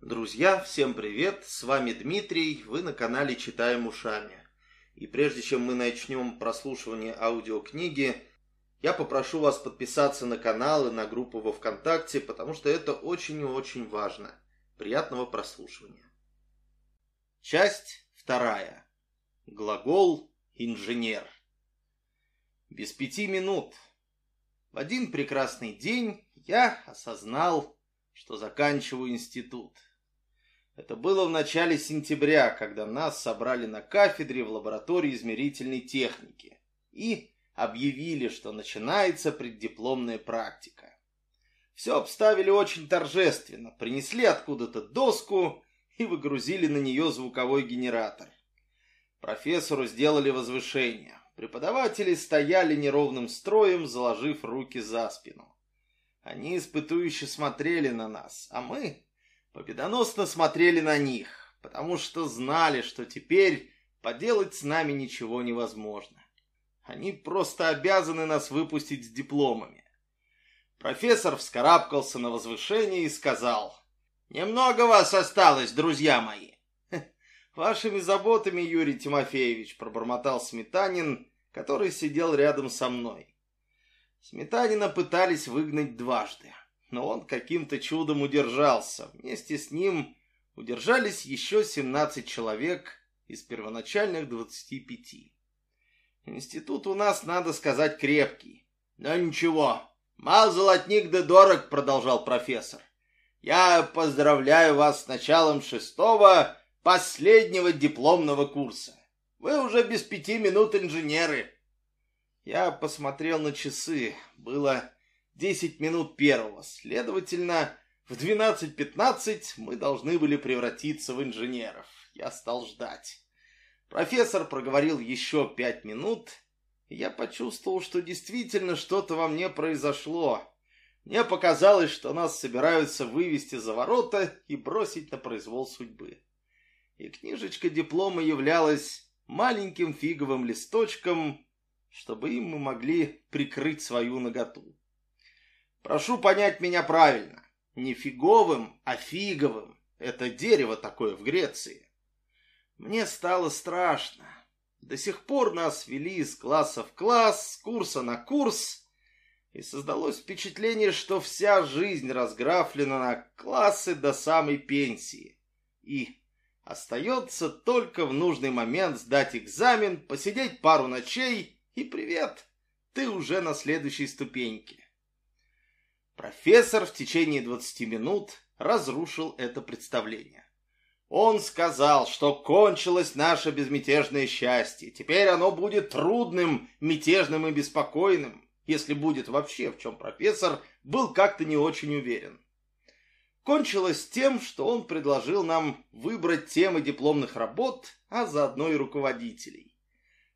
Друзья, всем привет! С вами Дмитрий, вы на канале Читаем ушами. И прежде чем мы начнем прослушивание аудиокниги, я попрошу вас подписаться на канал и на группу во Вконтакте, потому что это очень и очень важно. Приятного прослушивания. Часть вторая. Глагол «инженер». Без пяти минут. В один прекрасный день я осознал, что заканчиваю институт. Это было в начале сентября, когда нас собрали на кафедре в лаборатории измерительной техники и объявили, что начинается преддипломная практика. Все обставили очень торжественно, принесли откуда-то доску и выгрузили на нее звуковой генератор. Профессору сделали возвышение. Преподаватели стояли неровным строем, заложив руки за спину. Они испытующе смотрели на нас, а мы победоносно смотрели на них, потому что знали, что теперь поделать с нами ничего невозможно. Они просто обязаны нас выпустить с дипломами. Профессор вскарабкался на возвышение и сказал, «Немного вас осталось, друзья мои». «Вашими заботами, Юрий Тимофеевич», — пробормотал Сметанин, который сидел рядом со мной. Сметанина пытались выгнать дважды но он каким-то чудом удержался. Вместе с ним удержались еще 17 человек из первоначальных 25. Институт у нас, надо сказать, крепкий. Но ничего, мал золотник да дорог, продолжал профессор. Я поздравляю вас с началом шестого, последнего дипломного курса. Вы уже без пяти минут инженеры. Я посмотрел на часы. Было 10 минут первого. Следовательно, в 12.15 мы должны были превратиться в инженеров. Я стал ждать. Профессор проговорил еще пять минут, я почувствовал, что действительно что-то во мне произошло. Мне показалось, что нас собираются вывести за ворота и бросить на произвол судьбы. И книжечка диплома являлась маленьким фиговым листочком, чтобы им мы могли прикрыть свою наготу. Прошу понять меня правильно. Не фиговым, а фиговым. Это дерево такое в Греции. Мне стало страшно. До сих пор нас вели из класса в класс, с курса на курс, и создалось впечатление, что вся жизнь разграфлена на классы до самой пенсии. И остается только в нужный момент сдать экзамен, посидеть пару ночей, и привет, ты уже на следующей ступеньке. Профессор в течение 20 минут разрушил это представление. Он сказал, что кончилось наше безмятежное счастье. Теперь оно будет трудным, мятежным и беспокойным, если будет вообще, в чем профессор был как-то не очень уверен. Кончилось тем, что он предложил нам выбрать темы дипломных работ, а заодно и руководителей.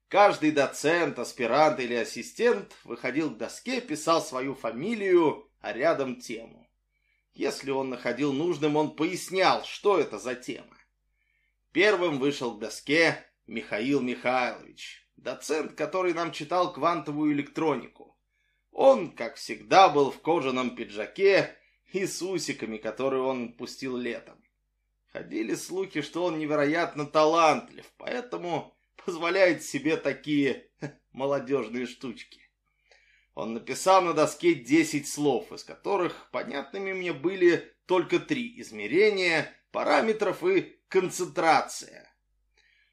Каждый доцент, аспирант или ассистент выходил к доске, писал свою фамилию, а рядом тему. Если он находил нужным, он пояснял, что это за тема. Первым вышел к доске Михаил Михайлович, доцент, который нам читал квантовую электронику. Он, как всегда, был в кожаном пиджаке и с усиками, которые он пустил летом. Ходили слухи, что он невероятно талантлив, поэтому позволяет себе такие молодежные штучки. Он написал на доске 10 слов, из которых понятными мне были только три измерения, параметров и концентрация.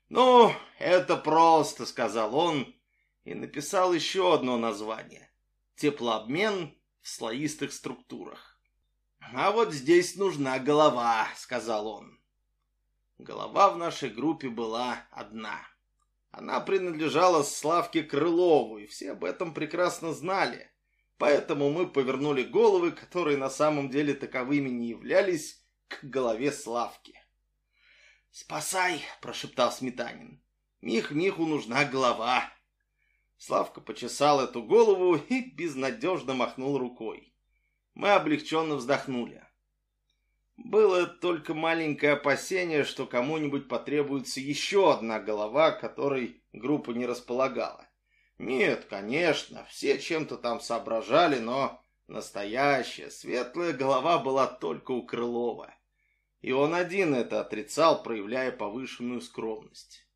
«Ну, это просто», — сказал он, и написал еще одно название — «Теплообмен в слоистых структурах». «А вот здесь нужна голова», — сказал он. Голова в нашей группе была одна — она принадлежала Славке Крылову, и все об этом прекрасно знали. Поэтому мы повернули головы, которые на самом деле таковыми не являлись, к голове Славки. «Спасай!» – прошептал Сметанин. «Мих Миху нужна голова!» Славка почесал эту голову и безнадежно махнул рукой. Мы облегченно вздохнули. Было только маленькое опасение, что кому-нибудь потребуется еще одна голова, которой группа не располагала. Нет, конечно, все чем-то там соображали, но настоящая светлая голова была только у Крылова. И он один это отрицал, проявляя повышенную скромность.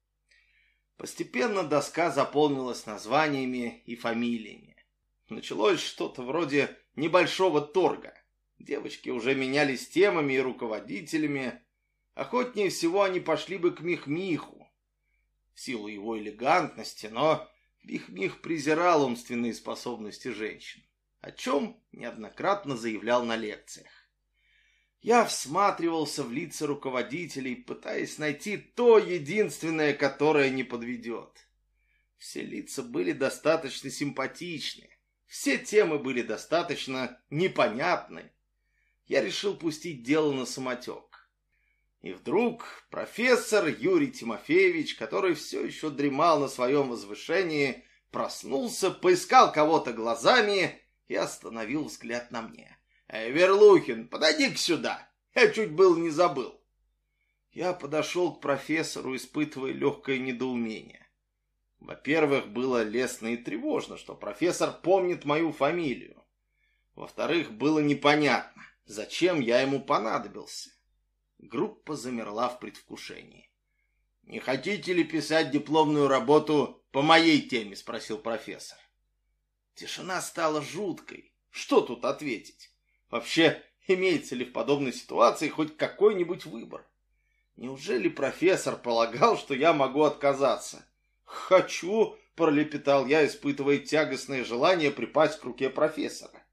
Постепенно доска заполнилась названиями и фамилиями. Началось что-то вроде небольшого торга. Девочки уже менялись темами и руководителями. Охотнее всего они пошли бы к Михмиху. В силу его элегантности, но Михмих презирал умственные способности женщин, о чем неоднократно заявлял на лекциях. Я всматривался в лица руководителей, пытаясь найти то единственное, которое не подведет. Все лица были достаточно симпатичны, все темы были достаточно непонятны. Я решил пустить дело на самотек. И вдруг профессор Юрий Тимофеевич, который все еще дремал на своем возвышении, проснулся, поискал кого-то глазами и остановил взгляд на мне. «Эй, Верлухин, подойди-ка сюда! Я чуть был не забыл!» Я подошел к профессору, испытывая легкое недоумение. Во-первых, было лестно и тревожно, что профессор помнит мою фамилию. Во-вторых, было непонятно, зачем я ему понадобился. Группа замерла в предвкушении. «Не хотите ли писать дипломную работу по моей теме?» – спросил профессор. Тишина стала жуткой. Что тут ответить? Вообще, имеется ли в подобной ситуации хоть какой-нибудь выбор? Неужели профессор полагал, что я могу отказаться? «Хочу!» – пролепетал я, испытывая тягостное желание припасть к руке профессора.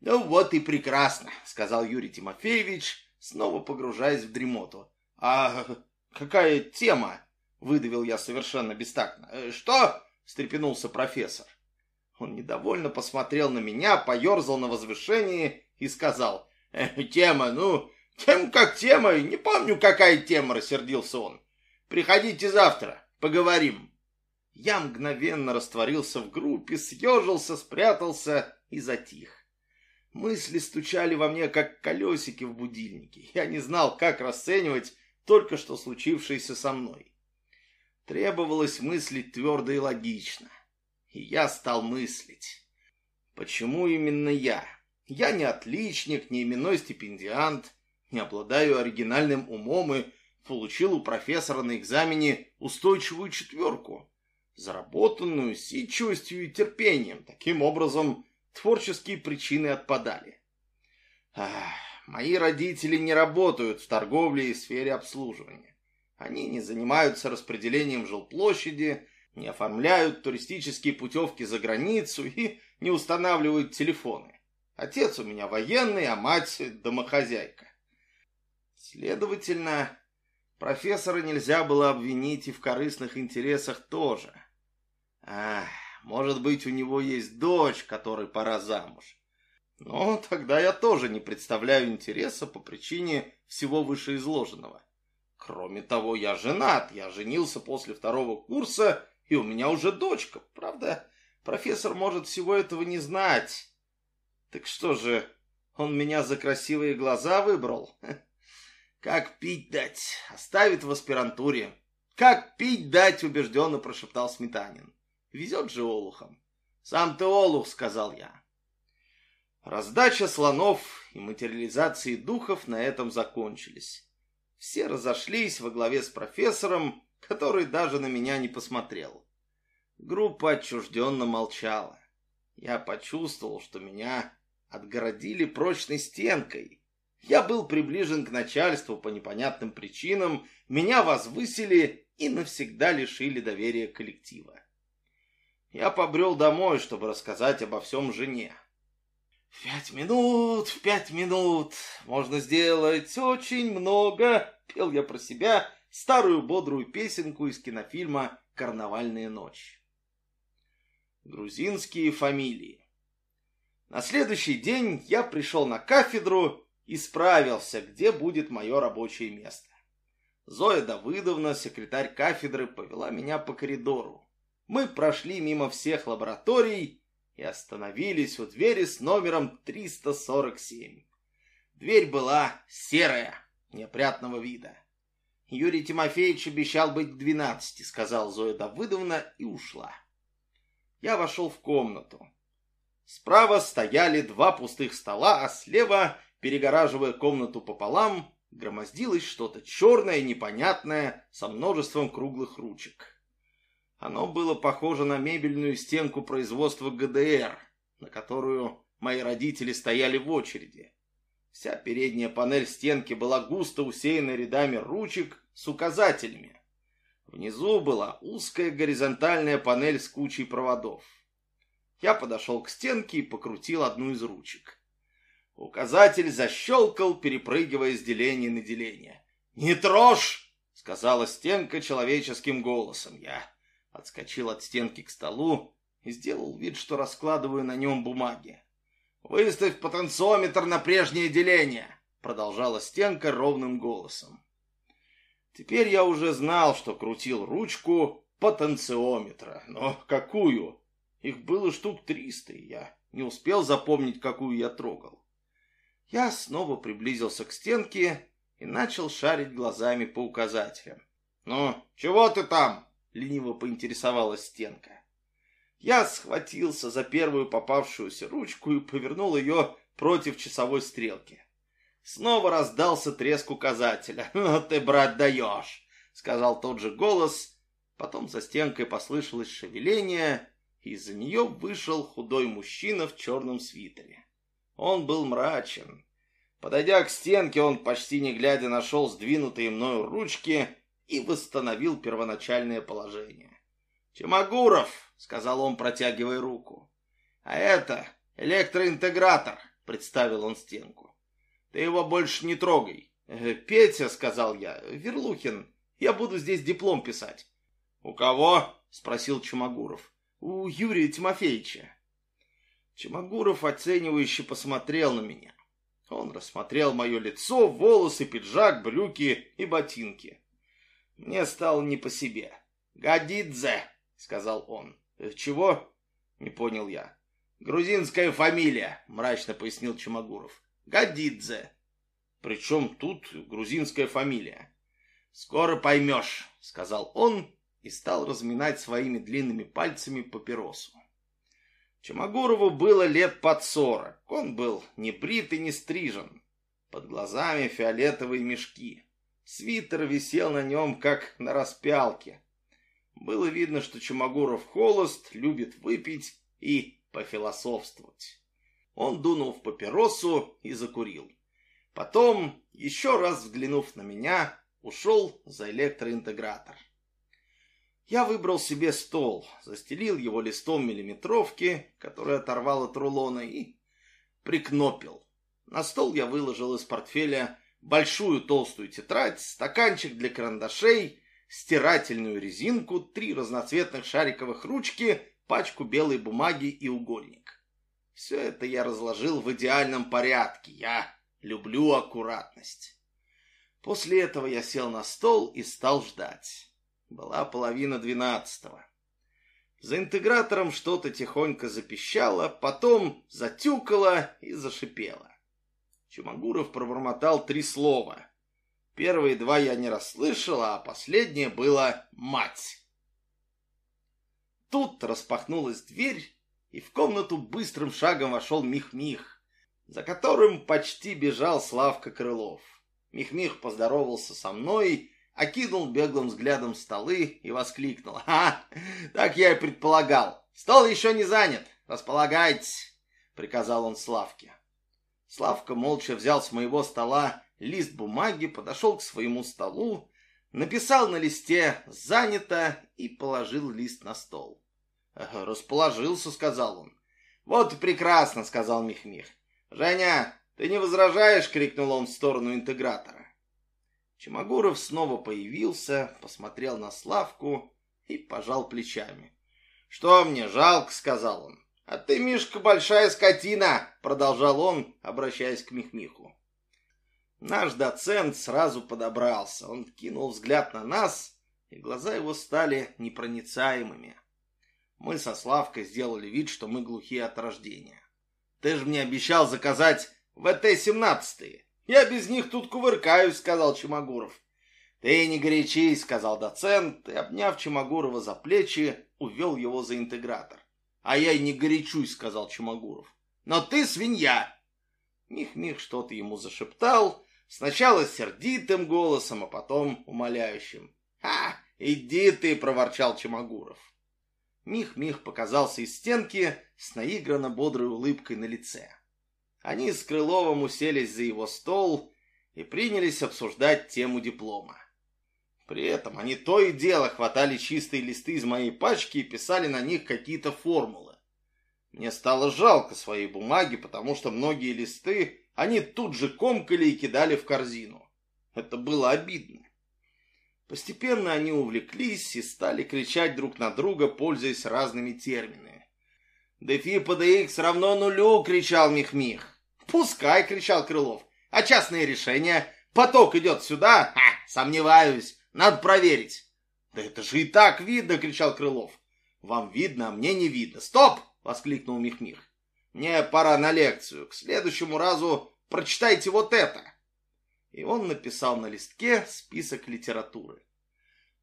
«Ну вот и прекрасно», – сказал Юрий Тимофеевич, снова погружаясь в дремоту. «А какая тема?» – выдавил я совершенно бестактно. «Э, «Что?» – встрепенулся профессор. Он недовольно посмотрел на меня, поерзал на возвышении и сказал, э, «Тема, ну, тем как тема, не помню, какая тема», — рассердился он. «Приходите завтра, поговорим». Я мгновенно растворился в группе, съежился, спрятался и затих. Мысли стучали во мне, как колесики в будильнике. Я не знал, как расценивать только что случившееся со мной. Требовалось мыслить твердо и логично. И я стал мыслить. Почему именно я? Я не отличник, не именной стипендиант, не обладаю оригинальным умом и получил у профессора на экзамене устойчивую четверку, заработанную сидчивостью и терпением. Таким образом, творческие причины отпадали. Ах, мои родители не работают в торговле и сфере обслуживания. Они не занимаются распределением жилплощади, не оформляют туристические путевки за границу и не устанавливают телефоны. Отец у меня военный, а мать домохозяйка. Следовательно, профессора нельзя было обвинить и в корыстных интересах тоже. А, может быть, у него есть дочь, которой пора замуж. Но тогда я тоже не представляю интереса по причине всего вышеизложенного. Кроме того, я женат, я женился после второго курса, и у меня уже дочка. Правда, профессор может всего этого не знать. Так что же, он меня за красивые глаза выбрал? Как пить дать? Оставит в аспирантуре. Как пить дать, убежденно прошептал Сметанин. Везет же олухом. Сам ты олух, сказал я. Раздача слонов и материализации духов на этом закончились. Все разошлись во главе с профессором, который даже на меня не посмотрел. Группа отчужденно молчала. Я почувствовал, что меня отгородили прочной стенкой. Я был приближен к начальству по непонятным причинам, меня возвысили и навсегда лишили доверия коллектива. Я побрел домой, чтобы рассказать обо всем жене. В пять минут, в пять минут можно сделать очень много, пел я про себя старую бодрую песенку из кинофильма «Карнавальная ночь». Грузинские фамилии. На следующий день я пришел на кафедру и справился, где будет мое рабочее место. Зоя Давыдовна, секретарь кафедры, повела меня по коридору. Мы прошли мимо всех лабораторий и остановились у двери с номером 347. Дверь была серая, неопрятного вида. Юрий Тимофеевич обещал быть к двенадцати, сказал Зоя Давыдовна и ушла. Я вошел в комнату. Справа стояли два пустых стола, а слева, перегораживая комнату пополам, громоздилось что-то черное, непонятное, со множеством круглых ручек. Оно было похоже на мебельную стенку производства ГДР, на которую мои родители стояли в очереди. Вся передняя панель стенки была густо усеяна рядами ручек с указателями. Внизу была узкая горизонтальная панель с кучей проводов. Я подошел к стенке и покрутил одну из ручек. Указатель защелкал, перепрыгивая с деления на деление. «Не трожь!» — сказала стенка человеческим голосом. Я отскочил от стенки к столу и сделал вид, что раскладываю на нем бумаги. «Выставь потенциометр на прежнее деление!» — продолжала стенка ровным голосом. Теперь я уже знал, что крутил ручку потенциометра. Но какую? Их было штук триста, и я не успел запомнить, какую я трогал. Я снова приблизился к стенке и начал шарить глазами по указателям. «Ну, чего ты там?» — лениво поинтересовалась стенка. Я схватился за первую попавшуюся ручку и повернул ее против часовой стрелки. Снова раздался треск указателя. «Ну ты, брат, даешь!» — сказал тот же голос. Потом за стенкой послышалось шевеление, и из-за нее вышел худой мужчина в черном свитере. Он был мрачен. Подойдя к стенке, он почти не глядя нашел сдвинутые мною ручки и восстановил первоначальное положение. «Чемогуров!» — сказал он, протягивая руку. «А это электроинтегратор», — представил он стенку. «Ты его больше не трогай». «Э, «Петя», — сказал я, — «Верлухин, я буду здесь диплом писать». «У кого?» — спросил Чемогуров. «У Юрия Тимофеевича». Чемогуров оценивающе посмотрел на меня. Он рассмотрел мое лицо, волосы, пиджак, брюки и ботинки. Мне стало не по себе. «Годидзе!» сказал он. «Э, «Чего?» — не понял я. «Грузинская фамилия», — мрачно пояснил Чемогуров. «Гадидзе». «Причем тут грузинская фамилия?» «Скоро поймешь», — сказал он и стал разминать своими длинными пальцами папиросу. Чемогурову было лет под сорок. Он был не брит и не стрижен. Под глазами фиолетовые мешки. Свитер висел на нем, как на распялке. Было видно, что Чумагуров холост, любит выпить и пофилософствовать. Он дунул в папиросу и закурил. Потом, еще раз взглянув на меня, ушел за электроинтегратор. Я выбрал себе стол, застелил его листом миллиметровки, который оторвал от рулона, и прикнопил. На стол я выложил из портфеля большую толстую тетрадь, стаканчик для карандашей стирательную резинку, три разноцветных шариковых ручки, пачку белой бумаги и угольник. Все это я разложил в идеальном порядке. Я люблю аккуратность. После этого я сел на стол и стал ждать. Была половина двенадцатого. За интегратором что-то тихонько запищало, потом затюкало и зашипело. Чумагуров пробормотал три слова. Первые два я не расслышал, а последнее было «мать». Тут распахнулась дверь, и в комнату быстрым шагом вошел Мих-Мих, за которым почти бежал Славка Крылов. Мих-Мих поздоровался со мной, окинул беглым взглядом столы и воскликнул. «А, так я и предполагал. Стол еще не занят. Располагайтесь», — приказал он Славке. Славка молча взял с моего стола лист бумаги, подошел к своему столу, написал на листе «занято» и положил лист на стол. «Расположился», — сказал он. «Вот и прекрасно», — сказал Михмих. «Женя, ты не возражаешь?» — крикнул он в сторону интегратора. Чемогуров снова появился, посмотрел на Славку и пожал плечами. «Что мне, жалко», — сказал он. «А ты, Мишка, большая скотина», — продолжал он, обращаясь к Михмиху. Наш доцент сразу подобрался. Он кинул взгляд на нас, и глаза его стали непроницаемыми. Мы со Славкой сделали вид, что мы глухие от рождения. «Ты же мне обещал заказать ВТ-17. Я без них тут кувыркаюсь», — сказал Чемогуров. «Ты не горячись», — сказал доцент, и, обняв Чемогурова за плечи, увел его за интегратор. «А я и не горячусь», — сказал Чемогуров. «Но ты свинья!» Мих-Мих что-то ему зашептал, Сначала сердитым голосом, а потом умоляющим. «Ха, иди ты!» — проворчал Чемогуров. Мих-Мих показался из стенки с наигранно бодрой улыбкой на лице. Они с Крыловым уселись за его стол и принялись обсуждать тему диплома. При этом они то и дело хватали чистые листы из моей пачки и писали на них какие-то формулы. Мне стало жалко своей бумаги, потому что многие листы они тут же комкали и кидали в корзину. Это было обидно. Постепенно они увлеклись и стали кричать друг на друга, пользуясь разными терминами. «Дефи по dx равно нулю!» — кричал Мих-Мих. «Пускай!» — кричал Крылов. «А частные решения? Поток идет сюда? Ха, сомневаюсь. Надо проверить». «Да это же и так видно!» — кричал Крылов. «Вам видно, а мне не видно. Стоп!» — воскликнул Мих-Мих. «Мне пора на лекцию. К следующему разу прочитайте вот это!» и он написал на листке список литературы.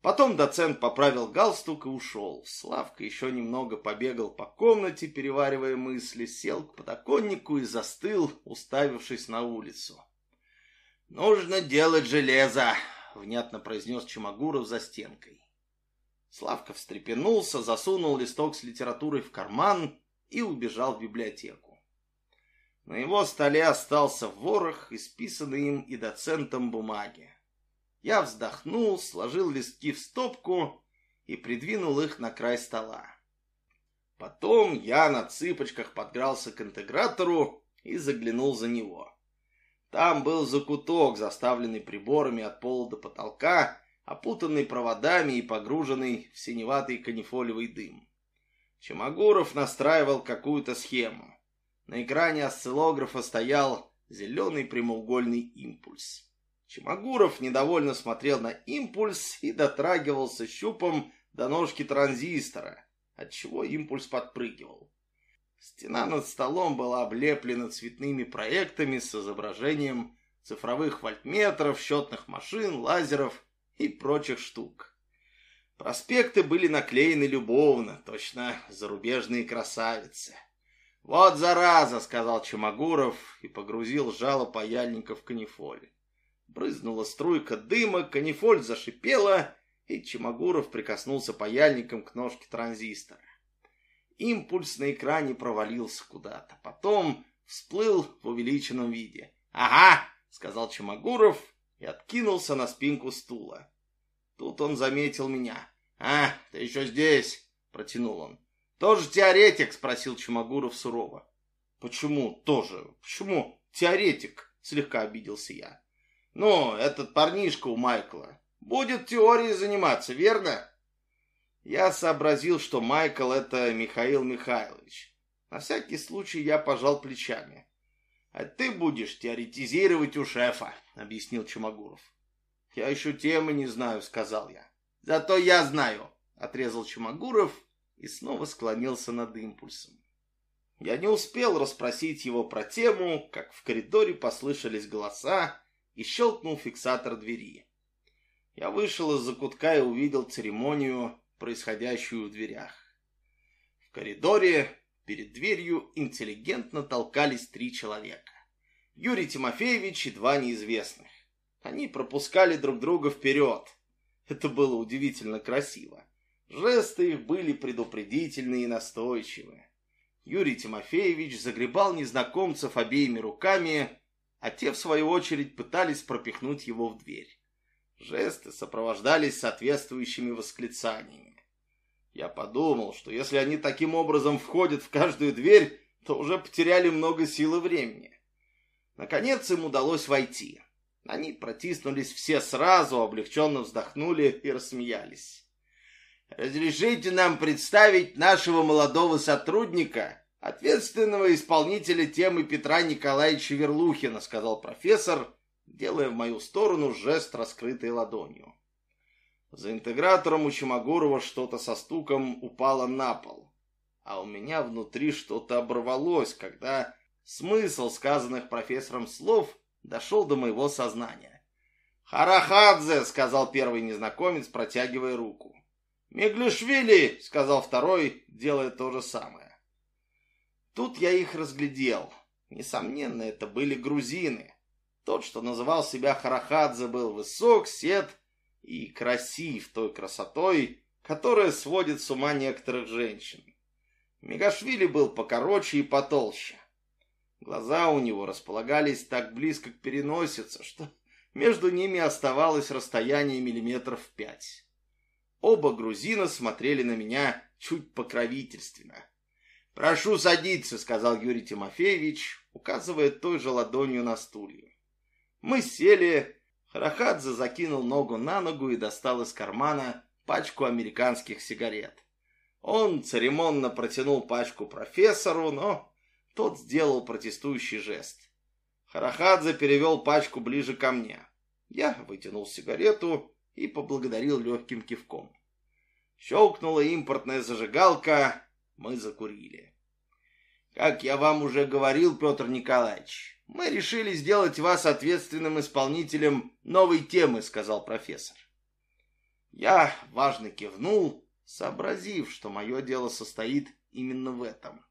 Потом доцент поправил галстук и ушел. Славка еще немного побегал по комнате, переваривая мысли, сел к подоконнику и застыл, уставившись на улицу. «Нужно делать железо», — внятно произнес Чемогуров за стенкой. Славка встрепенулся, засунул листок с литературой в карман и убежал в библиотеку. На его столе остался ворох, исписанный им и доцентом бумаги. Я вздохнул, сложил листки в стопку и придвинул их на край стола. Потом я на цыпочках подгрался к интегратору и заглянул за него. Там был закуток, заставленный приборами от пола до потолка, опутанный проводами и погруженный в синеватый канифолевый дым. Чемогуров настраивал какую-то схему. На экране осциллографа стоял зеленый прямоугольный импульс. Чемогуров недовольно смотрел на импульс и дотрагивался щупом до ножки транзистора, отчего импульс подпрыгивал. Стена над столом была облеплена цветными проектами с изображением цифровых вольтметров, счетных машин, лазеров и прочих штук. Проспекты были наклеены любовно, точно зарубежные красавицы. «Вот зараза!» — сказал Чемогуров и погрузил жало паяльника в канифоль. Брызнула струйка дыма, канифоль зашипела, и Чемогуров прикоснулся паяльником к ножке транзистора. Импульс на экране провалился куда-то, потом всплыл в увеличенном виде. «Ага!» — сказал Чемогуров и откинулся на спинку стула. Тут он заметил меня. «А, ты еще здесь!» — протянул он. «Тоже теоретик?» — спросил Чумагуров сурово. «Почему тоже? Почему теоретик?» — слегка обиделся я. «Ну, этот парнишка у Майкла будет теорией заниматься, верно?» Я сообразил, что Майкл — это Михаил Михайлович. На всякий случай я пожал плечами. «А ты будешь теоретизировать у шефа», — объяснил Чумагуров. «Я еще темы не знаю», — сказал я. «Зато я знаю», — отрезал Чумагуров и снова склонился над импульсом. Я не успел расспросить его про тему, как в коридоре послышались голоса и щелкнул фиксатор двери. Я вышел из-за кутка и увидел церемонию, происходящую в дверях. В коридоре перед дверью интеллигентно толкались три человека. Юрий Тимофеевич и два неизвестных. Они пропускали друг друга вперед. Это было удивительно красиво. Жесты их были предупредительные и настойчивые. Юрий Тимофеевич загребал незнакомцев обеими руками, а те, в свою очередь, пытались пропихнуть его в дверь. Жесты сопровождались соответствующими восклицаниями. Я подумал, что если они таким образом входят в каждую дверь, то уже потеряли много сил и времени. Наконец им удалось войти. Они протиснулись все сразу, облегченно вздохнули и рассмеялись. Разрешите нам представить нашего молодого сотрудника, ответственного исполнителя темы Петра Николаевича Верлухина, сказал профессор, делая в мою сторону жест, раскрытой ладонью. За интегратором у Чемогорова что-то со стуком упало на пол, а у меня внутри что-то оборвалось, когда смысл сказанных профессором слов дошел до моего сознания. «Харахадзе!» — сказал первый незнакомец, протягивая руку. «Меглишвили!» — сказал второй, делая то же самое. Тут я их разглядел. Несомненно, это были грузины. Тот, что называл себя Харахадзе, был высок, сед и красив той красотой, которая сводит с ума некоторых женщин. Мегашвили был покороче и потолще. Глаза у него располагались так близко к переносице, что между ними оставалось расстояние миллиметров пять. Оба грузина смотрели на меня чуть покровительственно. «Прошу садиться», — сказал Юрий Тимофеевич, указывая той же ладонью на стулья. Мы сели, Харахадзе закинул ногу на ногу и достал из кармана пачку американских сигарет. Он церемонно протянул пачку профессору, но тот сделал протестующий жест. Харахадзе перевел пачку ближе ко мне. Я вытянул сигарету и поблагодарил легким кивком. Щелкнула импортная зажигалка, мы закурили. Как я вам уже говорил, Петр Николаевич, мы решили сделать вас ответственным исполнителем новой темы, сказал профессор. Я важно кивнул, сообразив, что мое дело состоит именно в этом.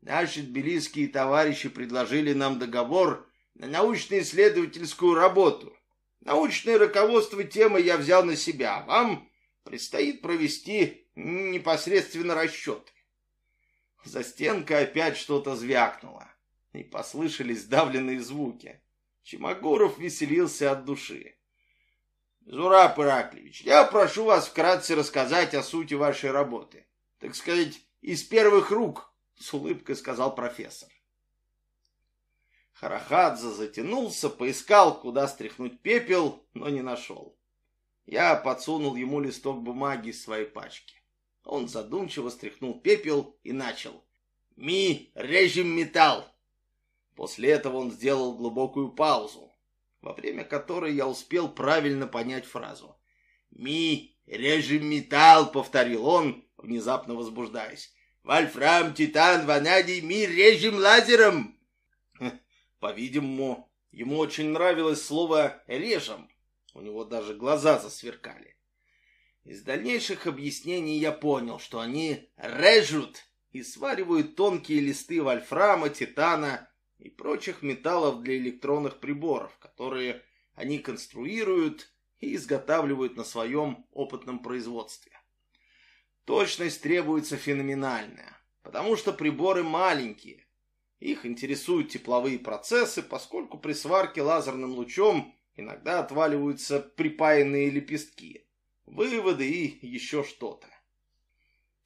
Наши тбилисские товарищи предложили нам договор на научно-исследовательскую работу. Научное руководство темы я взял на себя. Вам предстоит провести непосредственно расчеты. За стенкой опять что-то звякнуло, и послышались сдавленные звуки. Чемогоров веселился от души. Зураб Ираклевич, я прошу вас вкратце рассказать о сути вашей работы. Так сказать, из первых рук, с улыбкой сказал профессор. Харахадзе затянулся, поискал, куда стряхнуть пепел, но не нашел. Я подсунул ему листок бумаги из своей пачки. Он задумчиво стряхнул пепел и начал. «Ми, режем металл!» После этого он сделал глубокую паузу, во время которой я успел правильно понять фразу. «Ми, режем металл!» — повторил он, внезапно возбуждаясь. «Вольфрам, титан, ванадий, ми режем лазером!» По-видимому, ему очень нравилось слово «режем». У него даже глаза засверкали. Из дальнейших объяснений я понял, что они режут и сваривают тонкие листы вольфрама, титана и прочих металлов для электронных приборов, которые они конструируют и изготавливают на своем опытном производстве. Точность требуется феноменальная, потому что приборы маленькие. Их интересуют тепловые процессы, поскольку при сварке лазерным лучом иногда отваливаются припаянные лепестки выводы и еще что-то.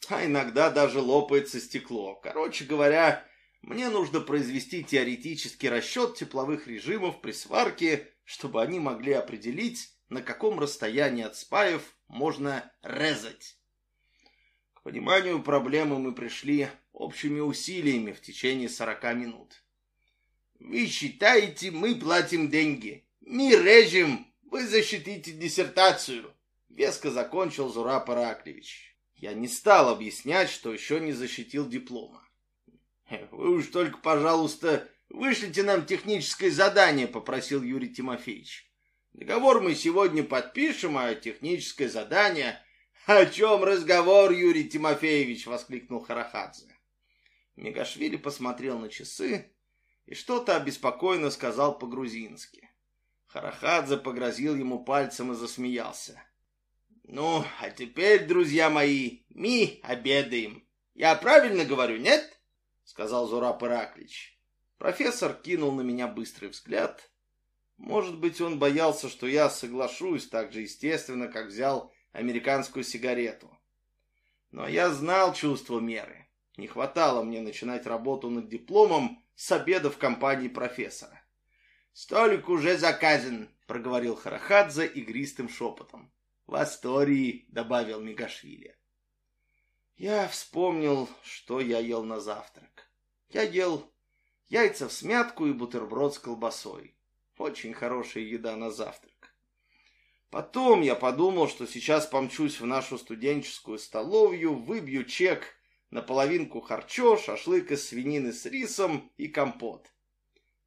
А иногда даже лопается стекло. Короче говоря, мне нужно произвести теоретический расчет тепловых режимов при сварке, чтобы они могли определить, на каком расстоянии от спаев можно резать. К пониманию проблемы мы пришли общими усилиями в течение 40 минут. Вы считаете, мы платим деньги. Мы режем, вы защитите диссертацию. Веско закончил Зураб Ираклевич. Я не стал объяснять, что еще не защитил диплома. «Вы уж только, пожалуйста, вышлите нам техническое задание», — попросил Юрий Тимофеевич. «Договор мы сегодня подпишем, а техническое задание...» «О чем разговор, Юрий Тимофеевич?» — воскликнул Харахадзе. Мегашвили посмотрел на часы и что-то обеспокоенно сказал по-грузински. Харахадзе погрозил ему пальцем и засмеялся. Ну, а теперь, друзья мои, мы обедаем. Я правильно говорю, нет? Сказал Зураб Ираклич. Профессор кинул на меня быстрый взгляд. Может быть, он боялся, что я соглашусь так же естественно, как взял американскую сигарету. Но я знал чувство меры. Не хватало мне начинать работу над дипломом с обеда в компании профессора. «Столик уже заказан», — проговорил Харахадзе игристым шепотом. В Астории, добавил Мигашвили. Я вспомнил, что я ел на завтрак. Я ел яйца в смятку и бутерброд с колбасой. Очень хорошая еда на завтрак. Потом я подумал, что сейчас помчусь в нашу студенческую столовую, выбью чек на половинку харчо, шашлык из свинины с рисом и компот.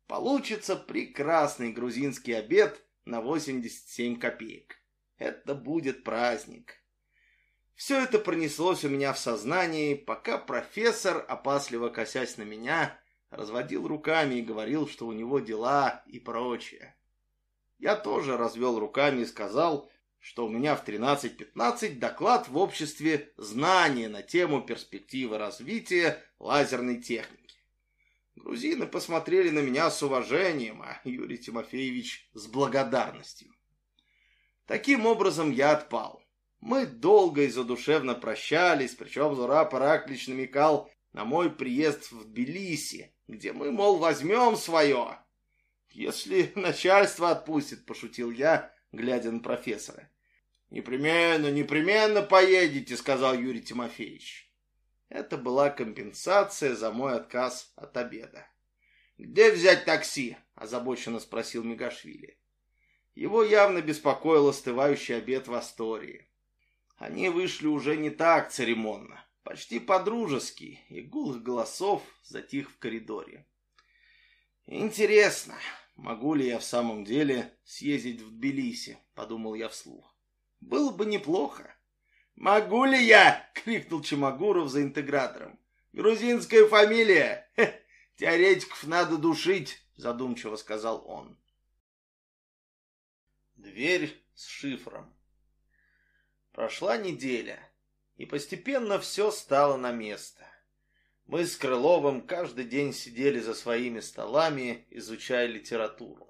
Получится прекрасный грузинский обед на 87 копеек. Это будет праздник. Все это пронеслось у меня в сознании, пока профессор, опасливо косясь на меня, разводил руками и говорил, что у него дела и прочее. Я тоже развел руками и сказал, что у меня в 13.15 доклад в обществе «Знания» на тему перспективы развития лазерной техники. Грузины посмотрели на меня с уважением, а Юрий Тимофеевич с благодарностью. Таким образом я отпал. Мы долго и задушевно прощались, причем Зура Параклич намекал на мой приезд в Тбилиси, где мы, мол, возьмем свое. Если начальство отпустит, пошутил я, глядя на профессора. Непременно, непременно поедете, сказал Юрий Тимофеевич. Это была компенсация за мой отказ от обеда. «Где взять такси?» – озабоченно спросил Мегашвили. Его явно беспокоил остывающий обед в Астории. Они вышли уже не так церемонно, почти по-дружески, и гул их голосов затих в коридоре. «Интересно, могу ли я в самом деле съездить в Тбилиси?» – подумал я вслух. «Было бы неплохо». «Могу ли я?» — крикнул Чемагуров за интегратором. «Грузинская фамилия! Хе, теоретиков надо душить!» — задумчиво сказал он. Дверь с шифром. Прошла неделя, и постепенно все стало на место. Мы с Крыловым каждый день сидели за своими столами, изучая литературу.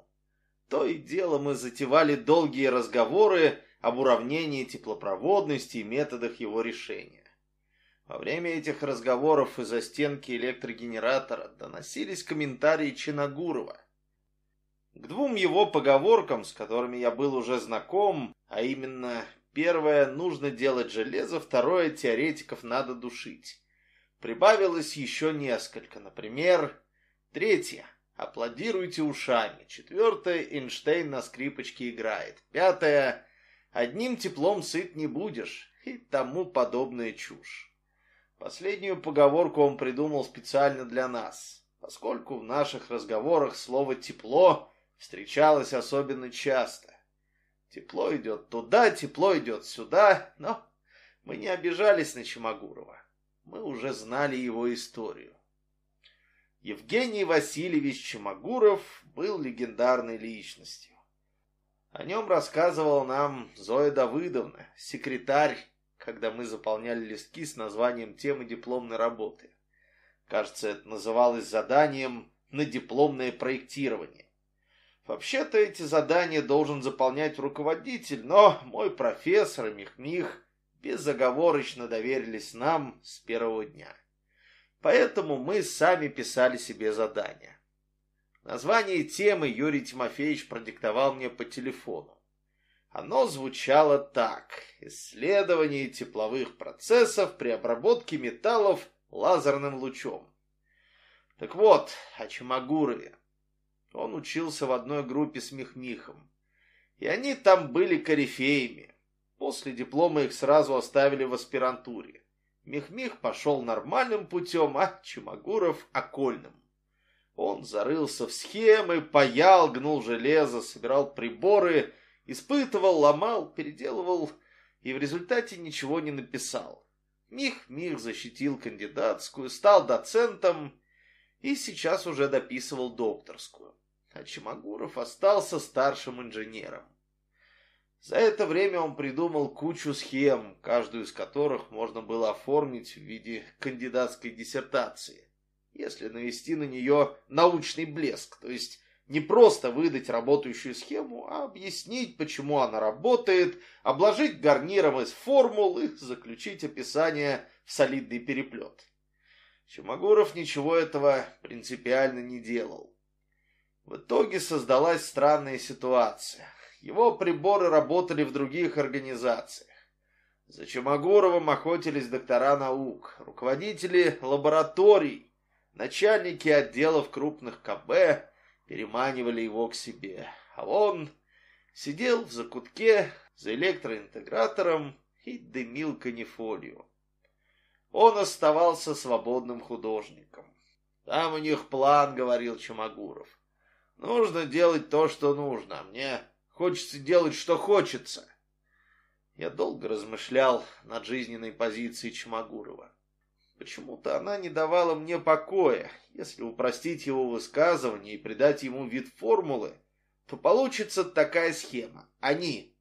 То и дело мы затевали долгие разговоры об уравнении теплопроводности и методах его решения. Во время этих разговоров из-за стенки электрогенератора доносились комментарии Чинагурова. К двум его поговоркам, с которыми я был уже знаком, а именно первое «нужно делать железо», второе «теоретиков надо душить», прибавилось еще несколько, например, третье «аплодируйте ушами», четвертое «Эйнштейн на скрипочке играет», пятое Одним теплом сыт не будешь. И тому подобная чушь. Последнюю поговорку он придумал специально для нас, поскольку в наших разговорах слово «тепло» встречалось особенно часто. Тепло идет туда, тепло идет сюда, но мы не обижались на Чемогурова. Мы уже знали его историю. Евгений Васильевич Чемогуров был легендарной личностью. О нем рассказывала нам Зоя Давыдовна, секретарь, когда мы заполняли листки с названием темы дипломной работы. Кажется, это называлось заданием на дипломное проектирование. Вообще-то эти задания должен заполнять руководитель, но мой профессор и Михмих безоговорочно доверились нам с первого дня. Поэтому мы сами писали себе задания. Название темы Юрий Тимофеевич продиктовал мне по телефону. Оно звучало так. Исследование тепловых процессов при обработке металлов лазерным лучом. Так вот, о Чемагурове. Он учился в одной группе с Михмихом. И они там были корифеями. После диплома их сразу оставили в аспирантуре. Михмих пошел нормальным путем, а Чемагуров — окольным. Он зарылся в схемы, паял, гнул железо, собирал приборы, испытывал, ломал, переделывал и в результате ничего не написал. Мих Мих защитил кандидатскую, стал доцентом и сейчас уже дописывал докторскую. А Чемагуров остался старшим инженером. За это время он придумал кучу схем, каждую из которых можно было оформить в виде кандидатской диссертации если навести на нее научный блеск, то есть не просто выдать работающую схему, а объяснить, почему она работает, обложить гарниром из формул и заключить описание в солидный переплет. Чумагуров ничего этого принципиально не делал. В итоге создалась странная ситуация. Его приборы работали в других организациях. За Чумагуровым охотились доктора наук, руководители лабораторий, Начальники отделов крупных КБ переманивали его к себе, а он сидел в закутке за электроинтегратором и дымил канифолию. Он оставался свободным художником. «Там у них план», — говорил Чумагуров. «Нужно делать то, что нужно, а мне хочется делать, что хочется». Я долго размышлял над жизненной позицией Чумагурова. Почему-то она не давала мне покоя. Если упростить его высказывание и придать ему вид формулы, то получится такая схема. Они.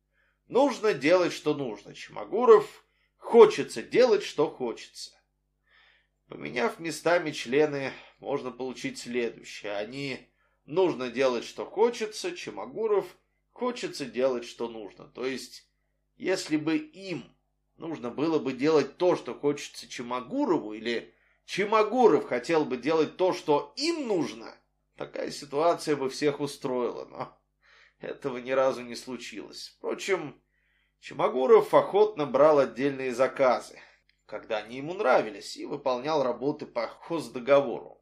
Нужно делать, что нужно. Чемогуров. Хочется делать, что хочется. Поменяв местами члены, можно получить следующее. Они. Нужно делать, что хочется. Чемогуров. Хочется делать, что нужно. То есть, если бы им нужно было бы делать то, что хочется Чемогурову, или Чемогуров хотел бы делать то, что им нужно, такая ситуация бы всех устроила, но этого ни разу не случилось. Впрочем, Чемогуров охотно брал отдельные заказы, когда они ему нравились, и выполнял работы по хоздоговору.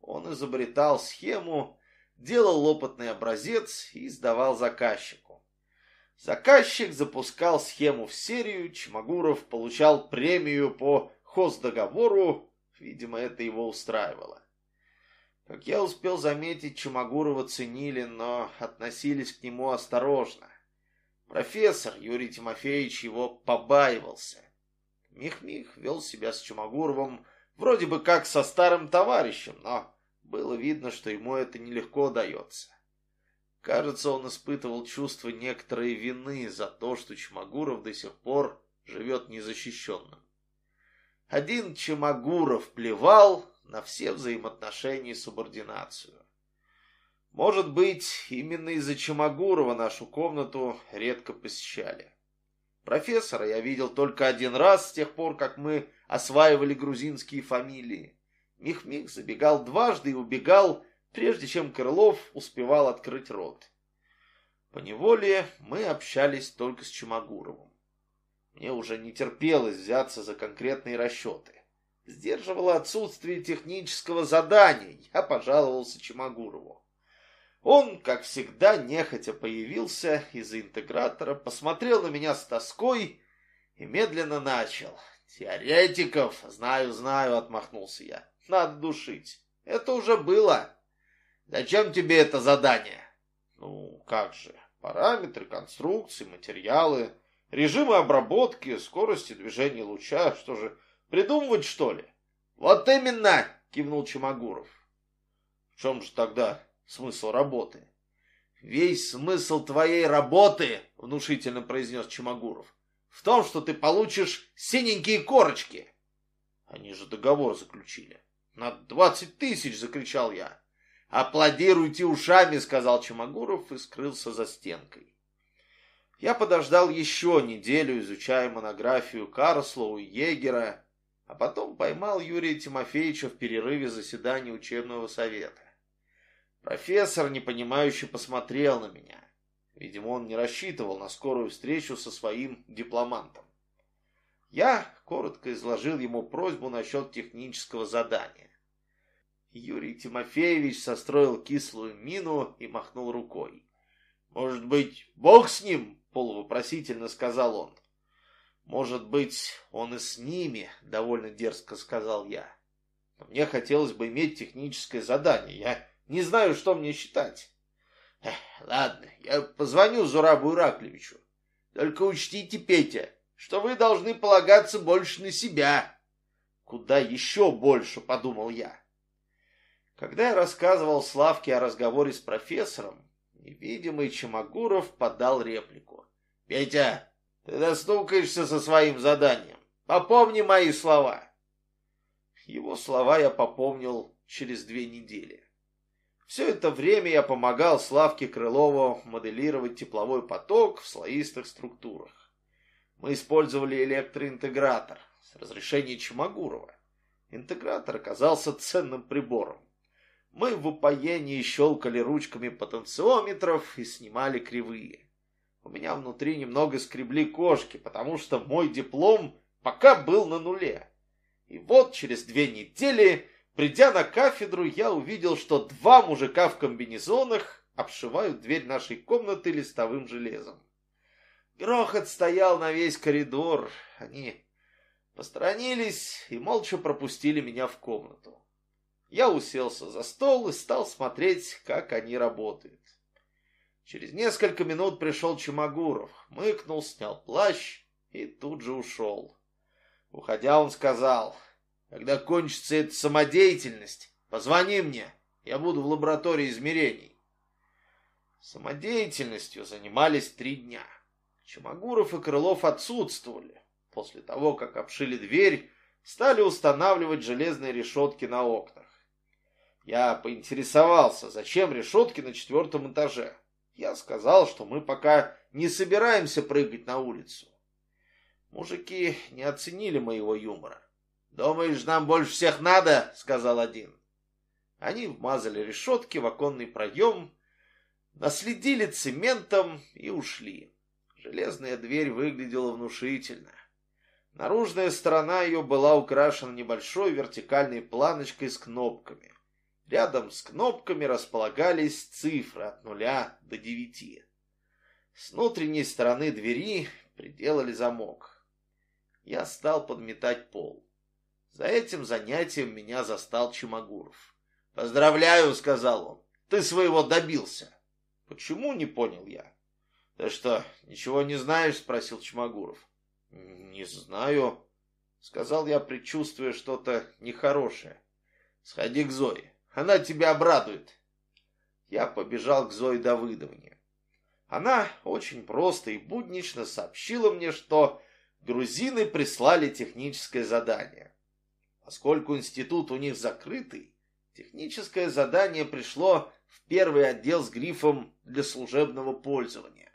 Он изобретал схему, делал опытный образец и сдавал заказчику. Заказчик запускал схему в серию, Чемогуров получал премию по хоздоговору, видимо, это его устраивало. Как я успел заметить, Чумагурова ценили, но относились к нему осторожно. Профессор Юрий Тимофеевич его побаивался. Мих-Мих вел себя с Чумагуровым вроде бы как со старым товарищем, но было видно, что ему это нелегко дается. Кажется, он испытывал чувство некоторой вины за то, что Чумагуров до сих пор живет незащищенным. Один Чумагуров плевал, на все взаимоотношения и субординацию. Может быть, именно из-за Чемогурова нашу комнату редко посещали. Профессора я видел только один раз с тех пор, как мы осваивали грузинские фамилии. Мих-Мих забегал дважды и убегал, прежде чем Крылов успевал открыть рот. По неволе мы общались только с Чемогуровым. Мне уже не терпелось взяться за конкретные расчеты сдерживало отсутствие технического задания. Я пожаловался Чемогурову. Он, как всегда, нехотя появился из-за интегратора, посмотрел на меня с тоской и медленно начал. «Теоретиков, знаю, знаю», — отмахнулся я. «Надо душить. Это уже было. Зачем тебе это задание?» «Ну, как же, параметры, конструкции, материалы, режимы обработки, скорости движения луча, что же...» Придумывать, что ли? Вот именно, кивнул Чемогуров. В чем же тогда смысл работы? Весь смысл твоей работы, внушительно произнес Чемогуров, в том, что ты получишь синенькие корочки. Они же договор заключили. На двадцать тысяч, закричал я. Аплодируйте ушами, сказал Чемогуров и скрылся за стенкой. Я подождал еще неделю, изучая монографию Карлслоу и Егера, а потом поймал Юрия Тимофеевича в перерыве заседания учебного совета. Профессор, непонимающе, посмотрел на меня. Видимо, он не рассчитывал на скорую встречу со своим дипломантом. Я коротко изложил ему просьбу насчет технического задания. Юрий Тимофеевич состроил кислую мину и махнул рукой. «Может быть, бог с ним?» — полувопросительно сказал он. «Может быть, он и с ними», — довольно дерзко сказал я. «Но мне хотелось бы иметь техническое задание. Я не знаю, что мне считать». «Ладно, я позвоню Зурабу Ираклевичу. Только учтите, Петя, что вы должны полагаться больше на себя». «Куда еще больше?» — подумал я. Когда я рассказывал Славке о разговоре с профессором, невидимый Чемогуров подал реплику. «Петя, ты достукаешься со своим заданием. Попомни мои слова. Его слова я попомнил через две недели. Все это время я помогал Славке Крылову моделировать тепловой поток в слоистых структурах. Мы использовали электроинтегратор с разрешения Чемогурова. Интегратор оказался ценным прибором. Мы в упоении щелкали ручками потенциометров и снимали кривые. У меня внутри немного скребли кошки, потому что мой диплом пока был на нуле. И вот через две недели, придя на кафедру, я увидел, что два мужика в комбинезонах обшивают дверь нашей комнаты листовым железом. Грохот стоял на весь коридор. Они посторонились и молча пропустили меня в комнату. Я уселся за стол и стал смотреть, как они работают. Через несколько минут пришел Чумагуров, мыкнул, снял плащ и тут же ушел. Уходя, он сказал, Когда кончится эта самодеятельность, позвони мне, я буду в лаборатории измерений. Самодеятельностью занимались три дня. Чемогуров и Крылов отсутствовали. После того, как обшили дверь, стали устанавливать железные решетки на окнах. Я поинтересовался, зачем решетки на четвертом этаже. Я сказал, что мы пока не собираемся прыгать на улицу. Мужики не оценили моего юмора. «Думаешь, нам больше всех надо?» — сказал один. Они вмазали решетки в оконный проем, наследили цементом и ушли. Железная дверь выглядела внушительно. Наружная сторона ее была украшена небольшой вертикальной планочкой с кнопками. Рядом с кнопками располагались цифры от нуля до девяти. С внутренней стороны двери приделали замок. Я стал подметать пол. За этим занятием меня застал Чумагуров. «Поздравляю», — сказал он, — «ты своего добился». «Почему?» — не понял я. «Ты что, ничего не знаешь?» — спросил Чумагуров. «Не знаю», — сказал я, предчувствуя что-то нехорошее. «Сходи к Зое, она тебя обрадует». Я побежал к Зое Давыдовне. Она очень просто и буднично сообщила мне, что грузины прислали техническое задание. Поскольку институт у них закрытый, техническое задание пришло в первый отдел с грифом «для служебного пользования».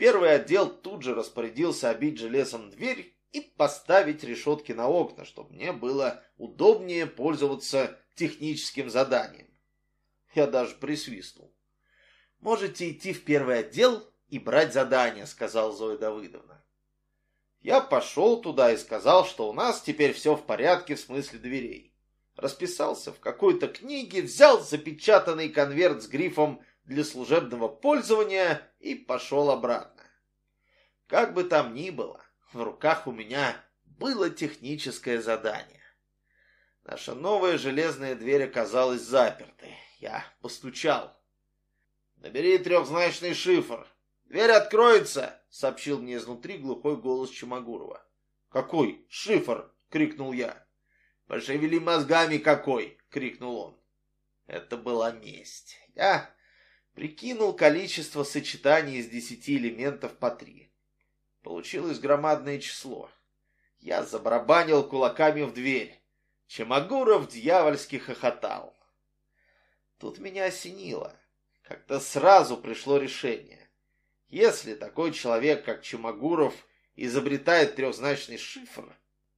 Первый отдел тут же распорядился обить железом дверь и поставить решетки на окна, чтобы мне было удобнее пользоваться техническим заданием. Я даже присвистнул. «Можете идти в первый отдел и брать задание», — сказал Зоя Давыдовна. Я пошел туда и сказал, что у нас теперь все в порядке в смысле дверей. Расписался в какой-то книге, взял запечатанный конверт с грифом для служебного пользования и пошел обратно. Как бы там ни было, в руках у меня было техническое задание. Наша новая железная дверь оказалась запертой. Я постучал. «Набери трехзначный шифр. Дверь откроется!» — сообщил мне изнутри глухой голос Чумагурова. «Какой шифр?» — крикнул я. «Пошевели мозгами какой!» — крикнул он. Это была месть. Я прикинул количество сочетаний из десяти элементов по три. Получилось громадное число. Я забарабанил кулаками в дверь. Чемагуров дьявольски хохотал. Тут меня осенило. Как-то сразу пришло решение. Если такой человек, как Чемагуров, изобретает трехзначный шифр,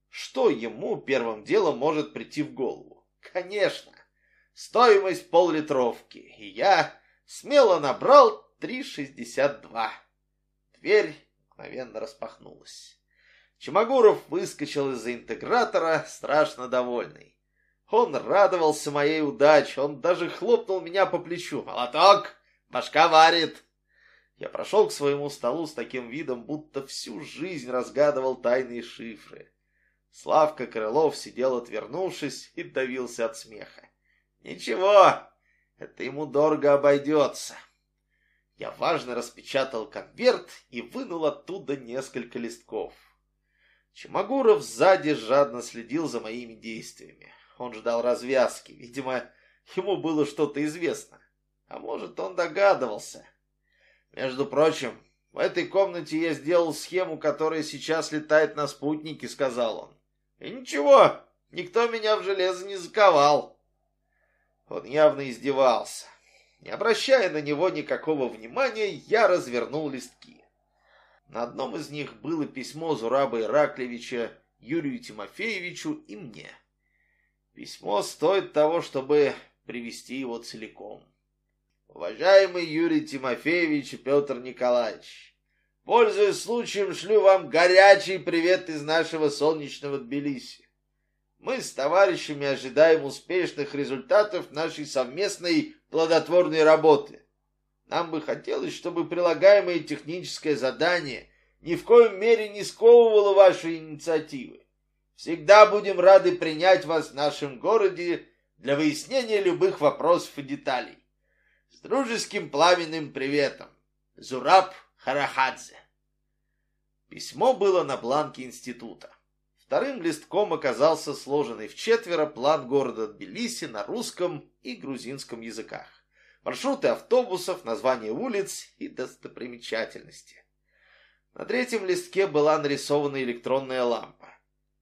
что ему первым делом может прийти в голову? Конечно, стоимость поллитровки, и я смело набрал 3,62. Дверь мгновенно распахнулась. Чемагуров выскочил из-за интегратора, страшно довольный. Он радовался моей удаче, он даже хлопнул меня по плечу. «Молоток! Башка варит!» Я прошел к своему столу с таким видом, будто всю жизнь разгадывал тайные шифры. Славка Крылов сидел отвернувшись и давился от смеха. «Ничего, это ему дорого обойдется». Я важно распечатал конверт и вынул оттуда несколько листков. Чемогуров сзади жадно следил за моими действиями. Он ждал развязки. Видимо, ему было что-то известно. А может, он догадывался. Между прочим, в этой комнате я сделал схему, которая сейчас летает на спутнике, сказал он. И ничего, никто меня в железо не заковал. Он явно издевался. Не обращая на него никакого внимания, я развернул листки. На одном из них было письмо Зураба Ираклевича Юрию Тимофеевичу и мне. Письмо стоит того, чтобы привести его целиком. Уважаемый Юрий Тимофеевич и Петр Николаевич, пользуясь случаем, шлю вам горячий привет из нашего солнечного Тбилиси. Мы с товарищами ожидаем успешных результатов нашей совместной плодотворной работы. Нам бы хотелось, чтобы прилагаемое техническое задание ни в коем мере не сковывало ваши инициативы. Всегда будем рады принять вас в нашем городе для выяснения любых вопросов и деталей. С дружеским пламенным приветом. Зураб Харахадзе. Письмо было на бланке института. Вторым листком оказался сложенный в четверо план города Тбилиси на русском и грузинском языках. Маршруты автобусов, названия улиц и достопримечательности. На третьем листке была нарисована электронная лампа.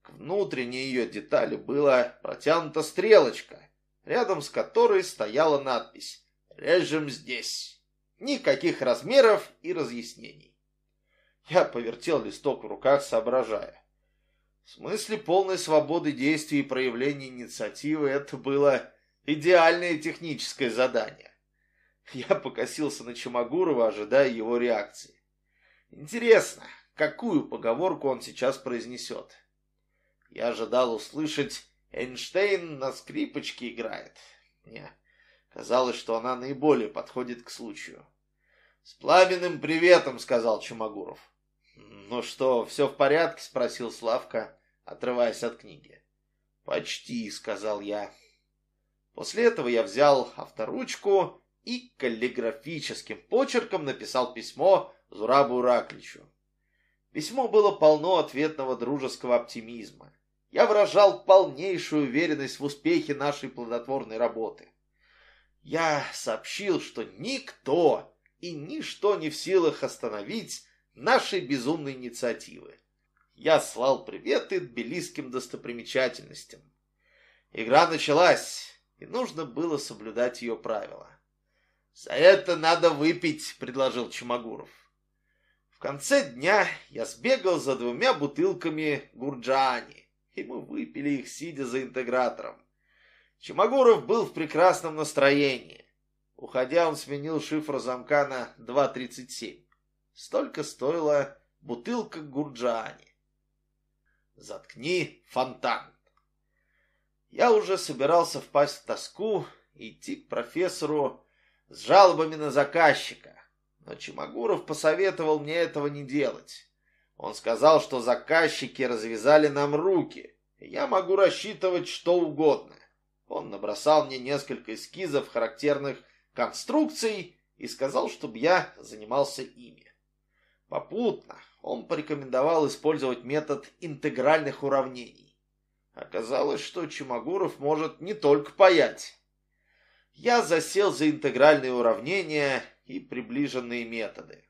К внутренней ее детали была протянута стрелочка, рядом с которой стояла надпись «Режем здесь». Никаких размеров и разъяснений. Я повертел листок в руках, соображая. В смысле полной свободы действий и проявления инициативы это было идеальное техническое задание. Я покосился на Чемогурова, ожидая его реакции. Интересно, какую поговорку он сейчас произнесет? Я ожидал услышать «Эйнштейн на скрипочке играет». Мне казалось, что она наиболее подходит к случаю. «С пламенным приветом», — сказал Чемогуров. «Ну что, все в порядке?» — спросил Славка, отрываясь от книги. «Почти», — сказал я. После этого я взял авторучку и каллиграфическим почерком написал письмо Зурабу Иракличу. Письмо было полно ответного дружеского оптимизма. Я выражал полнейшую уверенность в успехе нашей плодотворной работы. Я сообщил, что никто и ничто не в силах остановить нашей безумной инициативы. Я слал приветы тбилисским достопримечательностям. Игра началась, и нужно было соблюдать ее правила. «За это надо выпить», — предложил Чумагуров. В конце дня я сбегал за двумя бутылками гурджани, и мы выпили их, сидя за интегратором. Чумагуров был в прекрасном настроении. Уходя, он сменил шифр замка на 2.37. Столько стоила бутылка гурджани. Заткни фонтан. Я уже собирался впасть в тоску и идти к профессору с жалобами на заказчика. Но Чемогуров посоветовал мне этого не делать. Он сказал, что заказчики развязали нам руки, и я могу рассчитывать что угодно. Он набросал мне несколько эскизов характерных конструкций и сказал, чтобы я занимался ими. Попутно он порекомендовал использовать метод интегральных уравнений. Оказалось, что Чемогуров может не только паять. Я засел за интегральные уравнения и приближенные методы.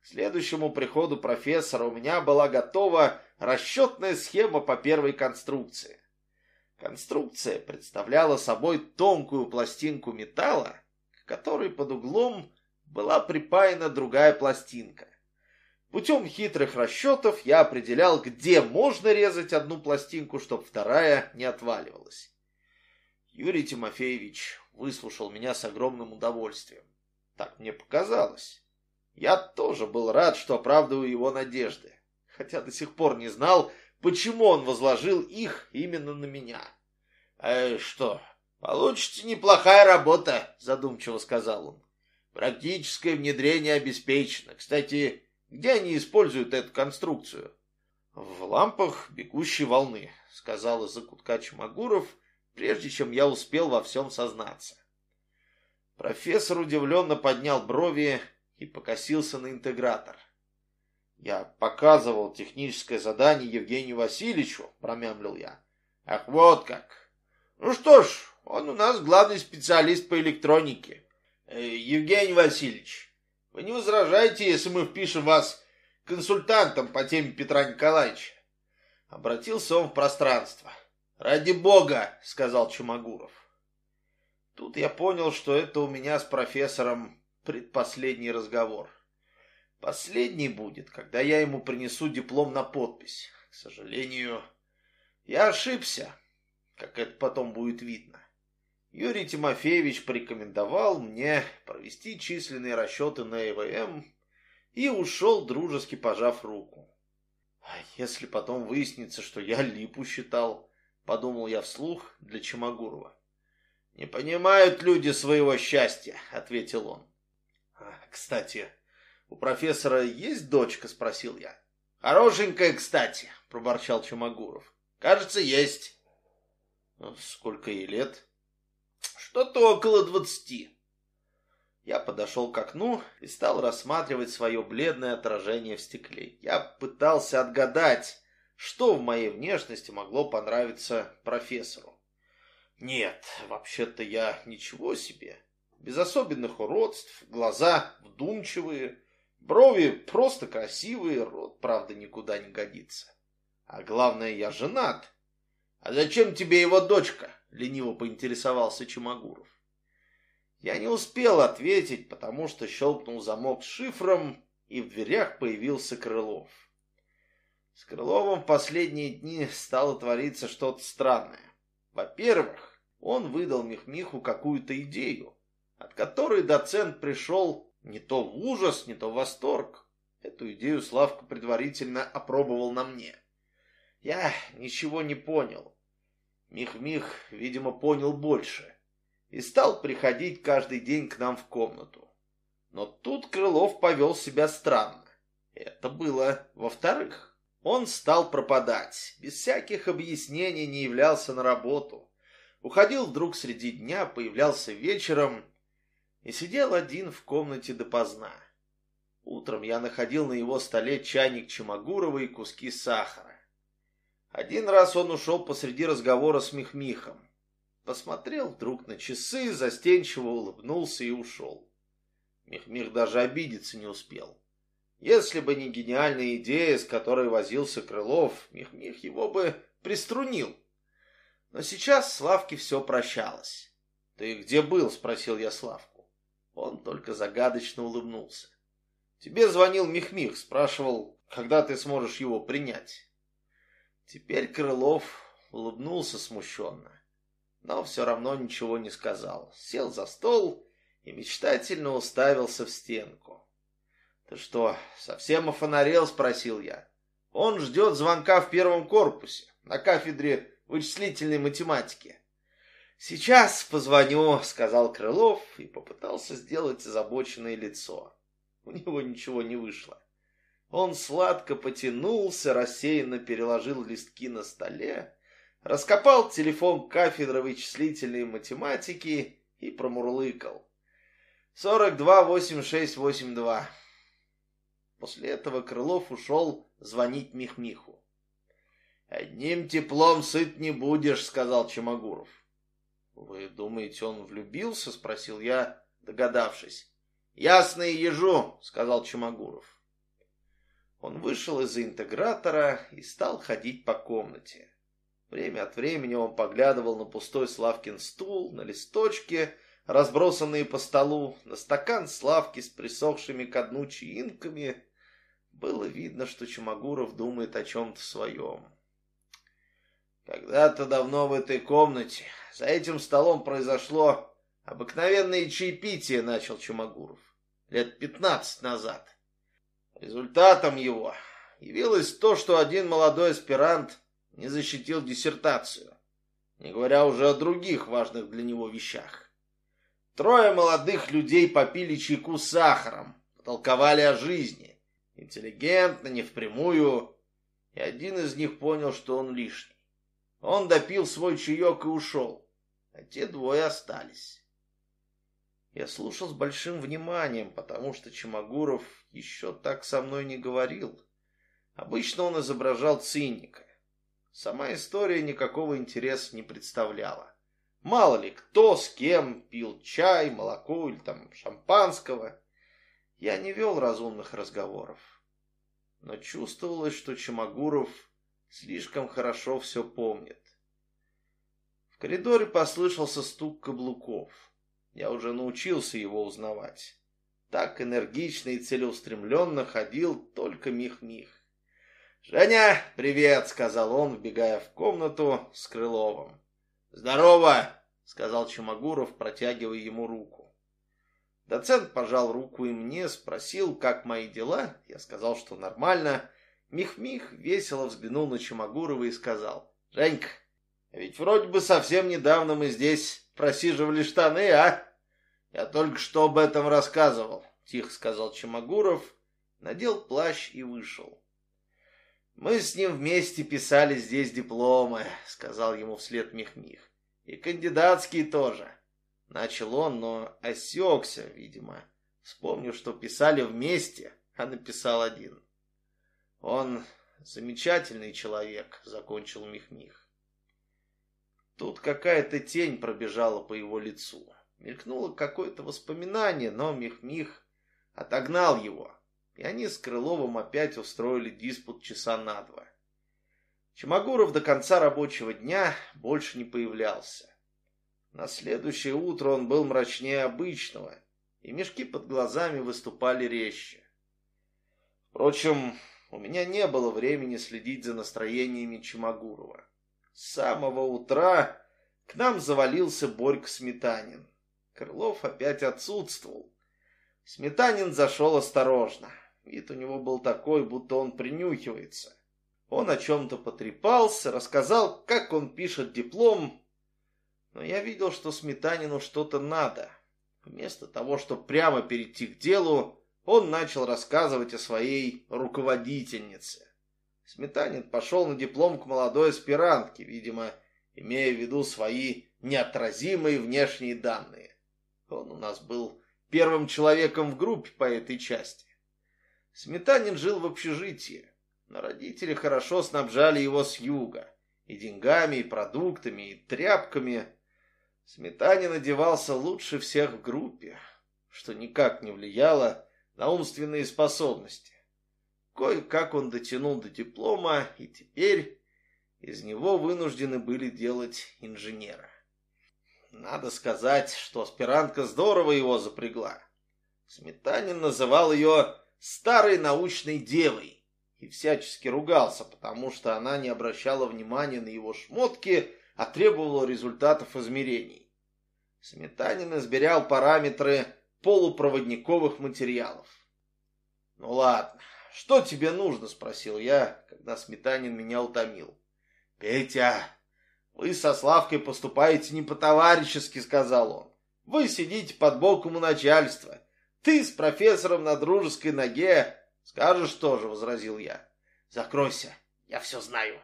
К следующему приходу профессора у меня была готова расчетная схема по первой конструкции. Конструкция представляла собой тонкую пластинку металла, к которой под углом была припаяна другая пластинка. Путем хитрых расчетов я определял, где можно резать одну пластинку, чтобы вторая не отваливалась. Юрий Тимофеевич выслушал меня с огромным удовольствием. Так мне показалось. Я тоже был рад, что оправдываю его надежды, хотя до сих пор не знал, почему он возложил их именно на меня. «Э, что, получится неплохая работа», — задумчиво сказал он. «Практическое внедрение обеспечено. Кстати, где они используют эту конструкцию? В лампах бегущей волны, сказал из-за прежде чем я успел во всем сознаться. Профессор удивленно поднял брови и покосился на интегратор. Я показывал техническое задание Евгению Васильевичу, промямлил я. Ах, вот как. Ну что ж, он у нас главный специалист по электронике. Э, Евгений Васильевич, вы не возражаете, если мы впишем вас консультантом по теме Петра Николаевича? Обратился он в пространство. «Ради бога!» — сказал Чумагуров. Тут я понял, что это у меня с профессором предпоследний разговор. Последний будет, когда я ему принесу диплом на подпись. К сожалению, я ошибся, как это потом будет видно. Юрий Тимофеевич порекомендовал мне провести численные расчеты на ЭВМ и ушел, дружески пожав руку. А если потом выяснится, что я липу считал, подумал я вслух для Чемогурова. Не понимают люди своего счастья, ответил он. А, кстати, у профессора есть дочка, спросил я. Хорошенькая, кстати, проборчал Чемогуров. Кажется, есть. Сколько ей лет? Что-то около двадцати. Я подошел к окну и стал рассматривать свое бледное отражение в стекле. Я пытался отгадать, что в моей внешности могло понравиться профессору. Нет, вообще-то я ничего себе. Без особенных уродств, глаза вдумчивые, брови просто красивые, рот, правда, никуда не годится. А главное, я женат. А зачем тебе его дочка? Лениво поинтересовался Чумагуров. Я не успел ответить, потому что щелкнул замок с шифром, и в дверях появился Крылов. С Крыловым в последние дни стало твориться что-то странное. Во-первых, он выдал Михмиху какую-то идею, от которой доцент пришел не то в ужас, не то в восторг. Эту идею Славка предварительно опробовал на мне. Я ничего не понял. Мих-Мих, видимо, понял больше и стал приходить каждый день к нам в комнату. Но тут Крылов повел себя странно. Это было во-вторых. Он стал пропадать, без всяких объяснений не являлся на работу. Уходил вдруг среди дня, появлялся вечером и сидел один в комнате допоздна. Утром я находил на его столе чайник Чемагурова и куски сахара. Один раз он ушел посреди разговора с Михмихом. Посмотрел вдруг на часы, застенчиво улыбнулся и ушел. Михмих даже обидеться не успел. Если бы не гениальная идея, с которой возился Крылов, Михмих его бы приструнил. Но сейчас Славке все прощалось. «Ты где был?» — спросил я Славку. Он только загадочно улыбнулся. «Тебе звонил Михмих, спрашивал, когда ты сможешь его принять». Теперь Крылов улыбнулся смущенно но все равно ничего не сказал. Сел за стол и мечтательно уставился в стенку. «Ты что, совсем офонарел?» — спросил я. «Он ждет звонка в первом корпусе, на кафедре вычислительной математики». «Сейчас позвоню», — сказал Крылов и попытался сделать озабоченное лицо. У него ничего не вышло. Он сладко потянулся, рассеянно переложил листки на столе раскопал телефон кафедры вычислительной математики и промурлыкал. 428682. После этого Крылов ушел звонить Михмиху. «Одним теплом сыт не будешь», — сказал Чемогуров. «Вы думаете, он влюбился?» — спросил я, догадавшись. «Ясно и ежу», — сказал Чемогуров. Он вышел из интегратора и стал ходить по комнате. Время от времени он поглядывал на пустой Славкин стул, на листочки, разбросанные по столу, на стакан Славки с присохшими ко дну чаинками. Было видно, что Чумагуров думает о чем-то своем. Когда-то давно в этой комнате за этим столом произошло обыкновенное чаепитие, начал Чумагуров, лет пятнадцать назад. Результатом его явилось то, что один молодой аспирант не защитил диссертацию, не говоря уже о других важных для него вещах. Трое молодых людей попили чайку с сахаром, потолковали о жизни, интеллигентно, не впрямую, и один из них понял, что он лишний. Он допил свой чаек и ушел, а те двое остались. Я слушал с большим вниманием, потому что Чемогуров еще так со мной не говорил. Обычно он изображал циника. Сама история никакого интереса не представляла. Мало ли, кто с кем пил чай, молоко или там шампанского. Я не вел разумных разговоров. Но чувствовалось, что Чемогуров слишком хорошо все помнит. В коридоре послышался стук каблуков. Я уже научился его узнавать. Так энергично и целеустремленно ходил только Мих-Мих. «Женя, привет!» — сказал он, вбегая в комнату с Крыловым. «Здорово!» — сказал Чумагуров, протягивая ему руку. Доцент пожал руку и мне, спросил, как мои дела. Я сказал, что нормально. Мих-Мих весело взглянул на Чумагурова и сказал. «Женька, ведь вроде бы совсем недавно мы здесь просиживали штаны, а?» «Я только что об этом рассказывал», — тихо сказал Чумагуров, надел плащ и вышел. «Мы с ним вместе писали здесь дипломы», — сказал ему вслед Михмих. «И кандидатские тоже». Начал он, но осекся, видимо, вспомнив, что писали вместе, а написал один. Он замечательный человек», — закончил Михмих. Тут какая-то тень пробежала по его лицу. Мелькнуло какое-то воспоминание, но Михмих отогнал его, и они с Крыловым опять устроили диспут часа на два. Чемогуров до конца рабочего дня больше не появлялся. На следующее утро он был мрачнее обычного, и мешки под глазами выступали резче. Впрочем, у меня не было времени следить за настроениями Чемогурова. С самого утра к нам завалился Борька Сметанин. Крылов опять отсутствовал. Сметанин зашел осторожно. Вид у него был такой, будто он принюхивается. Он о чем-то потрепался, рассказал, как он пишет диплом, но я видел, что Сметанину что-то надо. Вместо того, чтобы прямо перейти к делу, он начал рассказывать о своей руководительнице. Сметанин пошел на диплом к молодой аспирантке, видимо, имея в виду свои неотразимые внешние данные. Он у нас был первым человеком в группе по этой части. Сметанин жил в общежитии но родители хорошо снабжали его с юга. И деньгами, и продуктами, и тряпками. Сметанин одевался лучше всех в группе, что никак не влияло на умственные способности. Кое-как он дотянул до диплома, и теперь из него вынуждены были делать инженера. Надо сказать, что аспирантка здорово его запрягла. Сметанин называл ее «старой научной девой», и всячески ругался, потому что она не обращала внимания на его шмотки, а требовала результатов измерений. Сметанин измерял параметры полупроводниковых материалов. «Ну ладно, что тебе нужно?» – спросил я, когда Сметанин меня утомил. «Петя, вы со Славкой поступаете не по-товарищески», – сказал он. «Вы сидите под боком у начальства. Ты с профессором на дружеской ноге, «Скажешь тоже», — возразил я. «Закройся, я все знаю.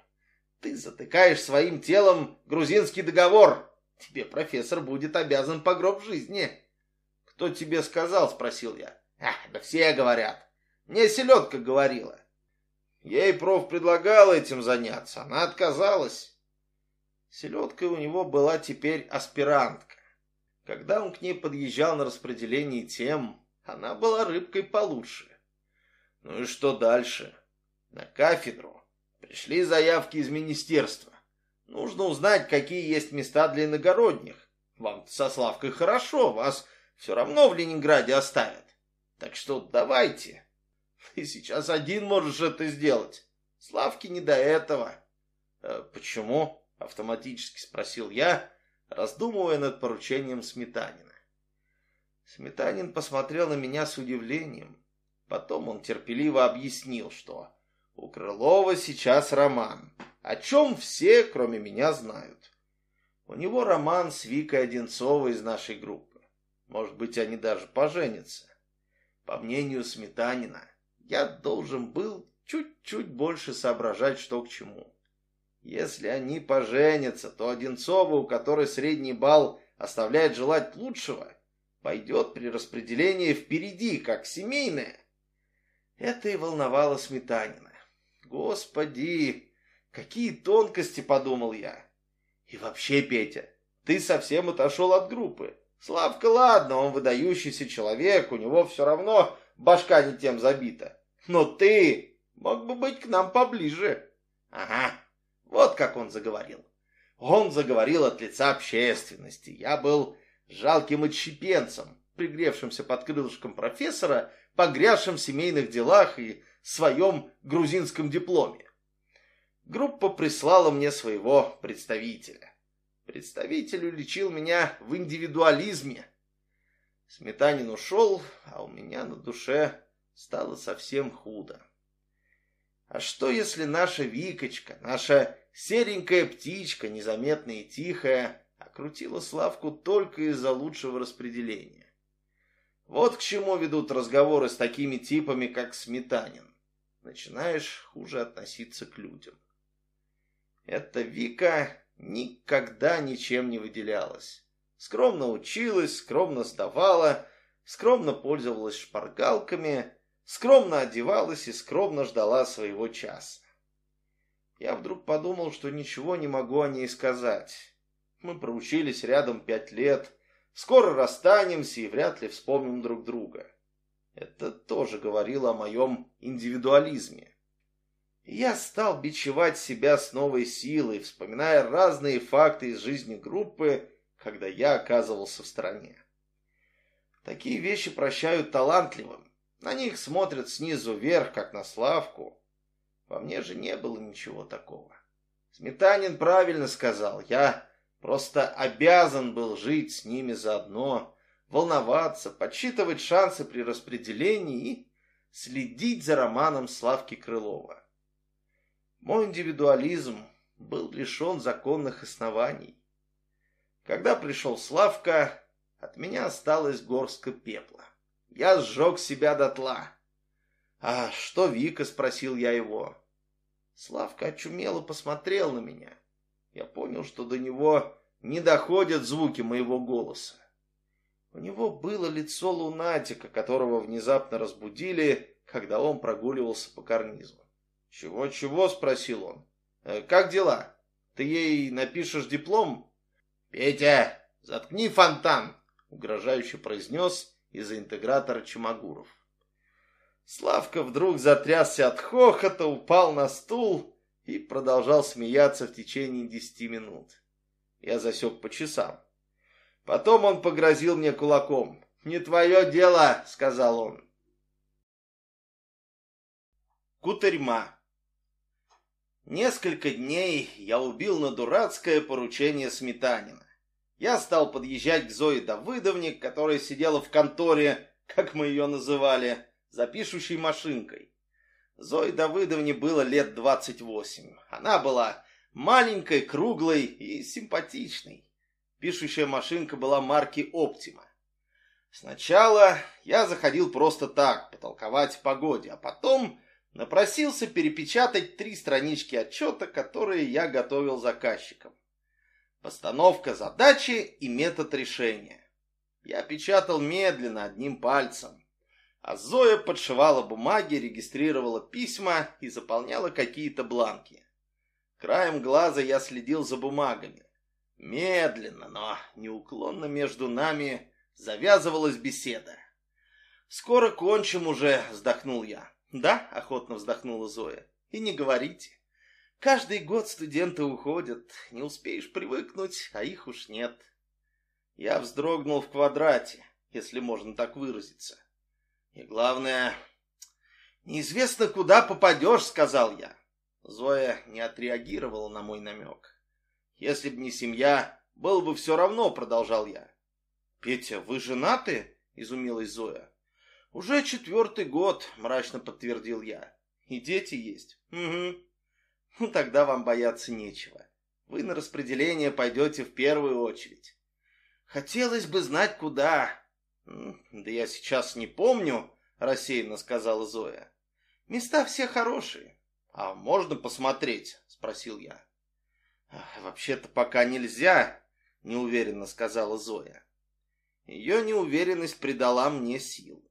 Ты затыкаешь своим телом грузинский договор. Тебе профессор будет обязан по гроб жизни». «Кто тебе сказал?» — спросил я. «Ах, да все говорят. Мне селедка говорила». Ей проф предлагал этим заняться, она отказалась. Селедкой у него была теперь аспирантка. Когда он к ней подъезжал на распределение тем, она была рыбкой получше. Ну и что дальше? На кафедру пришли заявки из министерства. Нужно узнать, какие есть места для иногородних. Вам со Славкой хорошо, вас все равно в Ленинграде оставят. Так что давайте. Ты сейчас один можешь это сделать. Славке не до этого. «Э, почему? Автоматически спросил я, раздумывая над поручением Сметанина. Сметанин посмотрел на меня с удивлением Потом он терпеливо объяснил, что у Крылова сейчас роман, о чем все, кроме меня, знают. У него роман с Викой Одинцовой из нашей группы. Может быть, они даже поженятся. По мнению Сметанина, я должен был чуть-чуть больше соображать, что к чему. Если они поженятся, то Одинцова, у которой средний балл оставляет желать лучшего, пойдет при распределении впереди, как семейная. Это и волновало Сметанина. Господи, какие тонкости, подумал я. И вообще, Петя, ты совсем отошел от группы. Славка, ладно, он выдающийся человек, у него все равно башка не тем забита. Но ты мог бы быть к нам поближе. Ага, вот как он заговорил. Он заговорил от лица общественности. Я был жалким отщепенцем, пригревшимся под крылышком профессора погрязшим в семейных делах и своем грузинском дипломе. Группа прислала мне своего представителя. Представитель уличил меня в индивидуализме. Сметанин ушел, а у меня на душе стало совсем худо. А что, если наша Викочка, наша серенькая птичка, незаметная и тихая, окрутила Славку только из-за лучшего распределения? Вот к чему ведут разговоры с такими типами, как Сметанин. Начинаешь хуже относиться к людям. Эта Вика никогда ничем не выделялась. Скромно училась, скромно сдавала, скромно пользовалась шпаргалками, скромно одевалась и скромно ждала своего часа. я вдруг подумал, что ничего не могу о ней сказать. Мы проучились рядом пять лет, скоро расстанемся и вряд ли вспомним друг друга. Это тоже говорило о моем индивидуализме. я стал бичевать себя с новой силой, вспоминая разные факты из жизни группы, когда я оказывался в стороне. Такие вещи прощают талантливым. На них смотрят снизу вверх, как на Славку. Во мне же не было ничего такого. Сметанин правильно сказал. Я просто обязан был жить с ними заодно, волноваться, подсчитывать шансы при распределении и следить за романом Славки Крылова. Мой индивидуализм был лишен законных оснований. Когда пришел Славка, от меня осталась горстка пепла. Я сжег себя дотла. «А что Вика?» — спросил я его. Славка очумело посмотрел на меня. Я понял, что до него не доходят звуки моего голоса. У него было лицо лунатика, которого внезапно разбудили, когда он прогуливался по карнизу. «Чего-чего?» — спросил он. «Э, «Как дела? Ты ей напишешь диплом?» «Петя, заткни фонтан!» — угрожающе произнес из-за интегратора Чемогуров. Славка вдруг затрясся от хохота, упал на стул и продолжал смеяться в течение десяти минут. Я засек по часам. Потом он погрозил мне кулаком. «Не твое дело», — сказал он. Кутерьма. Несколько дней я убил на дурацкое поручение Сметанина я стал подъезжать к Зое Давыдовне, которая сидела в конторе, как мы ее называли, за пишущей машинкой. Зое Давыдовне было лет двадцать восемь. Она была маленькой, круглой и симпатичной. Пишущая машинка была марки «Оптима». Сначала я заходил просто так, потолковать о погоде, а потом напросился перепечатать три странички отчета, которые я готовил заказчикам. Постановка задачи и метод решения. Я печатал медленно, одним пальцем. А Зоя подшивала бумаги, регистрировала письма и заполняла какие-то бланки. Краем глаза я следил за бумагами. Медленно, но неуклонно между нами завязывалась беседа. «Скоро кончим уже», — вздохнул я. «Да», — охотно вздохнула Зоя. «И не говорите. Каждый год студенты уходят, не успеешь привыкнуть, а их уж нет. Я вздрогнул в квадрате, если можно так выразиться. И главное, неизвестно, куда попадешь, сказал я. Зоя не отреагировала на мой намек. Если б не семья, было бы все равно, продолжал я. Петя, вы женаты? Изумилась Зоя. Уже четвертый год, мрачно подтвердил я. И дети есть. Угу. Ну, тогда вам бояться нечего. Вы на распределение пойдете в первую очередь. Хотелось бы знать, куда. Да я сейчас не помню, рассеянно сказала Зоя. Места все хорошие. А можно посмотреть? Спросил я. Вообще-то пока нельзя, неуверенно сказала Зоя. Ее неуверенность придала мне сил.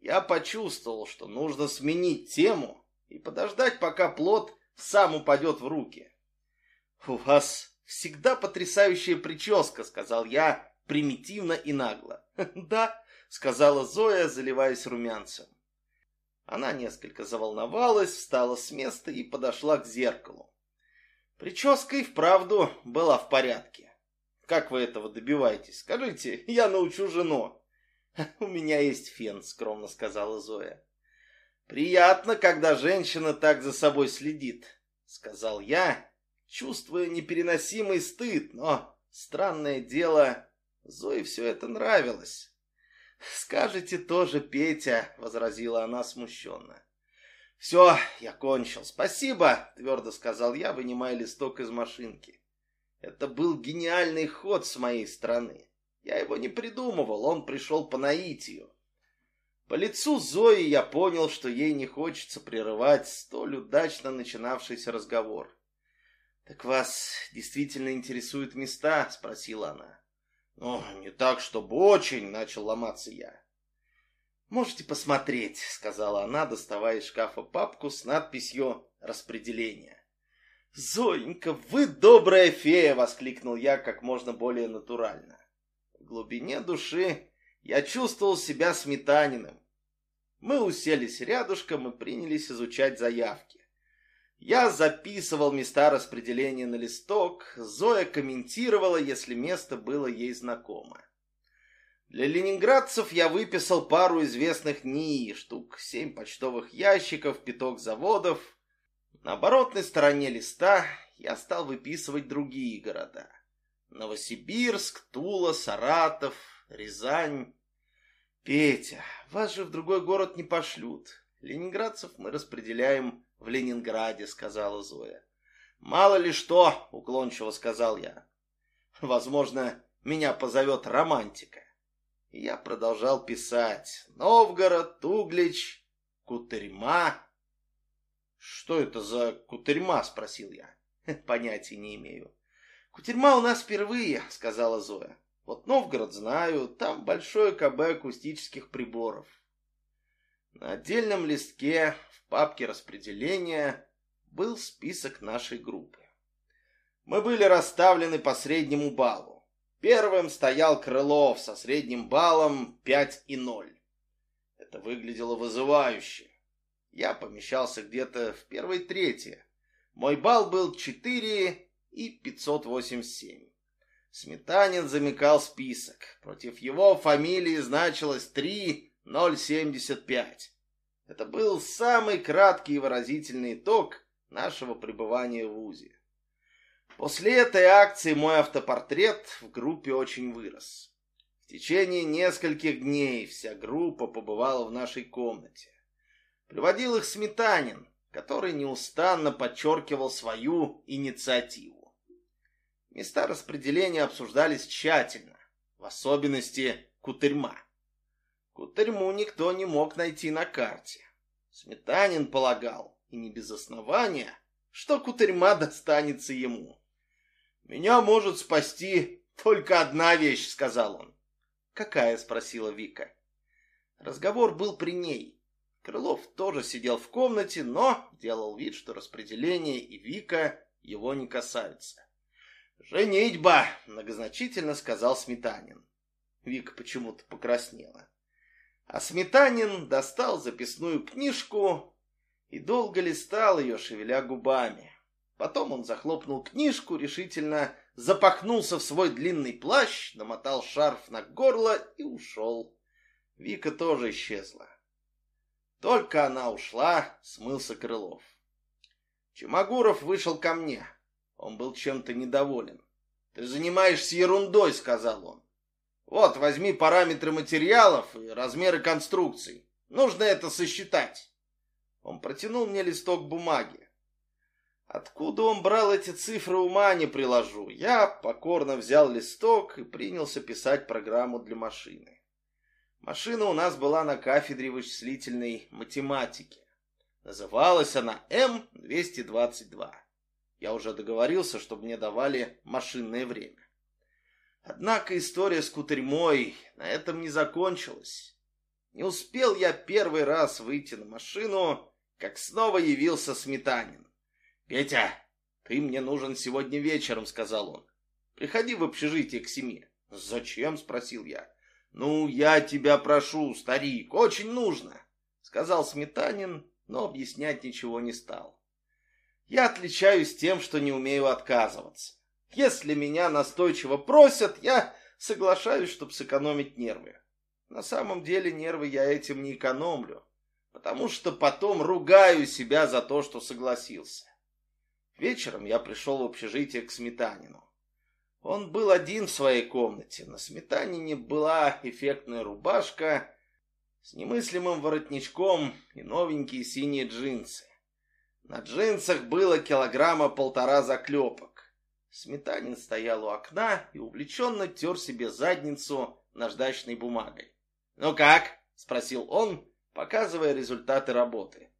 Я почувствовал, что нужно сменить тему и подождать, пока плод сам упадет в руки. «У вас всегда потрясающая прическа», — сказал я примитивно и нагло. «Да», — сказала Зоя, заливаясь румянцем. Она несколько заволновалась, встала с места и подошла к зеркалу. Прическа и вправду была в порядке. «Как вы этого добиваетесь? Скажите, я научу жену». «У меня есть фен», — скромно сказала Зоя. «Приятно, когда женщина так за собой следит», — сказал я, чувствуя непереносимый стыд, но, странное дело, Зое все это нравилось. «Скажете тоже, Петя», — возразила она смущенно. «Все, я кончил. Спасибо», — твердо сказал я, вынимая листок из машинки. Это был гениальный ход с моей стороны. Я его не придумывал, он пришел по наитию. По лицу Зои я понял, что ей не хочется прерывать столь удачно начинавшийся разговор. «Так вас действительно интересуют места?» — спросила она. «Ну, не так, чтобы очень», — начал ломаться я. «Можете посмотреть», — сказала она, доставая из шкафа папку с надписью «Распределение». «Зоенька, вы добрая фея!» — воскликнул я как можно более натурально. В глубине души я чувствовал себя сметаниным. Мы уселись рядышком и принялись изучать заявки. Я записывал места распределения на листок, Зоя комментировала, если место было ей знакомо. Для ленинградцев я выписал пару известных НИИ, штук семь почтовых ящиков, пяток заводов. На оборотной стороне листа я стал выписывать другие города. Новосибирск, Тула, Саратов, Рязань. Петя, вас же в другой город не пошлют. Ленинградцев мы распределяем в Ленинграде, сказала Зоя. Мало ли что, уклончиво сказал я. Возможно, меня позовет романтика. Я продолжал писать. Новгород, Углич, Кутерьма. Что это за Кутерьма, спросил я. Понятия не имею. Кутерьма у нас впервые, сказала Зоя. Вот Новгород знаю, там большое КБ акустических приборов. На отдельном листке папке распределения был список нашей группы. Мы были расставлены по среднему баллу. Первым стоял Крылов со средним баллом 5 и 0. Это выглядело вызывающе. Я помещался где-то в первой трети. Мой балл был 4 и 587. Сметанин замыкал список. Против его фамилии значилось 3-075. Это был самый краткий и выразительный итог нашего пребывания в УЗИ. После этой акции мой автопортрет в группе очень вырос. В течение нескольких дней вся группа побывала в нашей комнате. Приводил их Сметанин, который неустанно подчеркивал свою инициативу. Места распределения обсуждались тщательно, в особенности Кутырьма. Кутырьму никто не мог найти на карте. Сметанин полагал, и не без основания, что Кутырьма достанется ему. «Меня может спасти только одна вещь», — сказал он. «Какая?» — спросила Вика. Разговор был при ней. Крылов тоже сидел в комнате, но делал вид, что распределение и Вика его не касаются. «Женитьба!» — многозначительно сказал Сметанин. Вика почему-то покраснела. А Сметанин достал записную книжку и долго листал ее, шевеля губами. Потом он захлопнул книжку, решительно запахнулся в свой длинный плащ, намотал шарф на горло и ушел. Вика тоже исчезла. Только она ушла, смылся Крылов. Чемогуров вышел ко мне. Он был чем-то недоволен. «Ты занимаешься ерундой», — сказал он. Вот, возьми параметры материалов и размеры конструкций. Нужно это сосчитать. Он протянул мне листок бумаги. Откуда он брал эти цифры, ума не приложу. Я покорно взял листок и принялся писать программу для машины. Машина у нас была на кафедре вычислительной математики. Называлась она М-222. Я уже договорился, чтобы мне давали машинное время. Однако история с кутерьмой на этом не закончилась. Не успел я первый раз выйти на машину, как снова явился Сметанин. «Петя, ты мне нужен сегодня вечером», — сказал он. «Приходи в общежитие к семи». «Зачем?» — спросил я. «Ну, я тебя прошу, старик, очень нужно», — сказал Сметанин, но объяснять ничего не стал. «Я отличаюсь тем, что не умею отказываться. Если меня настойчиво просят, я соглашаюсь, чтобы сэкономить нервы. На самом деле нервы я этим не экономлю, потому что потом ругаю себя за то, что согласился. Вечером я пришел в общежитие к Сметанину. Он был один в своей комнате. На Сметанине была эффектная рубашка с немыслимым воротничком и новенькие синие джинсы. На джинсах было килограмма полтора заклепок. Сметанин стоял у окна и увлеченно тер себе задницу наждачной бумагой. «Ну как?» — спросил он, показывая результаты работы.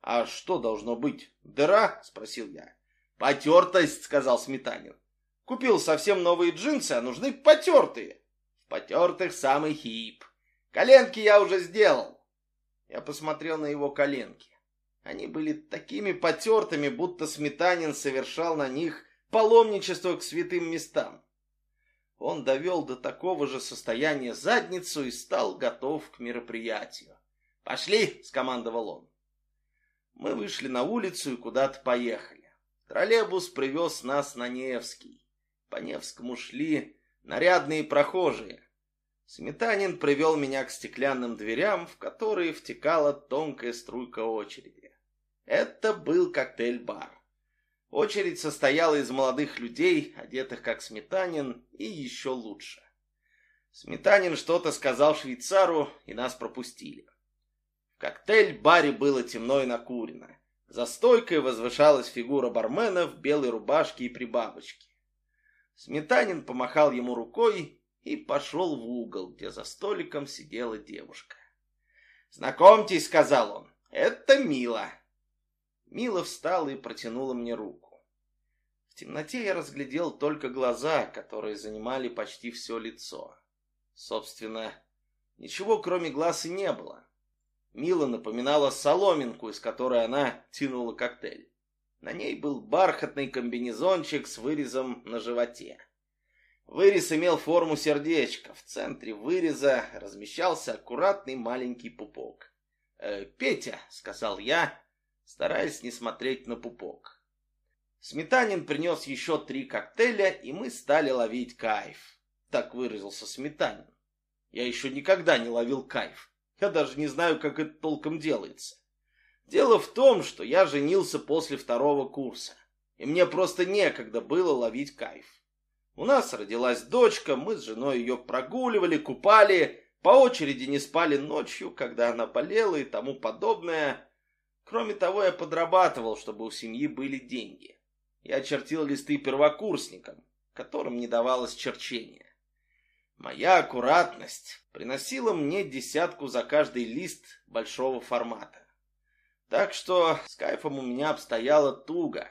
«А что должно быть? Дыра?» — спросил я. «Потертость», — сказал Сметанин. «Купил совсем новые джинсы, а нужны потертые». «В потертых самый хип. Коленки я уже сделал». Я посмотрел на его коленки. Они были такими потертыми, будто Сметанин совершал на них паломничество к святым местам. Он довел до такого же состояния задницу и стал готов к мероприятию. «Пошли!» — скомандовал он. Мы вышли на улицу и куда-то поехали. Троллейбус привез нас на Невский. По Невскому шли нарядные прохожие. Сметанин привел меня к стеклянным дверям, в которые втекала тонкая струйка очереди. Это был коктейль-бар. Очередь состояла из молодых людей, одетых как Сметанин, и еще лучше. Сметанин что-то сказал швейцару, и нас пропустили. В коктейль-баре было темно и накурено. За стойкой возвышалась фигура бармена в белой рубашке и при бабочке. Сметанин помахал ему рукой и пошел в угол, где за столиком сидела девушка. «Знакомьтесь», — сказал он, — «это Мила». Мила встала и протянула мне руку. В темноте я разглядел только глаза, которые занимали почти все лицо. Собственно, ничего кроме глаз и не было. Мила напоминала соломинку, из которой она тянула коктейль. На ней был бархатный комбинезончик с вырезом на животе. Вырез имел форму сердечка. В центре выреза размещался аккуратный маленький пупок. «Э, «Петя», — сказал я, стараясь не смотреть на пупок. Сметанин принес еще три коктейля, и мы стали ловить кайф. Так выразился Сметанин. Я еще никогда не ловил кайф. Я даже не знаю, как это толком делается. Дело в том, что я женился после второго курса, и мне просто некогда было ловить кайф. У нас родилась дочка, мы с женой ее прогуливали, купали, по очереди не спали ночью, когда она болела и тому подобное. Кроме того, я подрабатывал, чтобы у семьи были деньги. Я чертил листы первокурсникам, которым не давалось черчения. Моя аккуратность приносила мне десятку за каждый лист большого формата. Так что с кайфом у меня обстояло туго.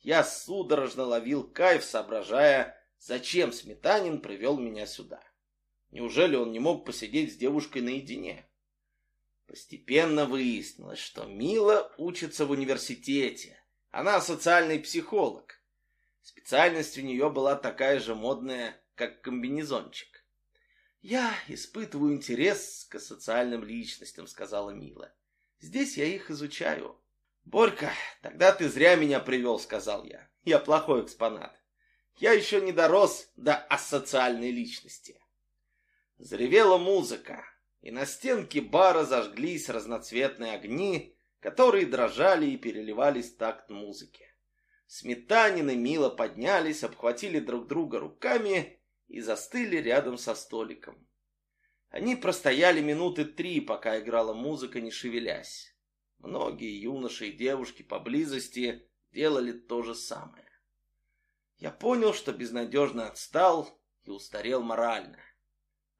Я судорожно ловил кайф, соображая, зачем Сметанин привел меня сюда. Неужели он не мог посидеть с девушкой наедине? Постепенно выяснилось, что Мила учится в университете. Она социальный психолог. Специальность у нее была такая же модная, как комбинезончик. «Я испытываю интерес к социальным личностям», — сказала Мила. «Здесь я их изучаю». «Борька, тогда ты зря меня привел», — сказал я. «Я плохой экспонат. Я еще не дорос до асоциальной личности». Заревела музыка и на стенке бара зажглись разноцветные огни, которые дрожали и переливались в такт музыки. Сметанины мило поднялись, обхватили друг друга руками и застыли рядом со столиком. Они простояли минуты три, пока играла музыка, не шевелясь. Многие юноши и девушки поблизости делали то же самое. Я понял, что безнадежно отстал и устарел морально.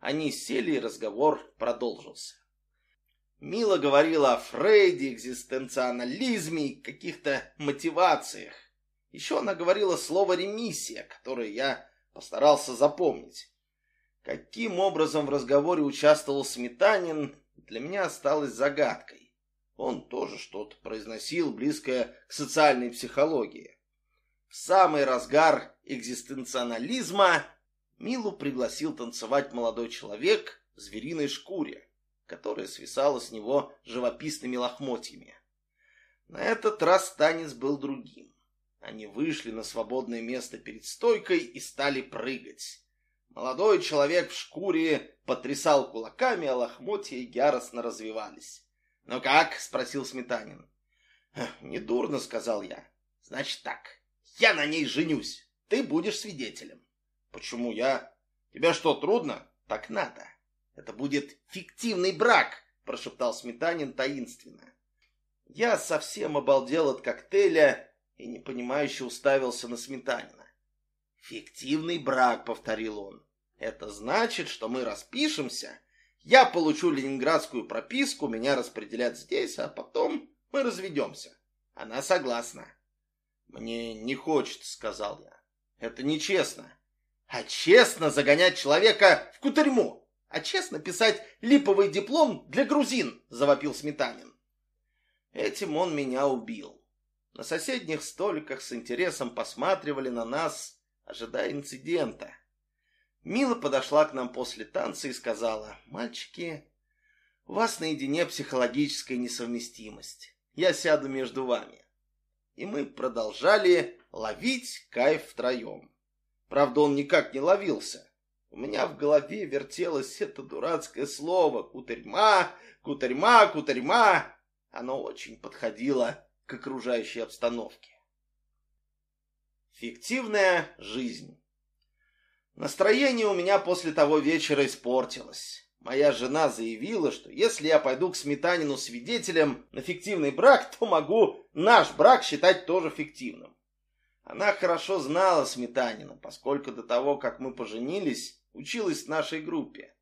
Они сели, и разговор продолжился. Мила говорила о Фрейде, экзистенциализме и каких-то мотивациях. Еще она говорила слово «ремиссия», которое я постарался запомнить. Каким образом в разговоре участвовал Сметанин, для меня осталось загадкой. Он тоже что-то произносил, близкое к социальной психологии. В самый разгар экзистенциализма Милу пригласил танцевать молодой человек в звериной шкуре, которая свисала с него живописными лохмотьями. На этот раз танец был другим. Они вышли на свободное место перед стойкой и стали прыгать. Молодой человек в шкуре потрясал кулаками, а лохмотья яростно развивались. «Ну как?» — спросил Сметанин. «Недурно», — сказал я. «Значит так, я на ней женюсь, ты будешь свидетелем». Почему я? Тебе что, трудно? Так надо. Это будет фиктивный брак, прошептал Сметанин таинственно. Я совсем обалдел от коктейля и непонимающе уставился на Сметанина. «Фиктивный брак», — повторил он. «Это значит, что мы распишемся, я получу ленинградскую прописку, меня распределят здесь, а потом мы разведемся». Она согласна. «Мне не хочется», — сказал я. «Это нечестно а честно загонять человека в кутерьму, а честно писать липовый диплом для грузин, завопил Сметанин. Этим он меня убил. На соседних столиках с интересом посматривали на нас, ожидая инцидента. Мила подошла к нам после танца и сказала, «Мальчики, у вас наедине психологическая несовместимость. Я сяду между вами». И мы продолжали ловить кайф втроем. Правда, он никак не ловился. У меня в голове вертелось это дурацкое слово «кутерьма», «кутерьма», «кутерьма». Оно очень подходило к окружающей обстановке. Фиктивная жизнь. Настроение у меня после того вечера испортилось. Моя жена заявила, что если я пойду к Сметанину свидетелем на фиктивный брак, то могу наш брак считать тоже фиктивным. Она хорошо знала Сметанина, поскольку до того, как мы поженились, училась в нашей группе.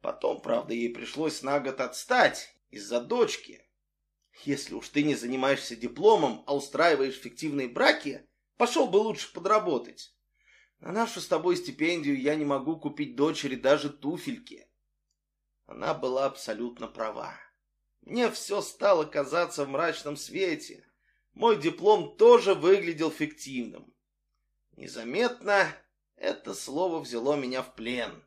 Потом, правда, ей пришлось на год отстать из-за дочки. Если уж ты не занимаешься дипломом, а устраиваешь фиктивные браки, пошел бы лучше подработать. На нашу с тобой стипендию я не могу купить дочери даже туфельки. Она была абсолютно права. Мне все стало казаться в мрачном свете. Мой диплом тоже выглядел фиктивным. Незаметно это слово взяло меня в плен.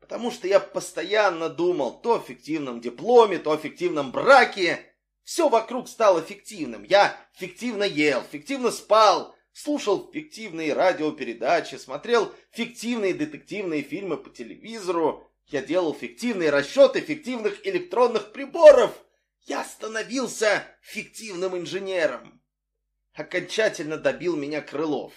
Потому что я постоянно думал то о фиктивном дипломе, то о фиктивном браке. Все вокруг стало фиктивным. Я фиктивно ел, фиктивно спал, слушал фиктивные радиопередачи, смотрел фиктивные детективные фильмы по телевизору, я делал фиктивные расчеты фиктивных электронных приборов. Я становился фиктивным инженером. Окончательно добил меня Крылов.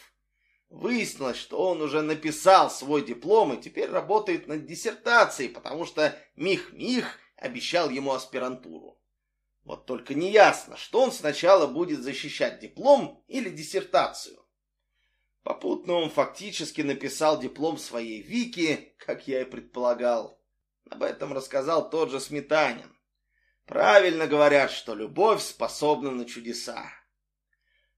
Выяснилось, что он уже написал свой диплом и теперь работает над диссертацией, потому что Мих-Мих обещал ему аспирантуру. Вот только не ясно, что он сначала будет защищать диплом или диссертацию. Попутно он фактически написал диплом своей Вики, как я и предполагал. Об этом рассказал тот же Сметанин. Правильно говорят, что любовь способна на чудеса.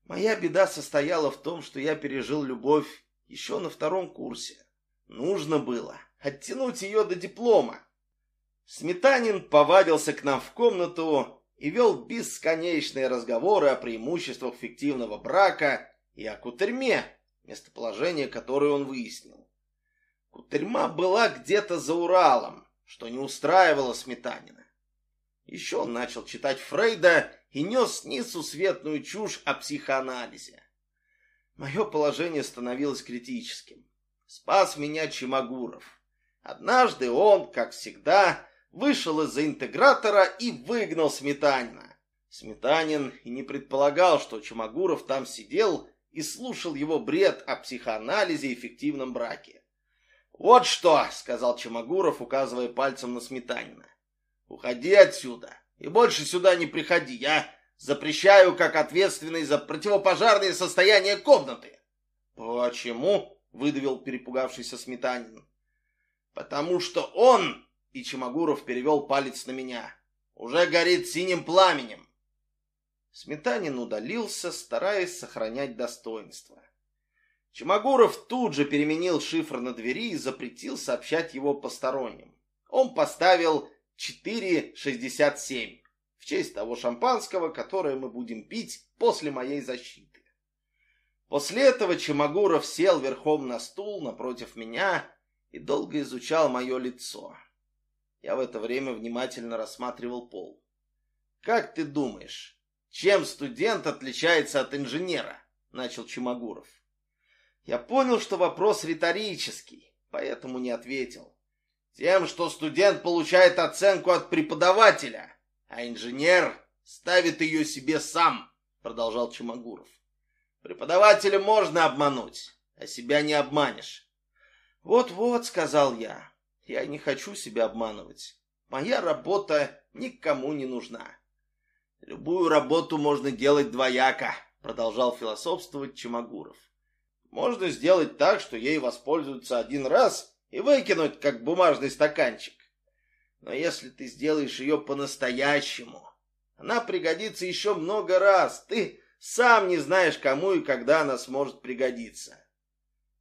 Моя беда состояла в том, что я пережил любовь еще на втором курсе. Нужно было оттянуть ее до диплома. Сметанин повадился к нам в комнату и вел бесконечные разговоры о преимуществах фиктивного брака и о Кутерьме, местоположение которой он выяснил. Кутерьма была где-то за Уралом, что не устраивало Сметанина. Еще он начал читать Фрейда и нес несусветную чушь о психоанализе. Мое положение становилось критическим. Спас меня Чимагуров. Однажды он, как всегда, вышел из-за интегратора и выгнал Сметанина. Сметанин и не предполагал, что Чумагуров там сидел и слушал его бред о психоанализе и эффективном браке. «Вот что!» — сказал Чумагуров, указывая пальцем на Сметанина. «Уходи отсюда и больше сюда не приходи. Я запрещаю как ответственный за противопожарное состояние комнаты». «Почему?» — выдавил перепугавшийся Сметанин. «Потому что он и Чемогуров перевел палец на меня. «Уже горит синим пламенем!» Сметанин удалился, стараясь сохранять достоинство. Чемогуров тут же переменил шифр на двери и запретил сообщать его посторонним. Он поставил 4,67 в честь того шампанского, которое мы будем пить после моей защиты. После этого Чемогуров сел верхом на стул напротив меня и долго изучал мое лицо. Я в это время внимательно рассматривал пол. «Как ты думаешь, чем студент отличается от инженера?» — начал Чумагуров. Я понял, что вопрос риторический, поэтому не ответил. Тем, что студент получает оценку от преподавателя, а инженер ставит ее себе сам, продолжал Чумагуров. Преподавателя можно обмануть, а себя не обманешь. Вот-вот, сказал я, я не хочу себя обманывать. Моя работа никому не нужна. Любую работу можно делать двояко, продолжал философствовать Чемогуров. Можно сделать так, что ей воспользуются один раз и выкинуть, как бумажный стаканчик. Но если ты сделаешь ее по-настоящему, она пригодится еще много раз. Ты сам не знаешь, кому и когда она сможет пригодиться.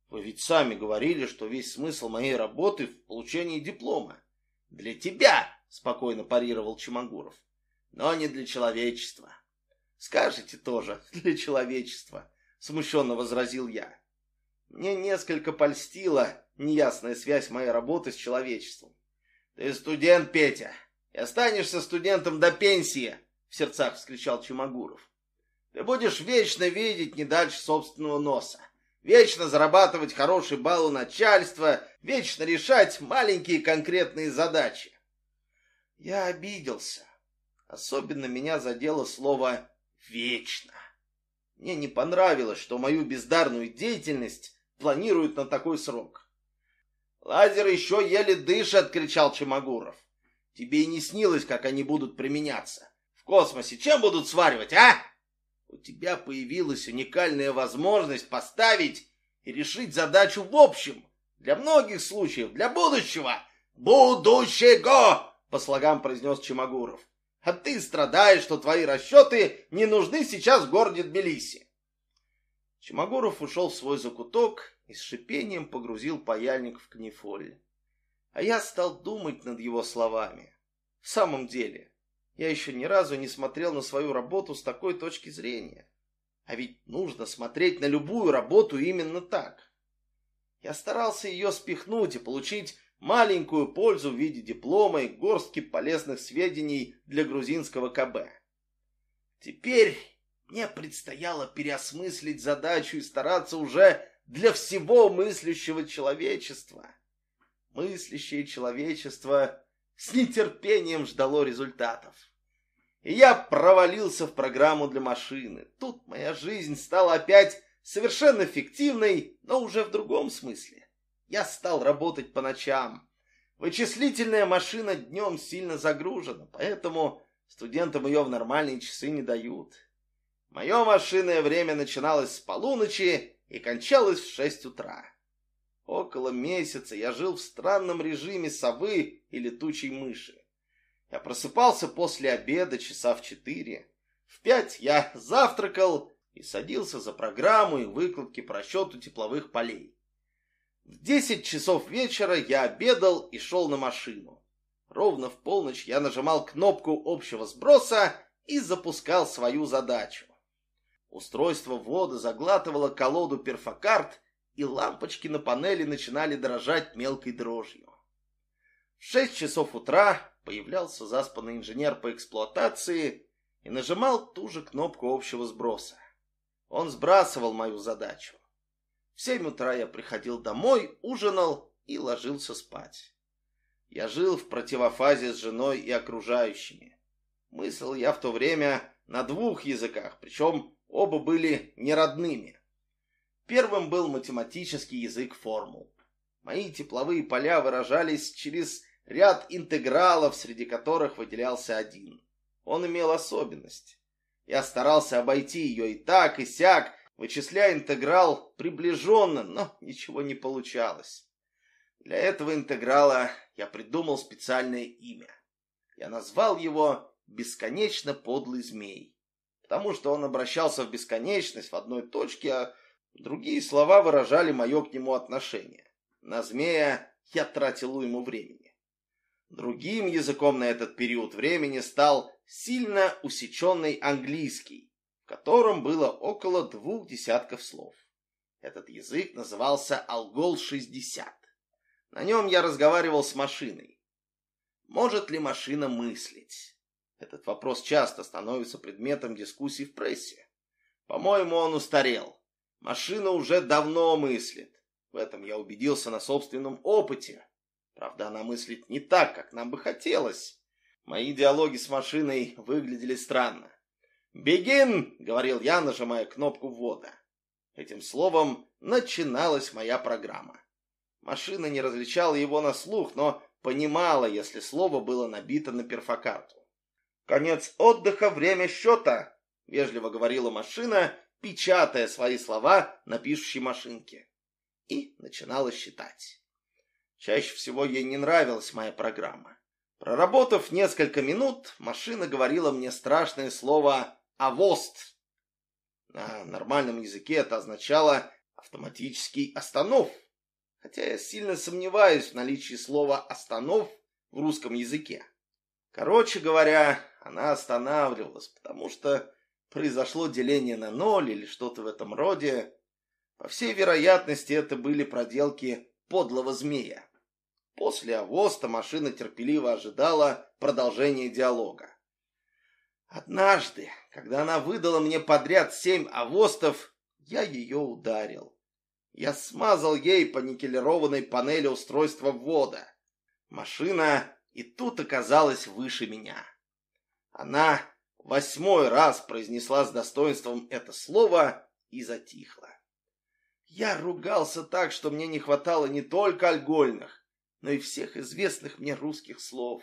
Вы ведь сами говорили, что весь смысл моей работы в получении диплома. Для тебя, спокойно парировал Чемогуров. но не для человечества. Скажете тоже, для человечества, смущенно возразил я. Мне несколько польстила неясная связь моей работы с человечеством. Ты студент, Петя, и останешься студентом до пенсии, в сердцах вскричал Чумагуров. Ты будешь вечно видеть не дальше собственного носа, вечно зарабатывать хороший балл у начальства, вечно решать маленькие конкретные задачи. Я обиделся. Особенно меня задело слово «вечно». Мне не понравилось, что мою бездарную деятельность планируют на такой срок. «Лазер еще еле дышит!» — кричал Чемогуров. «Тебе и не снилось, как они будут применяться. В космосе чем будут сваривать, а?» У тебя появилась уникальная возможность поставить и решить задачу в общем, для многих случаев, для будущего. Будущего! По слогам произнес Чемогуров. А ты страдаешь, что твои расчеты не нужны сейчас в городе Тбилиси. Чемогуров ушел в свой закуток и с шипением погрузил паяльник в книфоль. А я стал думать над его словами. В самом деле, я еще ни разу не смотрел на свою работу с такой точки зрения. А ведь нужно смотреть на любую работу именно так. Я старался ее спихнуть и получить маленькую пользу в виде диплома и горстки полезных сведений для грузинского КБ. Теперь мне предстояло переосмыслить задачу и стараться уже для всего мыслящего человечества. Мыслящее человечество с нетерпением ждало результатов. И я провалился в программу для машины. Тут моя жизнь стала опять совершенно фиктивной, но уже в другом смысле. Я стал работать по ночам. Вычислительная машина днем сильно загружена, поэтому студентам ее в нормальные часы не дают. Мое машинное время начиналось с полуночи и кончалось в шесть утра. Около месяца я жил в странном режиме совы и летучей мыши. Я просыпался после обеда часа в четыре. В пять я завтракал и садился за программу и выкладки по расчету тепловых полей. В десять часов вечера я обедал и шел на машину. Ровно в полночь я нажимал кнопку общего сброса и запускал свою задачу. Устройство ввода заглатывало колоду перфокарт и лампочки на панели начинали дрожать мелкой дрожью. В шесть часов утра появлялся заспанный инженер по эксплуатации и нажимал ту же кнопку общего сброса. Он сбрасывал мою задачу. В семь утра я приходил домой, ужинал и ложился спать. Я жил в противофазе с женой и окружающими. Мыслил я в то время на двух языках, причем оба были неродными. Первым был математический язык формул. Мои тепловые поля выражались через ряд интегралов, среди которых выделялся один. Он имел особенность. Я старался обойти ее и так, и сяк, вычисляя интеграл приближенно, но ничего не получалось. Для этого интеграла я придумал специальное имя. Я назвал его «бесконечно подлый змей», потому что он обращался в бесконечность в одной точке, а Другие слова выражали мое к нему отношение. На змея я тратил ему времени. Другим языком на этот период времени стал сильно усеченный английский, в котором было около двух десятков слов. Этот язык назывался Алгол-60. На нем я разговаривал с машиной. Может ли машина мыслить? Этот вопрос часто становится предметом дискуссий в прессе. По-моему, он устарел. Машина уже давно мыслит. В этом я убедился на собственном опыте. Правда, она мыслит не так, как нам бы хотелось. Мои диалоги с машиной выглядели странно. «Бегин!» — говорил я, нажимая кнопку ввода. Этим словом начиналась моя программа. Машина не различала его на слух, но понимала, если слово было набито на перфокарту. «Конец отдыха, время счета!» — вежливо говорила машина печатая свои слова на пишущей машинке. И начинала считать. Чаще всего ей не нравилась моя программа. Проработав несколько минут, машина говорила мне страшное слово «авост». На нормальном языке это означало «автоматический останов». Хотя я сильно сомневаюсь в наличии слова «останов» в русском языке. Короче говоря, она останавливалась, потому что произошло деление на ноль или что-то в этом роде. По всей вероятности, это были проделки подлого змея. После авоста машина терпеливо ожидала продолжения диалога. Однажды, когда она выдала мне подряд семь авостов, я ее ударил. Я смазал ей по никелированной панели устройства ввода. Машина и тут оказалась выше меня. Она восьмой раз произнесла с достоинством это слово и затихла. Я ругался так, что мне не хватало не только альгольных, но и всех известных мне русских слов.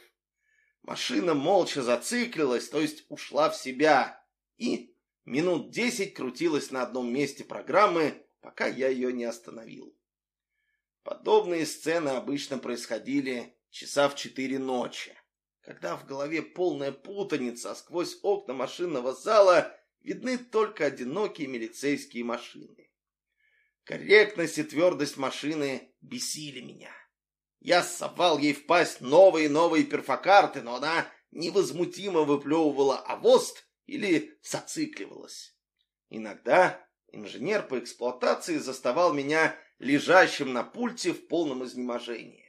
Машина молча зациклилась, то есть ушла в себя, и минут десять крутилась на одном месте программы, пока я ее не остановил. Подобные сцены обычно происходили часа в четыре ночи, когда в голове полная путаница, а сквозь окна машинного зала видны только одинокие милицейские машины. Корректность и твердость машины бесили меня. Я совал ей в пасть новые и новые перфокарты, но она невозмутимо выплевывала авост или зацикливалась. Иногда инженер по эксплуатации заставал меня лежащим на пульте в полном изнеможении.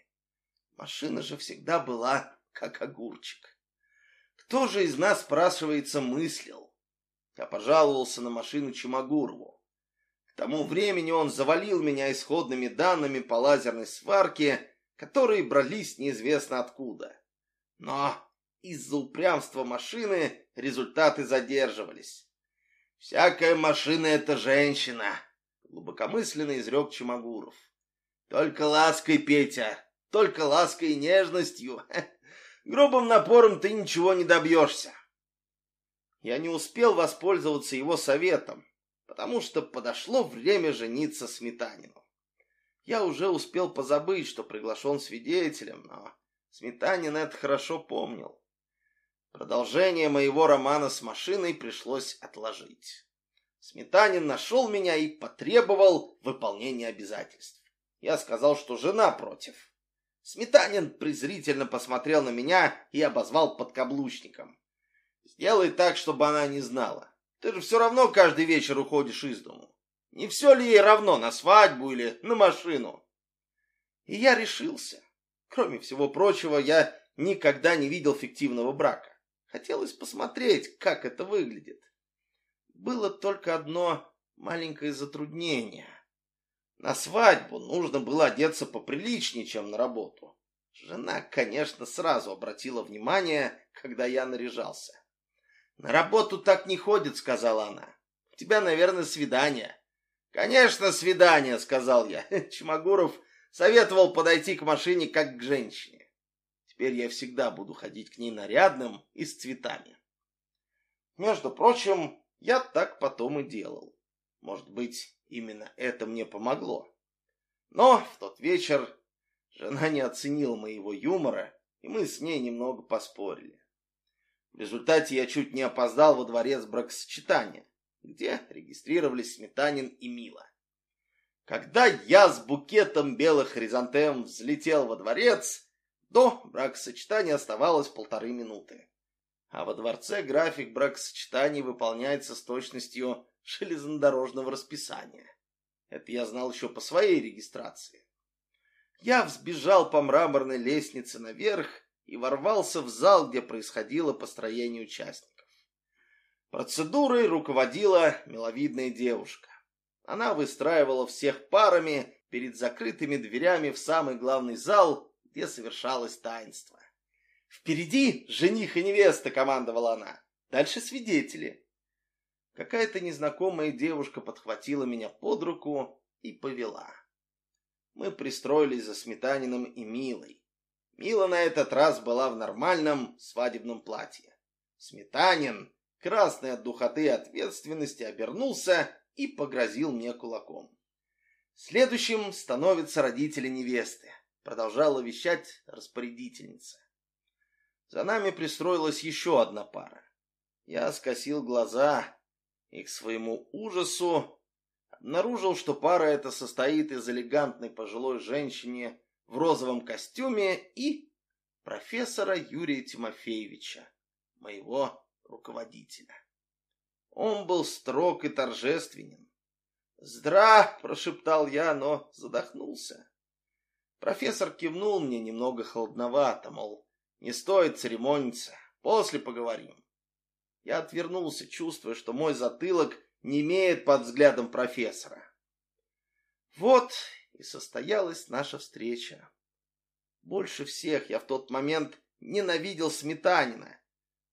Машина же всегда была как огурчик. Кто же из нас, спрашивается, мыслил? Я пожаловался на машину Чимагурову. К тому времени он завалил меня исходными данными по лазерной сварке которые брались неизвестно откуда. Но из-за упрямства машины результаты задерживались. «Всякая машина — это женщина», — глубокомысленно изрек Чемагуров. «Только лаской, Петя, только лаской и нежностью. Грубым напором ты ничего не добьешься». Я не успел воспользоваться его советом, потому что подошло время жениться Сметанину. Я уже успел позабыть, что приглашен свидетелем, но Сметанин это хорошо помнил. Продолжение моего романа с машиной пришлось отложить. Сметанин нашел меня и потребовал выполнения обязательств. Я сказал, что жена против. Сметанин презрительно посмотрел на меня и обозвал подкаблучником. «Сделай так, чтобы она не знала. Ты же все равно каждый вечер уходишь из дому. Не все ли ей равно, на свадьбу или на машину? И я решился. Кроме всего прочего, я никогда не видел фиктивного брака. Хотелось посмотреть, как это выглядит. Было только одно маленькое затруднение. На свадьбу нужно было одеться поприличнее, чем на работу. Жена, конечно, сразу обратила внимание, когда я наряжался. «На работу так не ходит», — сказала она. «У тебя, наверное, свидание». «Конечно, свидание», — сказал я. Чмагуров советовал подойти к машине как к женщине. Теперь я всегда буду ходить к ней нарядным и с цветами. Между прочим, я так потом и делал. Может быть, именно это мне помогло. Но в тот вечер жена не оценила моего юмора, и мы с ней немного поспорили. В результате я чуть не опоздал во дворец бракосочетания где регистрировались Сметанин и Мила. Когда я с букетом белых хризантем взлетел во дворец, до бракосочетания оставалось полторы минуты. А во дворце график бракосочетаний выполняется с точностью железнодорожного расписания. Это я знал еще по своей регистрации. Я взбежал по мраморной лестнице наверх и ворвался в зал, где происходило построение участников. Процедурой руководила миловидная девушка. Она выстраивала всех парами перед закрытыми дверями в самый главный зал, где совершалось таинство. «Впереди жених и невеста!» — командовала она. «Дальше свидетели». Какая-то незнакомая девушка подхватила меня под руку и повела. Мы пристроились за Сметаниным и Милой. Мила на этот раз была в нормальном свадебном платье. Сметанин красный от духоты и ответственности, обернулся и погрозил мне кулаком. Следующим становятся родители невесты, продолжала вещать распорядительница. За нами пристроилась еще одна пара. Я скосил глаза и к своему ужасу обнаружил, что пара эта состоит из элегантной пожилой женщины в розовом костюме и профессора Юрия Тимофеевича, моего руководителя. Он был строг и торжественен. «Здра!» — прошептал я, но задохнулся. Профессор кивнул мне немного холодновато, мол, не стоит церемониться, после поговорим. Я отвернулся, чувствуя, что мой затылок не имеет под взглядом профессора. Вот и состоялась наша встреча. Больше всех я в тот момент ненавидел Сметанина.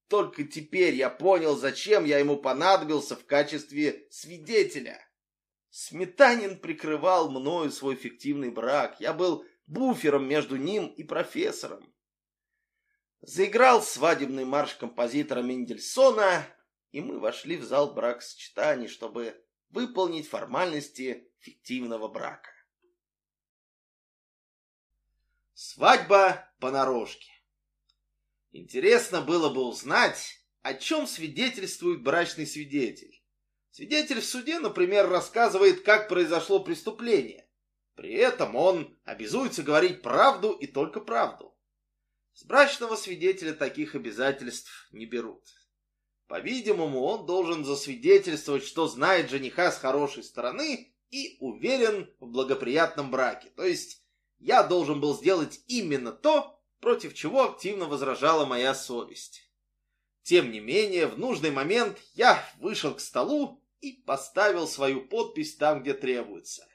Только теперь я понял, зачем я ему понадобился в качестве свидетеля. Сметанин прикрывал мною свой фиктивный брак. Я был буфером между ним и профессором. Заиграл свадебный марш композитора Мендельсона, и мы вошли в зал бракосочетаний, чтобы выполнить формальности фиктивного брака. Свадьба понарошке. Интересно было бы узнать, о чем свидетельствует брачный свидетель. Свидетель в суде, например, рассказывает, как произошло преступление. При этом он обязуется говорить правду и только правду. С брачного свидетеля таких обязательств не берут. По-видимому, он должен засвидетельствовать, что знает жениха с хорошей стороны и уверен в благоприятном браке. То есть я должен был сделать именно то, против чего активно возражала моя совесть. Тем не менее, в нужный момент я вышел к столу и поставил свою подпись там, где требуется.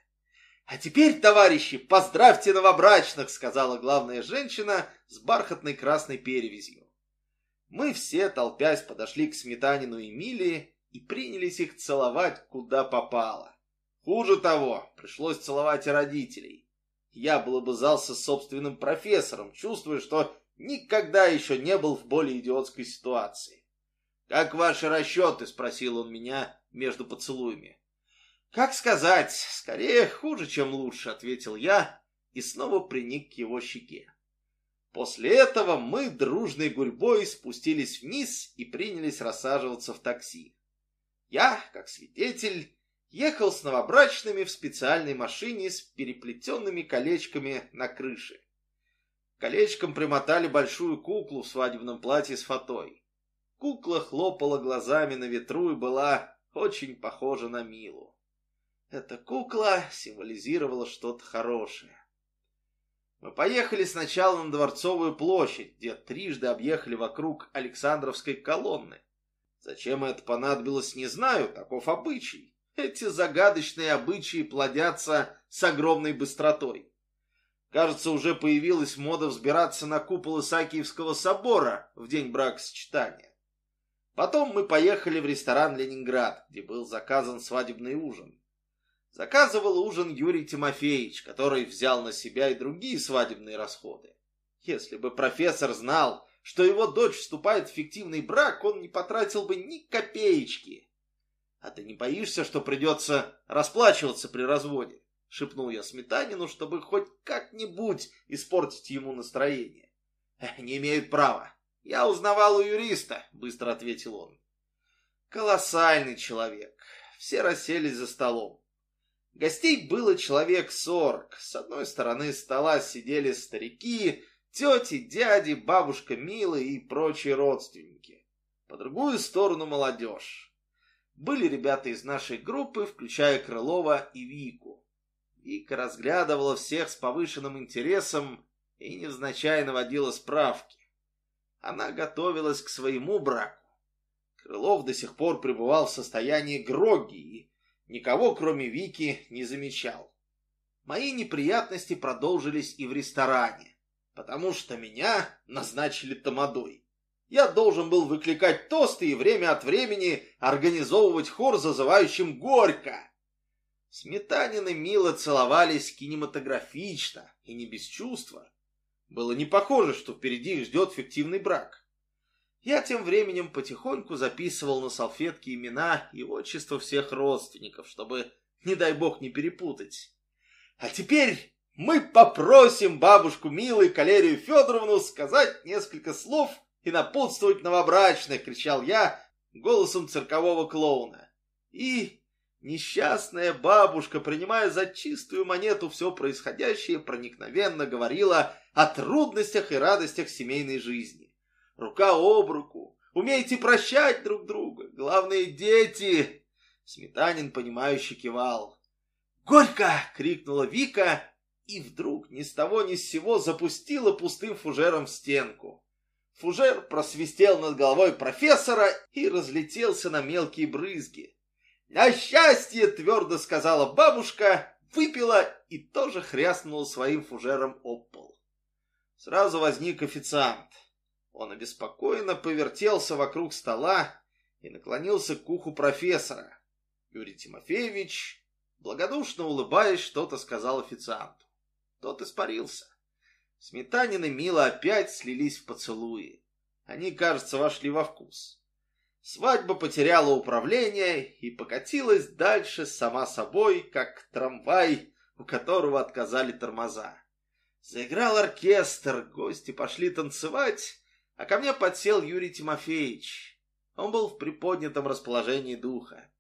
«А теперь, товарищи, поздравьте новобрачных!» — сказала главная женщина с бархатной красной перевязью. Мы все, толпясь, подошли к Сметанину и Милии и принялись их целовать, куда попало. Хуже того, пришлось целовать и родителей я был облызался с собственным профессором, чувствуя, что никогда еще не был в более идиотской ситуации. «Как ваши расчеты?» — спросил он меня между поцелуями. «Как сказать, скорее хуже, чем лучше», — ответил я и снова приник к его щеке. После этого мы дружной гурьбой спустились вниз и принялись рассаживаться в такси. Я, как свидетель, ехал с новобрачными в специальной машине с переплетенными колечками на крыше. Колечком примотали большую куклу в свадебном платье с фатой. Кукла хлопала глазами на ветру и была очень похожа на Милу. Эта кукла символизировала что-то хорошее. Мы поехали сначала на Дворцовую площадь, где трижды объехали вокруг Александровской колонны. Зачем это понадобилось, не знаю, таков обычай. Эти загадочные обычаи плодятся с огромной быстротой. Кажется, уже появилась мода взбираться на купол Исаакиевского собора в день бракосочетания. Потом мы поехали в ресторан «Ленинград», где был заказан свадебный ужин. Заказывал ужин Юрий Тимофеевич, который взял на себя и другие свадебные расходы. Если бы профессор знал, что его дочь вступает в фиктивный брак, он не потратил бы ни копеечки. «А ты не боишься, что придется расплачиваться при разводе?» — шепнул я Сметанину, чтобы хоть как-нибудь испортить ему настроение. «Не имеют права. Я узнавал у юриста», — быстро ответил он. «Колоссальный человек. Все расселись за столом. Гостей было человек сорок. С одной стороны стола сидели старики, тети, дяди, бабушка Мила и прочие родственники. По другую сторону молодежь. Были ребята из нашей группы, включая Крылова и Вику. Вика разглядывала всех с повышенным интересом и невзначай наводила справки. Она готовилась к своему браку. Крылов до сих пор пребывал в состоянии гроги никого, кроме Вики, не замечал. Мои неприятности продолжились и в ресторане, потому что меня назначили тамадой. Я должен был выкликать тосты и время от времени организовывать хор, зазывающим «Горько!». Сметанины мило целовались кинематографично и не без чувства. Было не похоже, что впереди их ждет фиктивный брак. Я тем временем потихоньку записывал на салфетке имена и отчество всех родственников, чтобы, не дай бог, не перепутать. А теперь мы попросим бабушку Милу Калерию Федоровну сказать несколько слов и напутствовать новобрачных!» — кричал я голосом циркового клоуна. И Несчастная бабушка, принимая за чистую монету все происходящее, проникновенно говорила о трудностях и радостях семейной жизни. Рука об руку, умеете прощать друг друга, главные дети. Сметанин, понимающе кивал. «Горько!» — крикнула Вика, и вдруг ни с того ни с сего запустила пустым фужером в стенку. Фужер просвистел над головой профессора и разлетелся на мелкие брызги. «На счастье!» — твердо сказала бабушка, выпила и тоже хряснула своим фужером об пол. Сразу возник официант. Он обеспокоенно повертелся вокруг стола и наклонился к уху профессора. Юрий Тимофеевич, благодушно улыбаясь, что-то сказал официанту. Тот испарился. Сметанин и Мила опять слились в поцелуи. Они, кажется, вошли во вкус. Свадьба потеряла управление и покатилась дальше сама собой, как трамвай, у которого отказали тормоза. Заиграл оркестр, гости пошли танцевать, а ко мне подсел Юрий Тимофеевич. Он был в приподнятом расположении духа.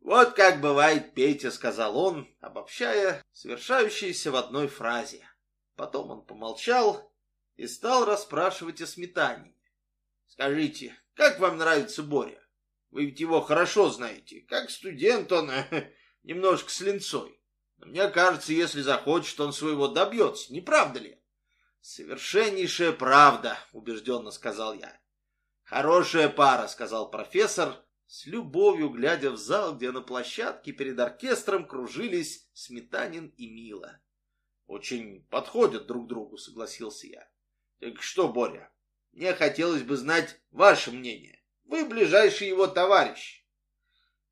«Вот как бывает, Петя», — сказал он, обобщая совершающееся в одной фразе. Потом он помолчал и стал расспрашивать о сметане. «Скажите, как вам нравится Боря? Вы ведь его хорошо знаете. Как студент он немножко с линцой. Но мне кажется, если захочет, он своего добьется. Не правда ли? Совершеннейшая правда, убежденно сказал я. Хорошая пара, сказал профессор, с любовью глядя в зал, где на площадке перед оркестром кружились Сметанин и Мила. Очень подходят друг другу, согласился я. Так что, Боря, мне хотелось бы знать ваше мнение. Вы ближайший его товарищ.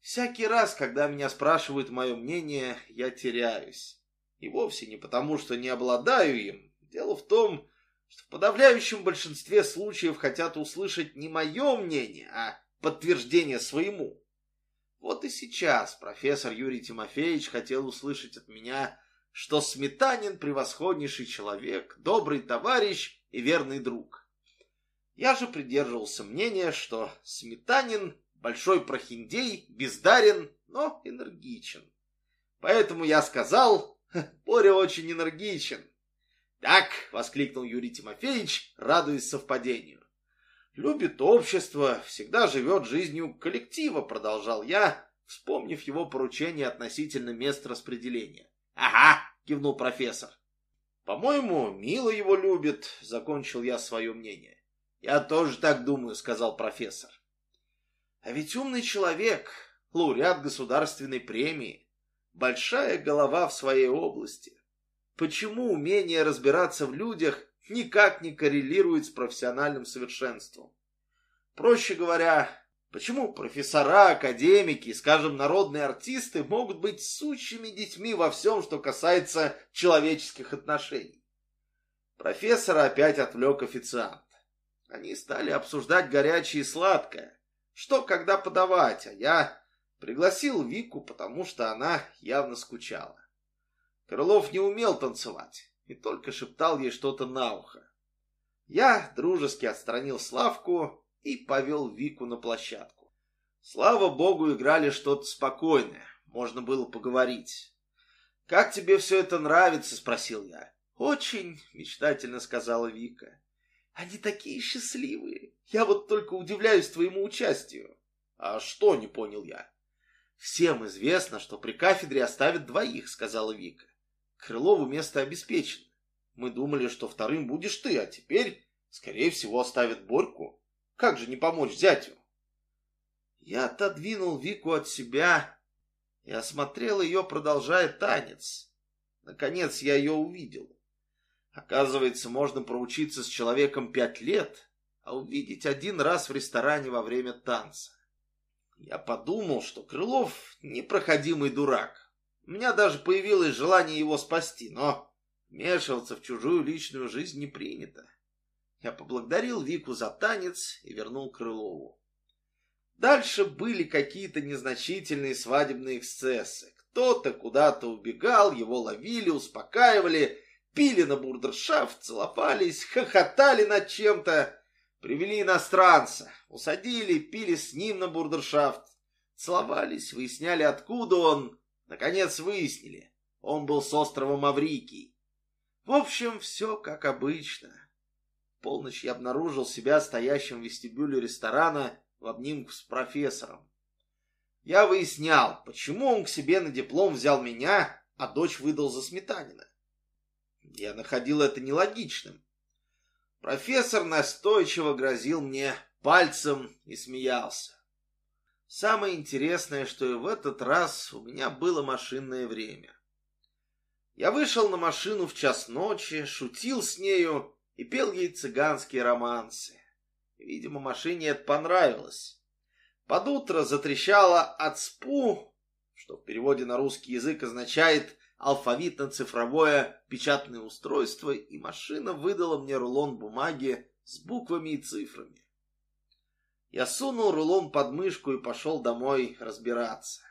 Всякий раз, когда меня спрашивают мое мнение, я теряюсь. И вовсе не потому, что не обладаю им. Дело в том, что в подавляющем большинстве случаев хотят услышать не мое мнение, а подтверждение своему. Вот и сейчас профессор Юрий Тимофеевич хотел услышать от меня, что Сметанин превосходнейший человек, добрый товарищ и верный друг. Я же придерживался мнения, что Сметанин большой прохиндей, бездарен, но энергичен. Поэтому я сказал, Боря очень энергичен. «Так!» — воскликнул Юрий Тимофеевич, радуясь совпадению. «Любит общество, всегда живет жизнью коллектива», — продолжал я, вспомнив его поручение относительно мест распределения. «Ага!» — кивнул профессор. «По-моему, Мила его любит», — закончил я свое мнение. «Я тоже так думаю», — сказал профессор. «А ведь умный человек, лауреат государственной премии, большая голова в своей области. Почему умение разбираться в людях никак не коррелирует с профессиональным совершенством? Проще говоря, почему профессора, академики, скажем, народные артисты могут быть сущими детьми во всем, что касается человеческих отношений? Профессора опять отвлек официант. Они стали обсуждать горячее и сладкое. Что когда подавать, а я пригласил Вику, потому что она явно скучала. Крылов не умел танцевать и только шептал ей что-то на ухо. Я дружески отстранил Славку и повел Вику на площадку. Слава богу, играли что-то спокойное, можно было поговорить. «Как тебе все это нравится?» — спросил я. «Очень», — мечтательно сказала Вика. Они такие счастливые. Я вот только удивляюсь твоему участию. А что, не понял я. Всем известно, что при кафедре оставят двоих, сказала Вика. Крылову место обеспечено. Мы думали, что вторым будешь ты, а теперь, скорее всего, оставят Борьку. Как же не помочь зятю? Я отодвинул Вику от себя и осмотрел ее, продолжая танец. Наконец я ее увидел. Оказывается, можно проучиться с человеком пять лет, а увидеть один раз в ресторане во время танца. Я подумал, что Крылов непроходимый дурак. У меня даже появилось желание его спасти, но вмешиваться в чужую личную жизнь не принято. Я поблагодарил Вику за танец и вернул Крылову. Дальше были какие-то незначительные свадебные эксцессы. Кто-то куда-то убегал, его ловили, успокаивали, пили на бурдершафт, целовались, хохотали над чем-то. Привели иностранца, усадили, пили с ним на бурдершафт. Целовались, выясняли, откуда он. Наконец выяснили. Он был с острова Маврикий. В общем, все как обычно. В полночь я обнаружил себя стоящим в вестибюле ресторана в обнимку с профессором. Я выяснял, почему он к себе на диплом взял меня, а дочь выдал за Сметанина. Я находил это нелогичным. Профессор настойчиво грозил мне пальцем и смеялся. Самое интересное, что и в этот раз у меня было машинное время. Я вышел на машину в час ночи, шутил с нею и пел ей цыганские романсы. Видимо, машине это понравилось. Под утро затрещало «Ацпу», что в переводе на русский язык означает алфавитно-цифровое печатное устройство, и машина выдала мне рулон бумаги с буквами и цифрами. Я сунул рулон под мышку и пошел домой разбираться.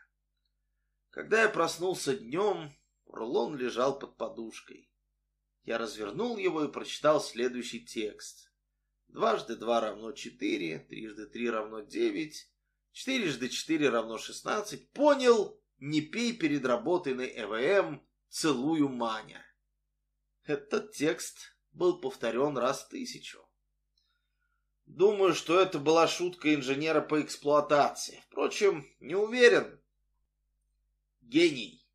Когда я проснулся днем, рулон лежал под подушкой. Я развернул его и прочитал следующий текст. Дважды два равно четыре, трижды три равно девять, четырежды четыре равно шестнадцать. Понял? Не пей перед работой на ЭВМ, целую Маня. Этот текст был повторен раз тысячу. Думаю, что это была шутка инженера по эксплуатации. Впрочем, не уверен. Гений.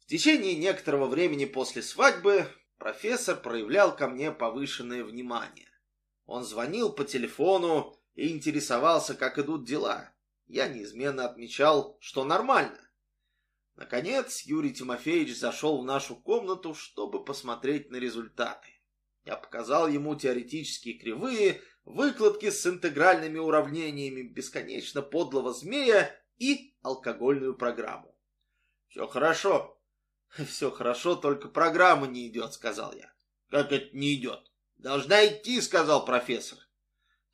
В течение некоторого времени после свадьбы профессор проявлял ко мне повышенное внимание. Он звонил по телефону и интересовался, как идут дела. Я неизменно отмечал, что нормально. Наконец, Юрий Тимофеевич зашел в нашу комнату, чтобы посмотреть на результаты. Я показал ему теоретические кривые, выкладки с интегральными уравнениями бесконечно подлого змея и алкогольную программу. «Все хорошо». «Все хорошо, только программа не идет», — сказал я. «Как это не идет?» «Должна идти», — сказал профессор.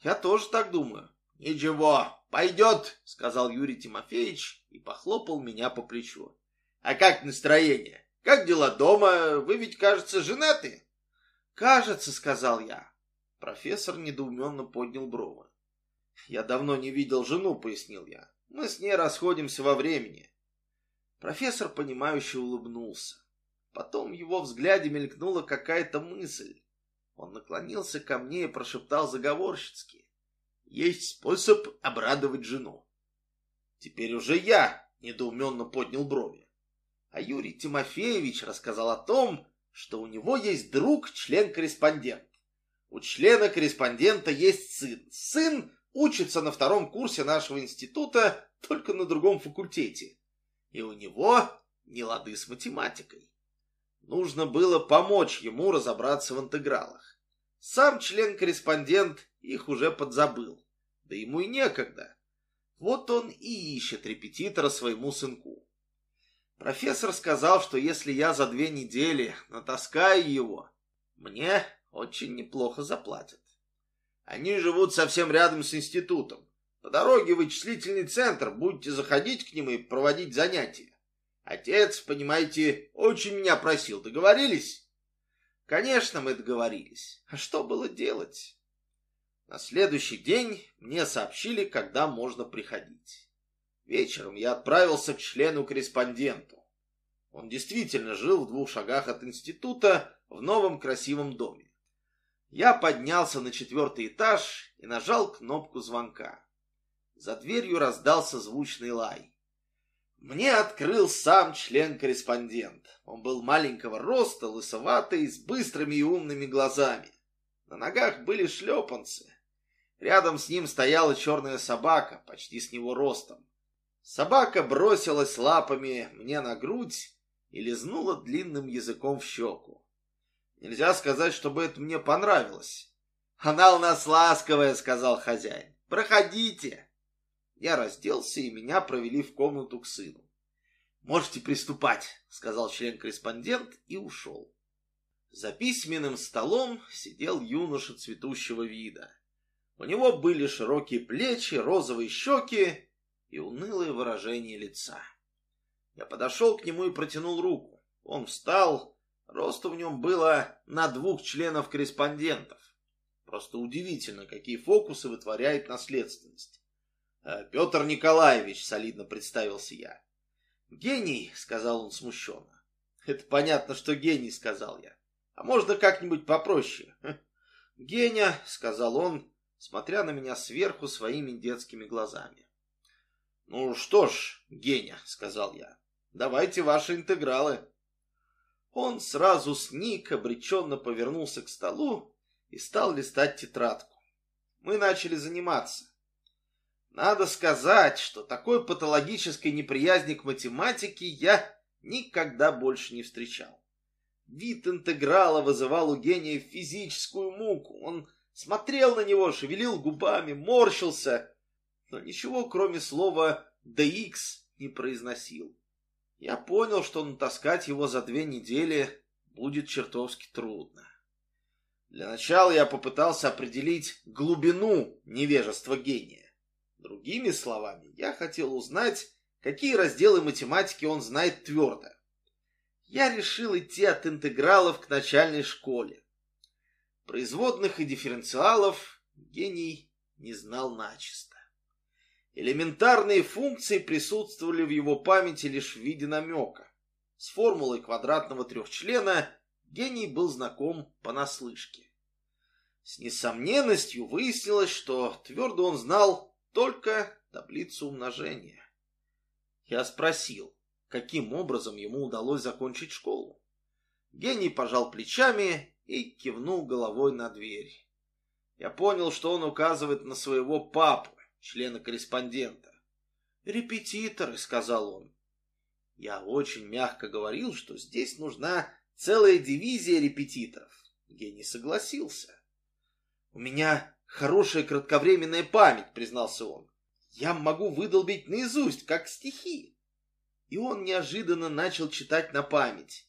«Я тоже так думаю». «Ничего, пойдет», — сказал Юрий Тимофеевич и похлопал меня по плечу. «А как настроение? Как дела дома? Вы ведь, кажется, женаты?» «Кажется», — сказал я. Профессор недоуменно поднял бровы. «Я давно не видел жену», — пояснил я. «Мы с ней расходимся во времени». Профессор, понимающе улыбнулся. Потом в его взгляде мелькнула какая-то мысль. Он наклонился ко мне и прошептал заговорщицки. «Есть способ обрадовать жену». Теперь уже я недоуменно поднял брови. А Юрий Тимофеевич рассказал о том, что у него есть друг, член-корреспондент. У члена-корреспондента есть сын. Сын учится на втором курсе нашего института, только на другом факультете. И у него не лады с математикой. Нужно было помочь ему разобраться в интегралах. Сам член-корреспондент их уже подзабыл. Да ему и некогда. Вот он и ищет репетитора своему сынку. Профессор сказал, что если я за две недели натаскаю его, мне очень неплохо заплатят. Они живут совсем рядом с институтом. По дороге вычислительный центр будете заходить к ним и проводить занятия. Отец, понимаете, очень меня просил. Договорились? Конечно, мы договорились. А что было делать? На следующий день мне сообщили, когда можно приходить. Вечером я отправился к члену-корреспонденту. Он действительно жил в двух шагах от института в новом красивом доме. Я поднялся на четвертый этаж и нажал кнопку звонка. За дверью раздался звучный лай. Мне открыл сам член-корреспондент. Он был маленького роста, лысоватый, с быстрыми и умными глазами. На ногах были шлепанцы. Рядом с ним стояла черная собака, почти с него ростом. Собака бросилась лапами мне на грудь и лизнула длинным языком в щеку. Нельзя сказать, чтобы это мне понравилось. «Она у нас ласковая», — сказал хозяин. «Проходите». Я разделся, и меня провели в комнату к сыну. «Можете приступать», — сказал член-корреспондент и ушел. За письменным столом сидел юноша цветущего вида. У него были широкие плечи, розовые щеки и унылое выражение лица. Я подошел к нему и протянул руку. Он встал, Росту в нем было на двух членов-корреспондентов. Просто удивительно, какие фокусы вытворяет наследственность. «Э, «Петр Николаевич», — солидно представился я. «Гений», — сказал он смущенно. «Это понятно, что гений», — сказал я. «А можно как-нибудь попроще?» «Геня», — сказал он, смотря на меня сверху своими детскими глазами. «Ну что ж, Геня», — сказал я, — «давайте ваши интегралы». Он сразу сник, обреченно повернулся к столу и стал листать тетрадку. Мы начали заниматься. Надо сказать, что такой патологической неприязни к математике я никогда больше не встречал. Вид интеграла вызывал у гения физическую муку. Он смотрел на него, шевелил губами, морщился, но ничего, кроме слова «dx» не произносил. Я понял, что натаскать его за две недели будет чертовски трудно. Для начала я попытался определить глубину невежества гения. Другими словами, я хотел узнать, какие разделы математики он знает твердо. Я решил идти от интегралов к начальной школе. Производных и дифференциалов гений не знал начисто. Элементарные функции присутствовали в его памяти лишь в виде намека. С формулой квадратного трехчлена гений был знаком понаслышке. С несомненностью выяснилось, что твердо он знал только таблицу умножения. Я спросил, каким образом ему удалось закончить школу. Гений пожал плечами и кивнул головой на дверь. Я понял, что он указывает на своего папу, члена-корреспондента. «Репетиторы», — сказал он. Я очень мягко говорил, что здесь нужна целая дивизия репетиторов. Гений согласился. У меня хорошая кратковременная память, признался он. Я могу выдолбить наизусть, как стихи. И он неожиданно начал читать на память.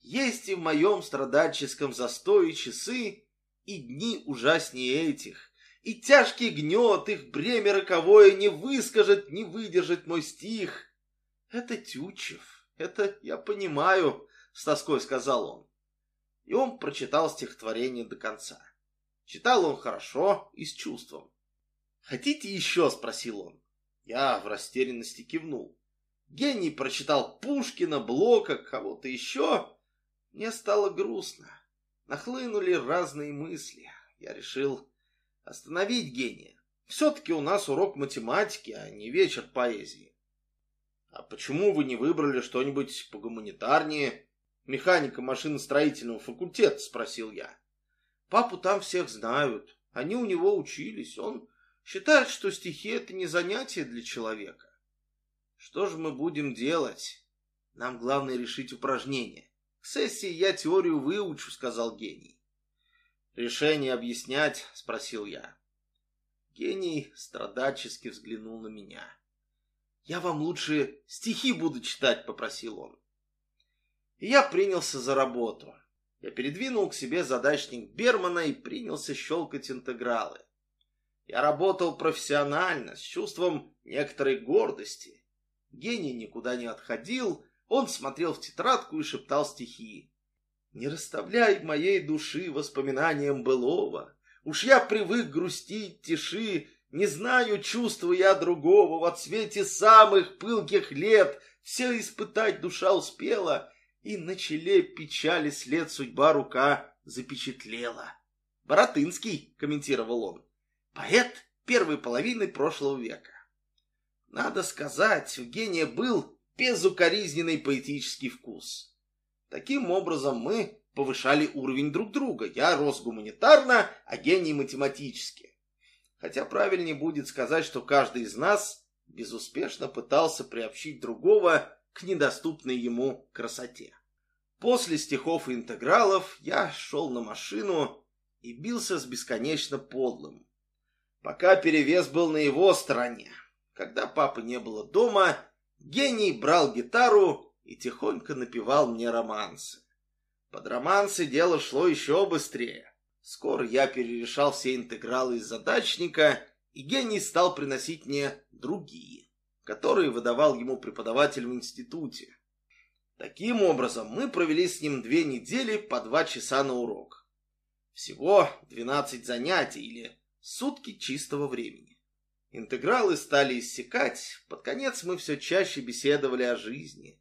Есть и в моем страдальческом застое часы, и дни ужаснее этих, и тяжкий гнет их бремя роковое не выскажет, не выдержит мой стих. Это Тютчев, это я понимаю, с тоской сказал он. И он прочитал стихотворение до конца. Читал он хорошо и с чувством. «Хотите еще?» – спросил он. Я в растерянности кивнул. Гений прочитал Пушкина, Блока, кого-то еще. Мне стало грустно. Нахлынули разные мысли. Я решил остановить гения. Все-таки у нас урок математики, а не вечер поэзии. А почему вы не выбрали что-нибудь погуманитарнее? Механика машиностроительного факультета, спросил я. Папу там всех знают. Они у него учились. Он считает, что стихи — это не занятие для человека. Что же мы будем делать? Нам главное решить упражнение. К сессии я теорию выучу, сказал гений. Решение объяснять? Спросил я. Гений страдачески взглянул на меня. «Я вам лучше стихи буду читать», — попросил он. И я принялся за работу. Я передвинул к себе задачник Бермана и принялся щелкать интегралы. Я работал профессионально, с чувством некоторой гордости. Гений никуда не отходил, он смотрел в тетрадку и шептал стихи. «Не расставляй моей души воспоминаниям былого, Уж я привык грустить тиши, не знаю, чувства я другого, В отсвете самых пылких лет Все испытать душа успела, и на челе печали след судьба рука запечатлела. Боротынский, комментировал он, поэт первой половины прошлого века. Надо сказать, у гения был безукоризненный поэтический вкус. Таким образом мы повышали уровень друг друга. Я рос гуманитарно, а гений математически. Хотя правильнее будет сказать, что каждый из нас безуспешно пытался приобщить другого к недоступной ему красоте. После стихов и интегралов я шел на машину и бился с бесконечно подлым. Пока перевес был на его стороне. Когда папы не было дома, гений брал гитару и тихонько напевал мне романсы. Под романсы дело шло еще быстрее. Скоро я перерешал все интегралы из задачника, и гений стал приносить мне другие, которые выдавал ему преподаватель в институте. Таким образом, мы провели с ним две недели по два часа на урок. Всего 12 занятий или сутки чистого времени. Интегралы стали иссякать, под конец мы все чаще беседовали о жизни.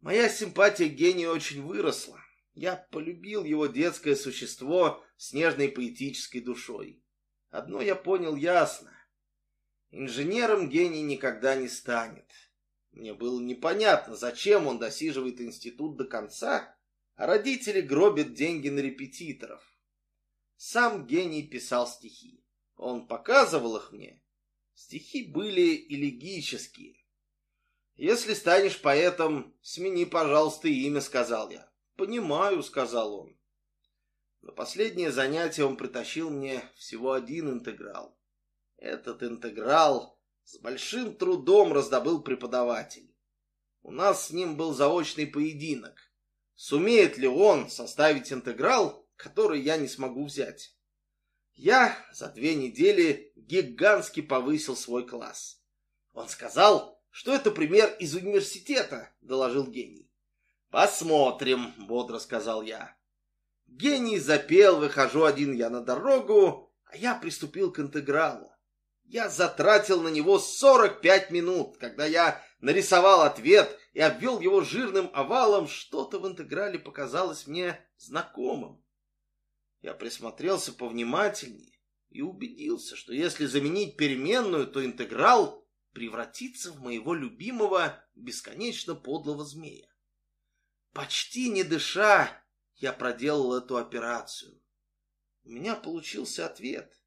Моя симпатия к гению очень выросла. Я полюбил его детское существо с нежной поэтической душой. Одно я понял ясно. Инженером гений никогда не станет. Мне было непонятно, зачем он досиживает институт до конца, а родители гробят деньги на репетиторов. Сам гений писал стихи. Он показывал их мне. Стихи были элегические. «Если станешь поэтом, смени, пожалуйста, имя», — сказал я. «Понимаю», — сказал он. На последнее занятие он притащил мне всего один интеграл. Этот интеграл с большим трудом раздобыл преподаватель. У нас с ним был заочный поединок. Сумеет ли он составить интеграл, который я не смогу взять? Я за две недели гигантски повысил свой класс. Он сказал, что это пример из университета, доложил гений. Посмотрим, бодро сказал я. Гений запел, выхожу один я на дорогу, а я приступил к интегралу. Я затратил на него 45 минут, когда я нарисовал ответ и обвел его жирным овалом, что-то в интеграле показалось мне знакомым. Я присмотрелся повнимательнее и убедился, что если заменить переменную, то интеграл превратится в моего любимого бесконечно подлого змея. Почти не дыша, я проделал эту операцию. У меня получился ответ.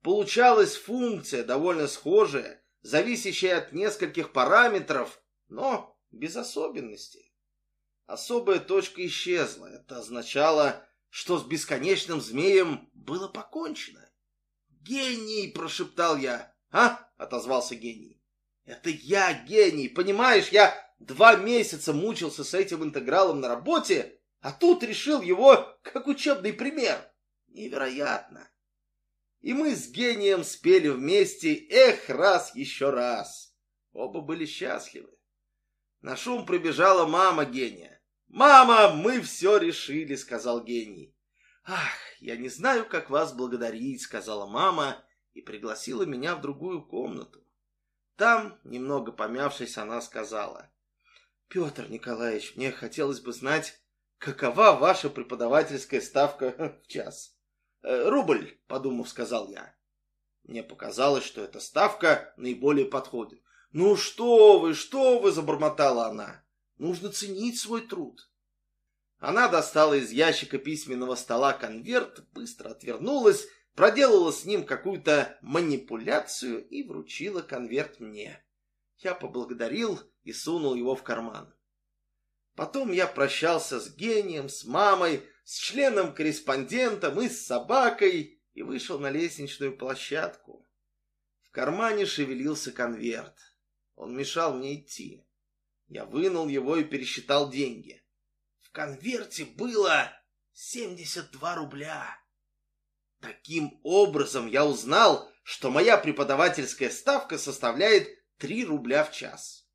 Получалась функция, довольно схожая, зависящая от нескольких параметров, но без особенностей. Особая точка исчезла. Это означало, что с бесконечным змеем было покончено. «Гений!» — прошептал я. «А?» — отозвался гений. «Это я гений, понимаешь? Я два месяца мучился с этим интегралом на работе, а тут решил его как учебный пример. Невероятно!» И мы с гением спели вместе «Эх, раз, еще раз!» Оба были счастливы. На шум прибежала мама гения. «Мама, мы все решили», — сказал гений. «Ах, я не знаю, как вас благодарить», — сказала мама и пригласила меня в другую комнату. Там, немного помявшись, она сказала. «Петр Николаевич, мне хотелось бы знать, какова ваша преподавательская ставка в час?» «Э, «Рубль», — подумав, сказал я. Мне показалось, что эта ставка наиболее подходит. «Ну что вы, что вы!» — забормотала она. Нужно ценить свой труд. Она достала из ящика письменного стола конверт, быстро отвернулась, проделала с ним какую-то манипуляцию и вручила конверт мне. Я поблагодарил и сунул его в карман. Потом я прощался с гением, с мамой, с членом-корреспондентом и с собакой и вышел на лестничную площадку. В кармане шевелился конверт. Он мешал мне идти. Я вынул его и пересчитал деньги. В конверте было 72 рубля. Таким образом я узнал, что моя преподавательская ставка составляет 3 рубля в час.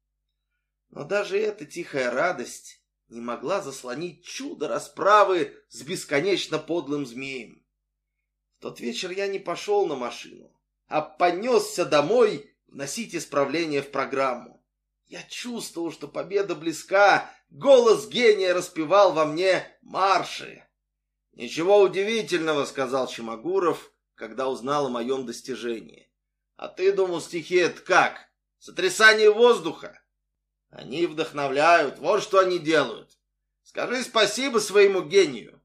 Но даже эта тихая радость не могла заслонить чудо расправы с бесконечно подлым змеем. В тот вечер я не пошел на машину, а понесся домой вносить исправления в программу. Я чувствовал, что победа близка. Голос гения распевал во мне марши. «Ничего удивительного», — сказал Чемогуров, когда узнал о моем достижении. «А ты думал, стихи — это как? Сотрясание воздуха?» «Они вдохновляют, вот что они делают. Скажи спасибо своему гению».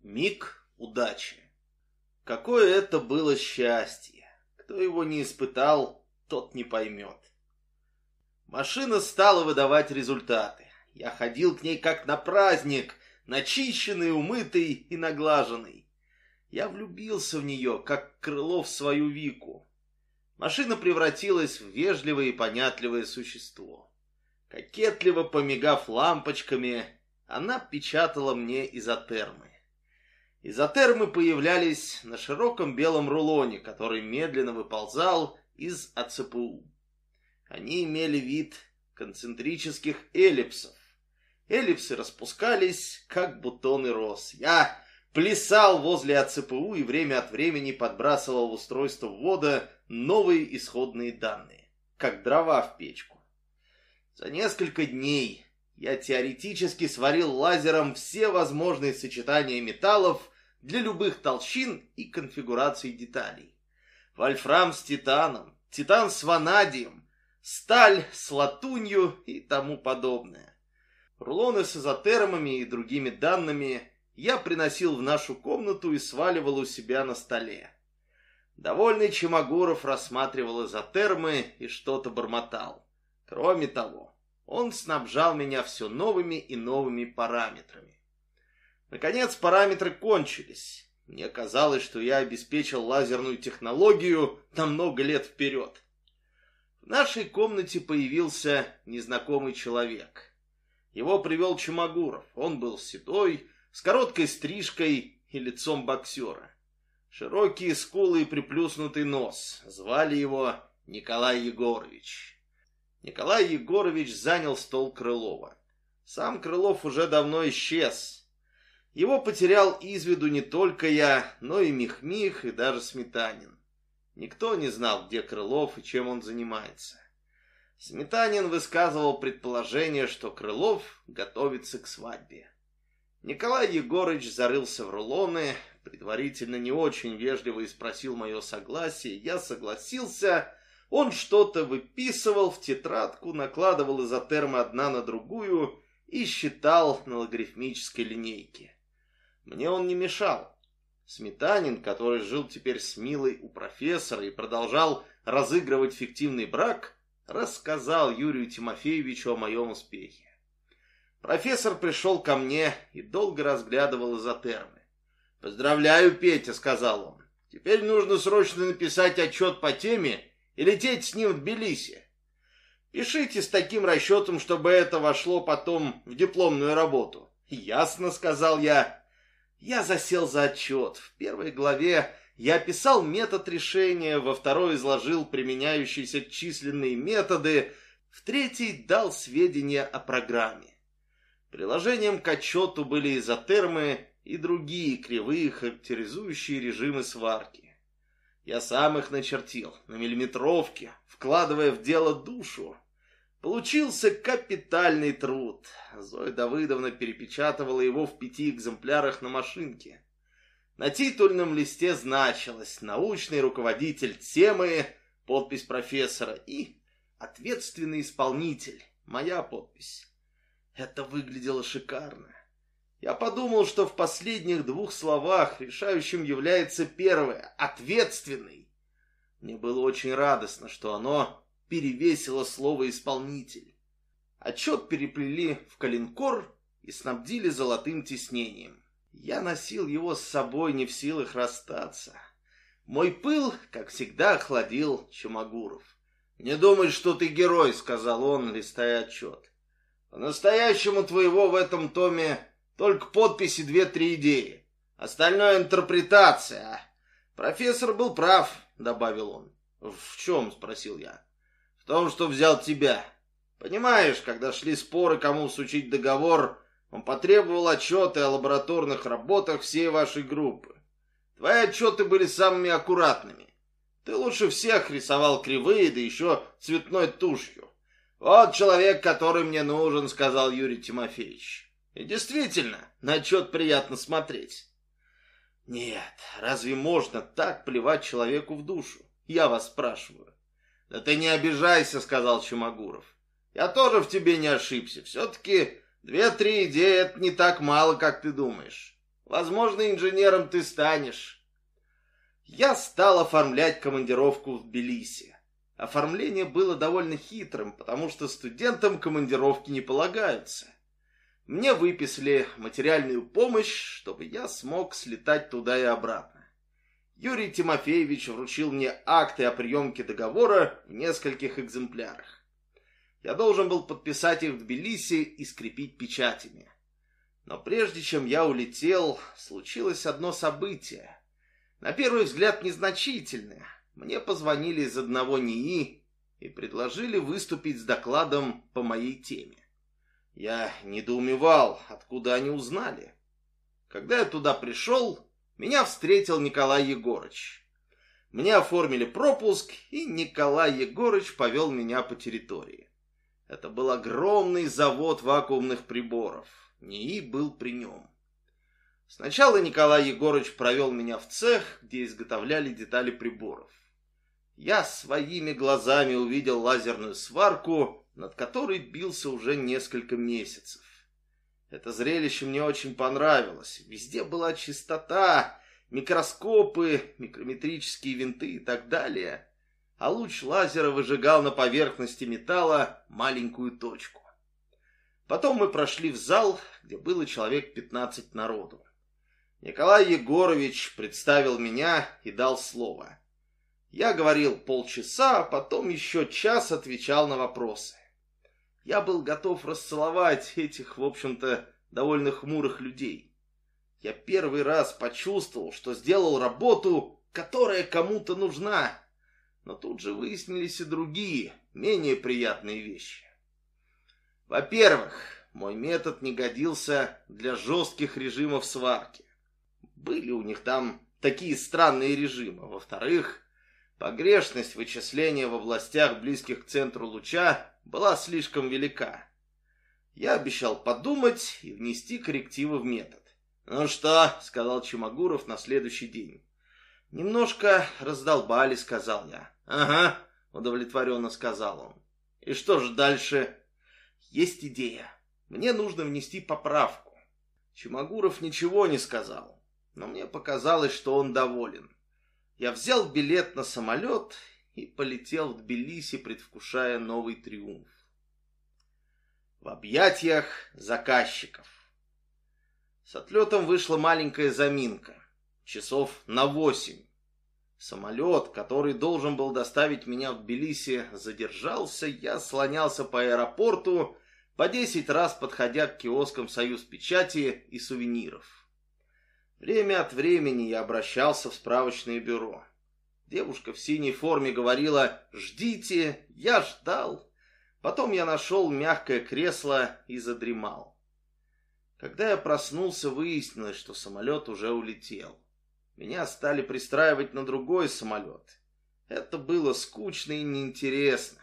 Миг удачи. Какое это было счастье! Кто его не испытал, тот не поймет. Машина стала выдавать результаты. Я ходил к ней как на праздник, начищенный, умытый и наглаженный. Я влюбился в нее, как крыло в свою Вику. Машина превратилась в вежливое и понятливое существо. Кокетливо помигав лампочками, она печатала мне изотермы. Изотермы появлялись на широком белом рулоне, который медленно выползал из АЦПУ. Они имели вид концентрических эллипсов. Эллипсы распускались, как бутоны роз. Я плясал возле АЦПУ и время от времени подбрасывал в устройство ввода новые исходные данные, как дрова в печку. За несколько дней я теоретически сварил лазером все возможные сочетания металлов для любых толщин и конфигураций деталей. Вольфрам с титаном, титан с ванадием, сталь с латунью и тому подобное. Рулоны с изотермами и другими данными я приносил в нашу комнату и сваливал у себя на столе. Довольный Чемогуров рассматривал изотермы и что-то бормотал. Кроме того, он снабжал меня все новыми и новыми параметрами. Наконец параметры кончились. Мне казалось, что я обеспечил лазерную технологию на много лет вперед. В нашей комнате появился незнакомый человек. Его привел Чумагуров. Он был седой, с короткой стрижкой и лицом боксера. Широкие скулы и приплюснутый нос. Звали его Николай Егорович. Николай Егорович занял стол Крылова. Сам Крылов уже давно исчез. Его потерял из виду не только я, но и Михмих, и даже Сметанин. Никто не знал, где Крылов и чем он занимается. Сметанин высказывал предположение, что Крылов готовится к свадьбе. Николай Егорыч зарылся в рулоны, предварительно не очень вежливо и спросил мое согласие. Я согласился. Он что-то выписывал в тетрадку, накладывал изотермы одна на другую и считал на логарифмической линейке. Мне он не мешал. Сметанин, который жил теперь с Милой у профессора и продолжал разыгрывать фиктивный брак, рассказал Юрию Тимофеевичу о моем успехе. Профессор пришел ко мне и долго разглядывал изотермы. «Поздравляю, Петя», — сказал он. «Теперь нужно срочно написать отчет по теме и лететь с ним в Тбилиси. Пишите с таким расчетом, чтобы это вошло потом в дипломную работу». «Ясно», — сказал я. Я засел за отчет. В первой главе я описал метод решения, во второй изложил применяющиеся численные методы, в третьей дал сведения о программе. Приложением к отчету были изотермы и другие кривые, характеризующие режимы сварки. Я сам их начертил на миллиметровке, вкладывая в дело душу. Получился капитальный труд. Зоя Давыдовна перепечатывала его в пяти экземплярах на машинке. На титульном листе значилось «Научный руководитель темы», подпись профессора и «Ответственный исполнитель», моя подпись. Это выглядело шикарно. Я подумал, что в последних двух словах решающим является первое «ответственный». Мне было очень радостно, что оно перевесило слово «исполнитель». Отчет переплели в калинкор и снабдили золотым тиснением. Я носил его с собой, не в силах расстаться. Мой пыл, как всегда, охладил Чумагуров. «Не думай, что ты герой», — сказал он, листая отчет. «По-настоящему твоего в этом томе только подписи две-три идеи. Остальное интерпретация. Профессор был прав», — добавил он. «В чем?» — спросил я том, что взял тебя. Понимаешь, когда шли споры, кому сучить договор, он потребовал отчеты о лабораторных работах всей вашей группы. Твои отчеты были самыми аккуратными. Ты лучше всех рисовал кривые, да еще цветной тушью. Вот человек, который мне нужен, сказал Юрий Тимофеевич. И действительно, на отчет приятно смотреть. Нет, разве можно так плевать человеку в душу? Я вас спрашиваю. «Да ты не обижайся», — сказал Чумагуров. «Я тоже в тебе не ошибся. Все-таки две-три идеи — это не так мало, как ты думаешь. Возможно, инженером ты станешь». Я стал оформлять командировку в Тбилиси. Оформление было довольно хитрым, потому что студентам командировки не полагаются. Мне выписали материальную помощь, чтобы я смог слетать туда и обратно. Юрий Тимофеевич вручил мне акты о приемке договора в нескольких экземплярах. Я должен был подписать их в Тбилиси и скрепить печатями. Но прежде чем я улетел, случилось одно событие. На первый взгляд незначительное. Мне позвонили из одного НИИ и предложили выступить с докладом по моей теме. Я недоумевал, откуда они узнали. Когда я туда пришел, меня встретил Николай Егорыч. Мне оформили пропуск, и Николай Егорыч повел меня по территории. Это был огромный завод вакуумных приборов. НИИ был при нем. Сначала Николай Егорыч провел меня в цех, где изготовляли детали приборов. Я своими глазами увидел лазерную сварку, над которой бился уже несколько месяцев. Это зрелище мне очень понравилось. Везде была чистота, микроскопы, микрометрические винты и так далее. А луч лазера выжигал на поверхности металла маленькую точку. Потом мы прошли в зал, где было человек 15 народу. Николай Егорович представил меня и дал слово. Я говорил полчаса, а потом еще час отвечал на вопросы. Я был готов расцеловать этих, в общем-то, довольно хмурых людей. Я первый раз почувствовал, что сделал работу, которая кому-то нужна. Но тут же выяснились и другие, менее приятные вещи. Во-первых, мой метод не годился для жестких режимов сварки. Были у них там такие странные режимы. Во-вторых, погрешность вычисления в областях, близких к центру луча, была слишком велика. Я обещал подумать и внести коррективы в метод. «Ну что?» — сказал Чемогуров на следующий день. «Немножко раздолбали», — сказал я. «Ага», — удовлетворенно сказал он. «И что же дальше?» «Есть идея. Мне нужно внести поправку». Чемогуров ничего не сказал но мне показалось, что он доволен. Я взял билет на самолет и полетел в Тбилиси, предвкушая новый триумф. В объятиях заказчиков. С отлетом вышла маленькая заминка. Часов на восемь. Самолет, который должен был доставить меня в Тбилиси, задержался. Я слонялся по аэропорту, по десять раз подходя к киоскам «Союз печати» и сувениров. Время от времени я обращался в справочное бюро. Девушка в синей форме говорила «Ждите», я ждал. Потом я нашел мягкое кресло и задремал. Когда я проснулся, выяснилось, что самолет уже улетел. Меня стали пристраивать на другой самолет. Это было скучно и неинтересно.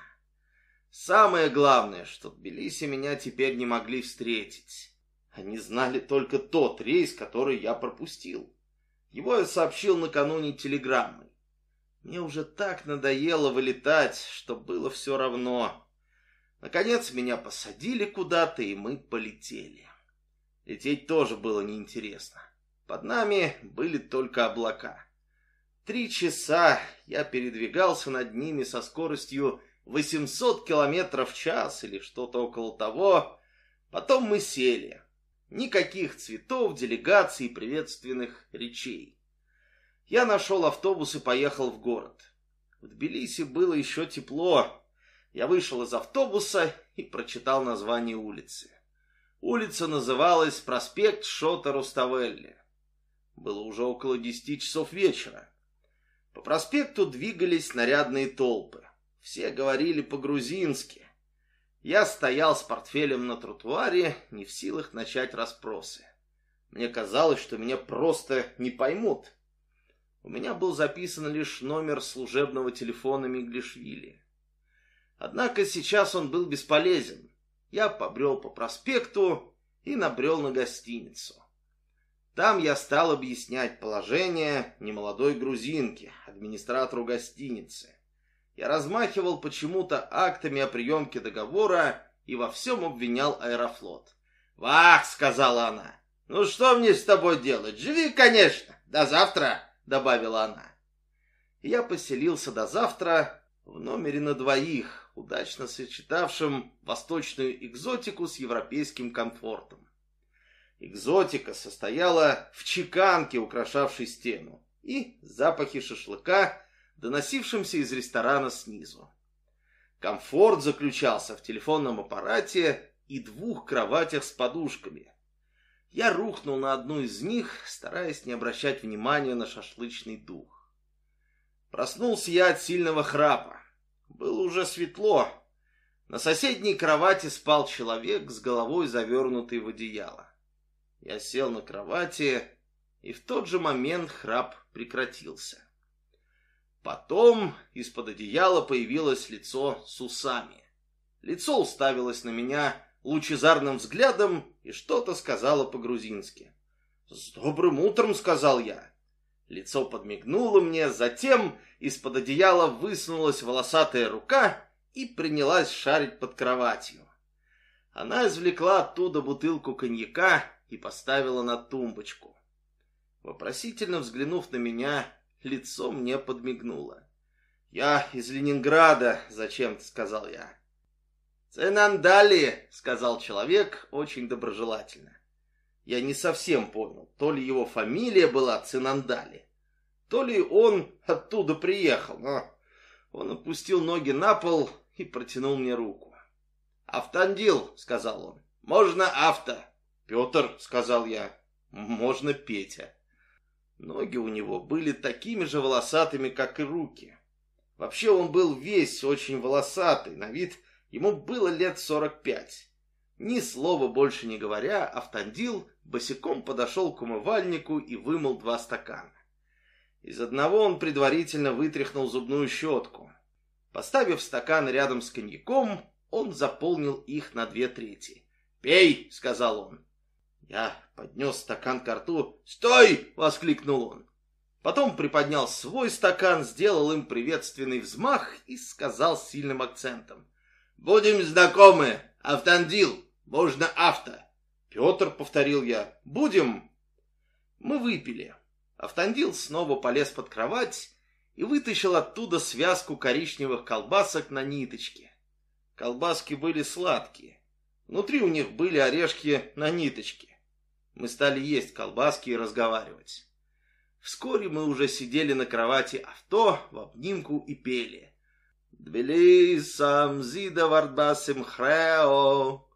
Самое главное, что Тбилиси меня теперь не могли встретить. Они знали только тот рейс, который я пропустил. Его я сообщил накануне телеграммой. Мне уже так надоело вылетать, что было все равно. Наконец меня посадили куда-то, и мы полетели. Лететь тоже было неинтересно. Под нами были только облака. Три часа я передвигался над ними со скоростью 800 километров в час или что-то около того. Потом мы сели. Никаких цветов, делегаций приветственных речей. Я нашел автобус и поехал в город. В Тбилиси было еще тепло. Я вышел из автобуса и прочитал название улицы. Улица называлась проспект Шота Руставелли. Было уже около десяти часов вечера. По проспекту двигались нарядные толпы. Все говорили по-грузински. Я стоял с портфелем на тротуаре, не в силах начать расспросы. Мне казалось, что меня просто не поймут. У меня был записан лишь номер служебного телефона Миглишвили. Однако сейчас он был бесполезен. Я побрел по проспекту и набрел на гостиницу. Там я стал объяснять положение немолодой грузинки, администратору гостиницы. Я размахивал почему-то актами о приемке договора и во всем обвинял Аэрофлот. «Вах!» — сказала она. «Ну что мне с тобой делать? Живи, конечно! До завтра!» — добавила она. я поселился до завтра в номере на двоих, удачно сочетавшем восточную экзотику с европейским комфортом. Экзотика состояла в чеканке, украшавшей стену, и запахе шашлыка доносившимся из ресторана снизу. Комфорт заключался в телефонном аппарате и двух кроватях с подушками. Я рухнул на одну из них, стараясь не обращать внимания на шашлычный дух. Проснулся я от сильного храпа. Было уже светло. На соседней кровати спал человек с головой завернутый в одеяло. Я сел на кровати, и в тот же момент храп прекратился. Потом из-под одеяла появилось лицо с усами. Лицо уставилось на меня лучезарным взглядом и что-то сказала по-грузински. «С добрым утром!» — сказал я. Лицо подмигнуло мне, затем из-под одеяла высунулась волосатая рука и принялась шарить под кроватью. Она извлекла оттуда бутылку коньяка и поставила на тумбочку. Вопросительно взглянув на меня, лицо мне подмигнуло. «Я из Ленинграда», — зачем-то сказал я. «Ценандали», — сказал человек очень доброжелательно. Я не совсем понял, то ли его фамилия была Цинандали, то ли он оттуда приехал, но он опустил ноги на пол и протянул мне руку. «Автандил», — сказал он, — «можно авто». «Петр», — сказал я, — «можно Петя». Ноги у него были такими же волосатыми, как и руки. Вообще он был весь очень волосатый, на вид ему было лет сорок пять. Ни слова больше не говоря, Автандил босиком подошел к умывальнику и вымыл два стакана. Из одного он предварительно вытряхнул зубную щетку. Поставив стакан рядом с коньяком, он заполнил их на две трети. «Пей!» — сказал он. Я поднес стакан к рту. «Стой!» — воскликнул он. Потом приподнял свой стакан, сделал им приветственный взмах и сказал с сильным акцентом. «Будем знакомы, Автандил!» Можно авто. Петр, повторил я, будем. Мы выпили. Автандил снова полез под кровать и вытащил оттуда связку коричневых колбасок на ниточке. Колбаски были сладкие. Внутри у них были орешки на ниточке. Мы стали есть колбаски и разговаривать. Вскоре мы уже сидели на кровати авто в обнимку и пели. «Тбилисам зида вардбасим хрео,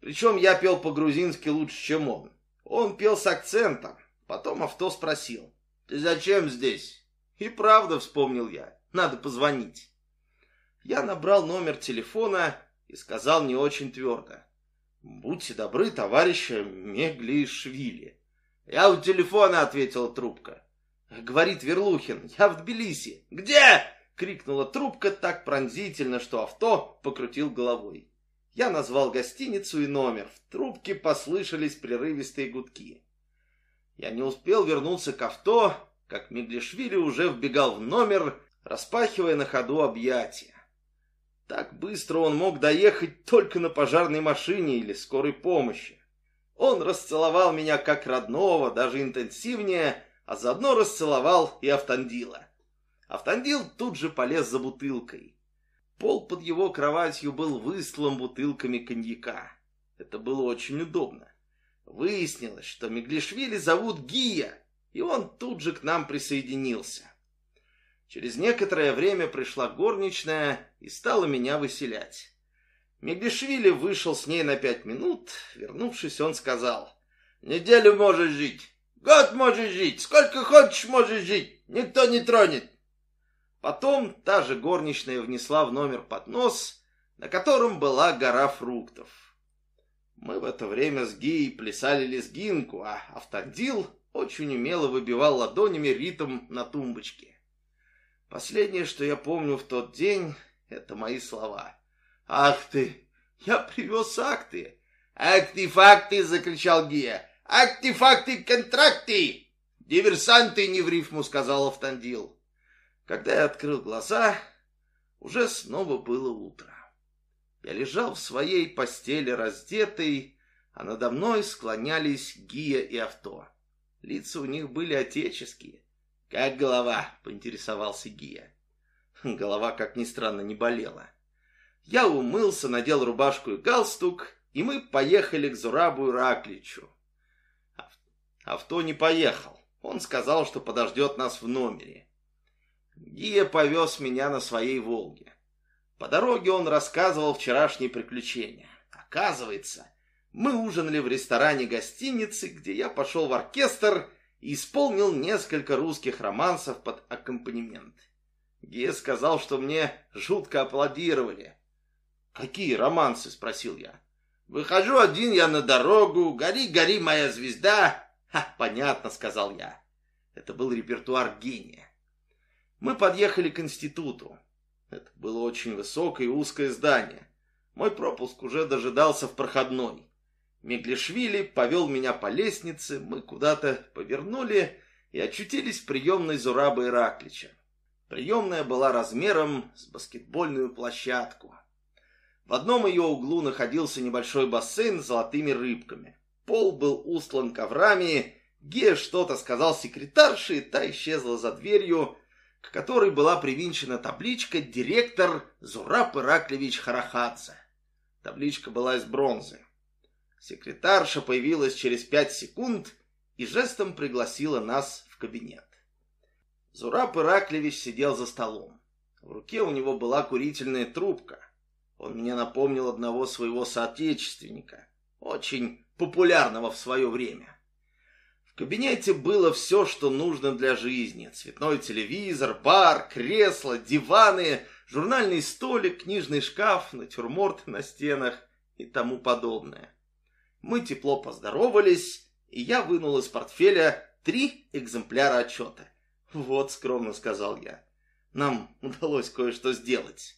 причем я пел по-грузински лучше, чем он. Он пел с акцентом. Потом авто спросил. «Ты зачем здесь?» И правда, вспомнил я. Надо позвонить. Я набрал номер телефона и сказал не очень твердо. «Будьте добры, товарища Меглишвили». «Я у телефона», — ответила трубка. Говорит Верлухин, «я в Тбилиси». «Где?» — крикнула трубка так пронзительно, что авто покрутил головой. Я назвал гостиницу и номер. В трубке послышались прерывистые гудки. Я не успел вернуться к авто, как Меглишвили уже вбегал в номер, распахивая на ходу объятия. Так быстро он мог доехать только на пожарной машине или скорой помощи. Он расцеловал меня как родного, даже интенсивнее, а заодно расцеловал и Автандила. Автандил тут же полез за бутылкой. Пол под его кроватью был выстлан бутылками коньяка. Это было очень удобно. Выяснилось, что Меглишвили зовут Гия, и он тут же к нам присоединился. Через некоторое время пришла горничная и стала меня выселять. Меглишвили вышел с ней на пять минут. Вернувшись, он сказал, «Неделю можешь жить, год можешь жить, сколько хочешь можешь жить, никто не тронет. Потом та же горничная внесла в номер поднос, на котором была гора фруктов. Мы в это время с Гией плясали лезгинку, а Автандил очень умело выбивал ладонями ритм на тумбочке. Последнее, что я помню в тот день, это мои слова. «Ах ты! Я привез акты!» «Акты-факты!» — закричал Гия. «Акты-факты, контракты!» «Диверсанты!» — не в рифму сказал Автандил. Когда я открыл глаза, уже снова было утро. Я лежал в своей постели раздетый, а надо мной склонялись Гия и авто. Лица у них были отеческие. «Как голова?» — поинтересовался Гия. Голова, как ни странно, не болела. Я умылся, надел рубашку и галстук, и мы поехали к Зурабу Ракличу. Авто не поехал. Он сказал, что подождет нас в номере. Гия повез меня на своей «Волге». По дороге он рассказывал вчерашние приключения. Оказывается, мы ужинали в ресторане гостиницы, где я пошел в оркестр и исполнил несколько русских романсов под аккомпанемент. Гия сказал, что мне жутко аплодировали. «Какие романсы?» — спросил я. Выхожу один я на дорогу, гори, гори, моя звезда. Ха, понятно, сказал я. Это был репертуар гения. Мы подъехали к институту. Это было очень высокое и узкое здание. Мой пропуск уже дожидался в проходной. Меглишвили повел меня по лестнице, мы куда-то повернули и очутились в приемной Зураба Ираклича. Приемная была размером с баскетбольную площадку. В одном ее углу находился небольшой бассейн с золотыми рыбками. Пол был устлан коврами, Гея что-то сказал секретарше, и та исчезла за дверью, к которой была привинчена табличка «Директор Зураб Ираклевич Харахадзе». Табличка была из бронзы. Секретарша появилась через пять секунд и жестом пригласила нас в кабинет. Зураб Ираклевич сидел за столом. В руке у него была курительная трубка. Он мне напомнил одного своего соотечественника, очень популярного в свое время. В кабинете было все, что нужно для жизни. Цветной телевизор, бар, кресло, диваны, журнальный столик, книжный шкаф, натюрморт на стенах и тому подобное. Мы тепло поздоровались, и я вынул из портфеля три экземпляра отчета. «Вот», — скромно сказал я, — «нам удалось кое-что сделать».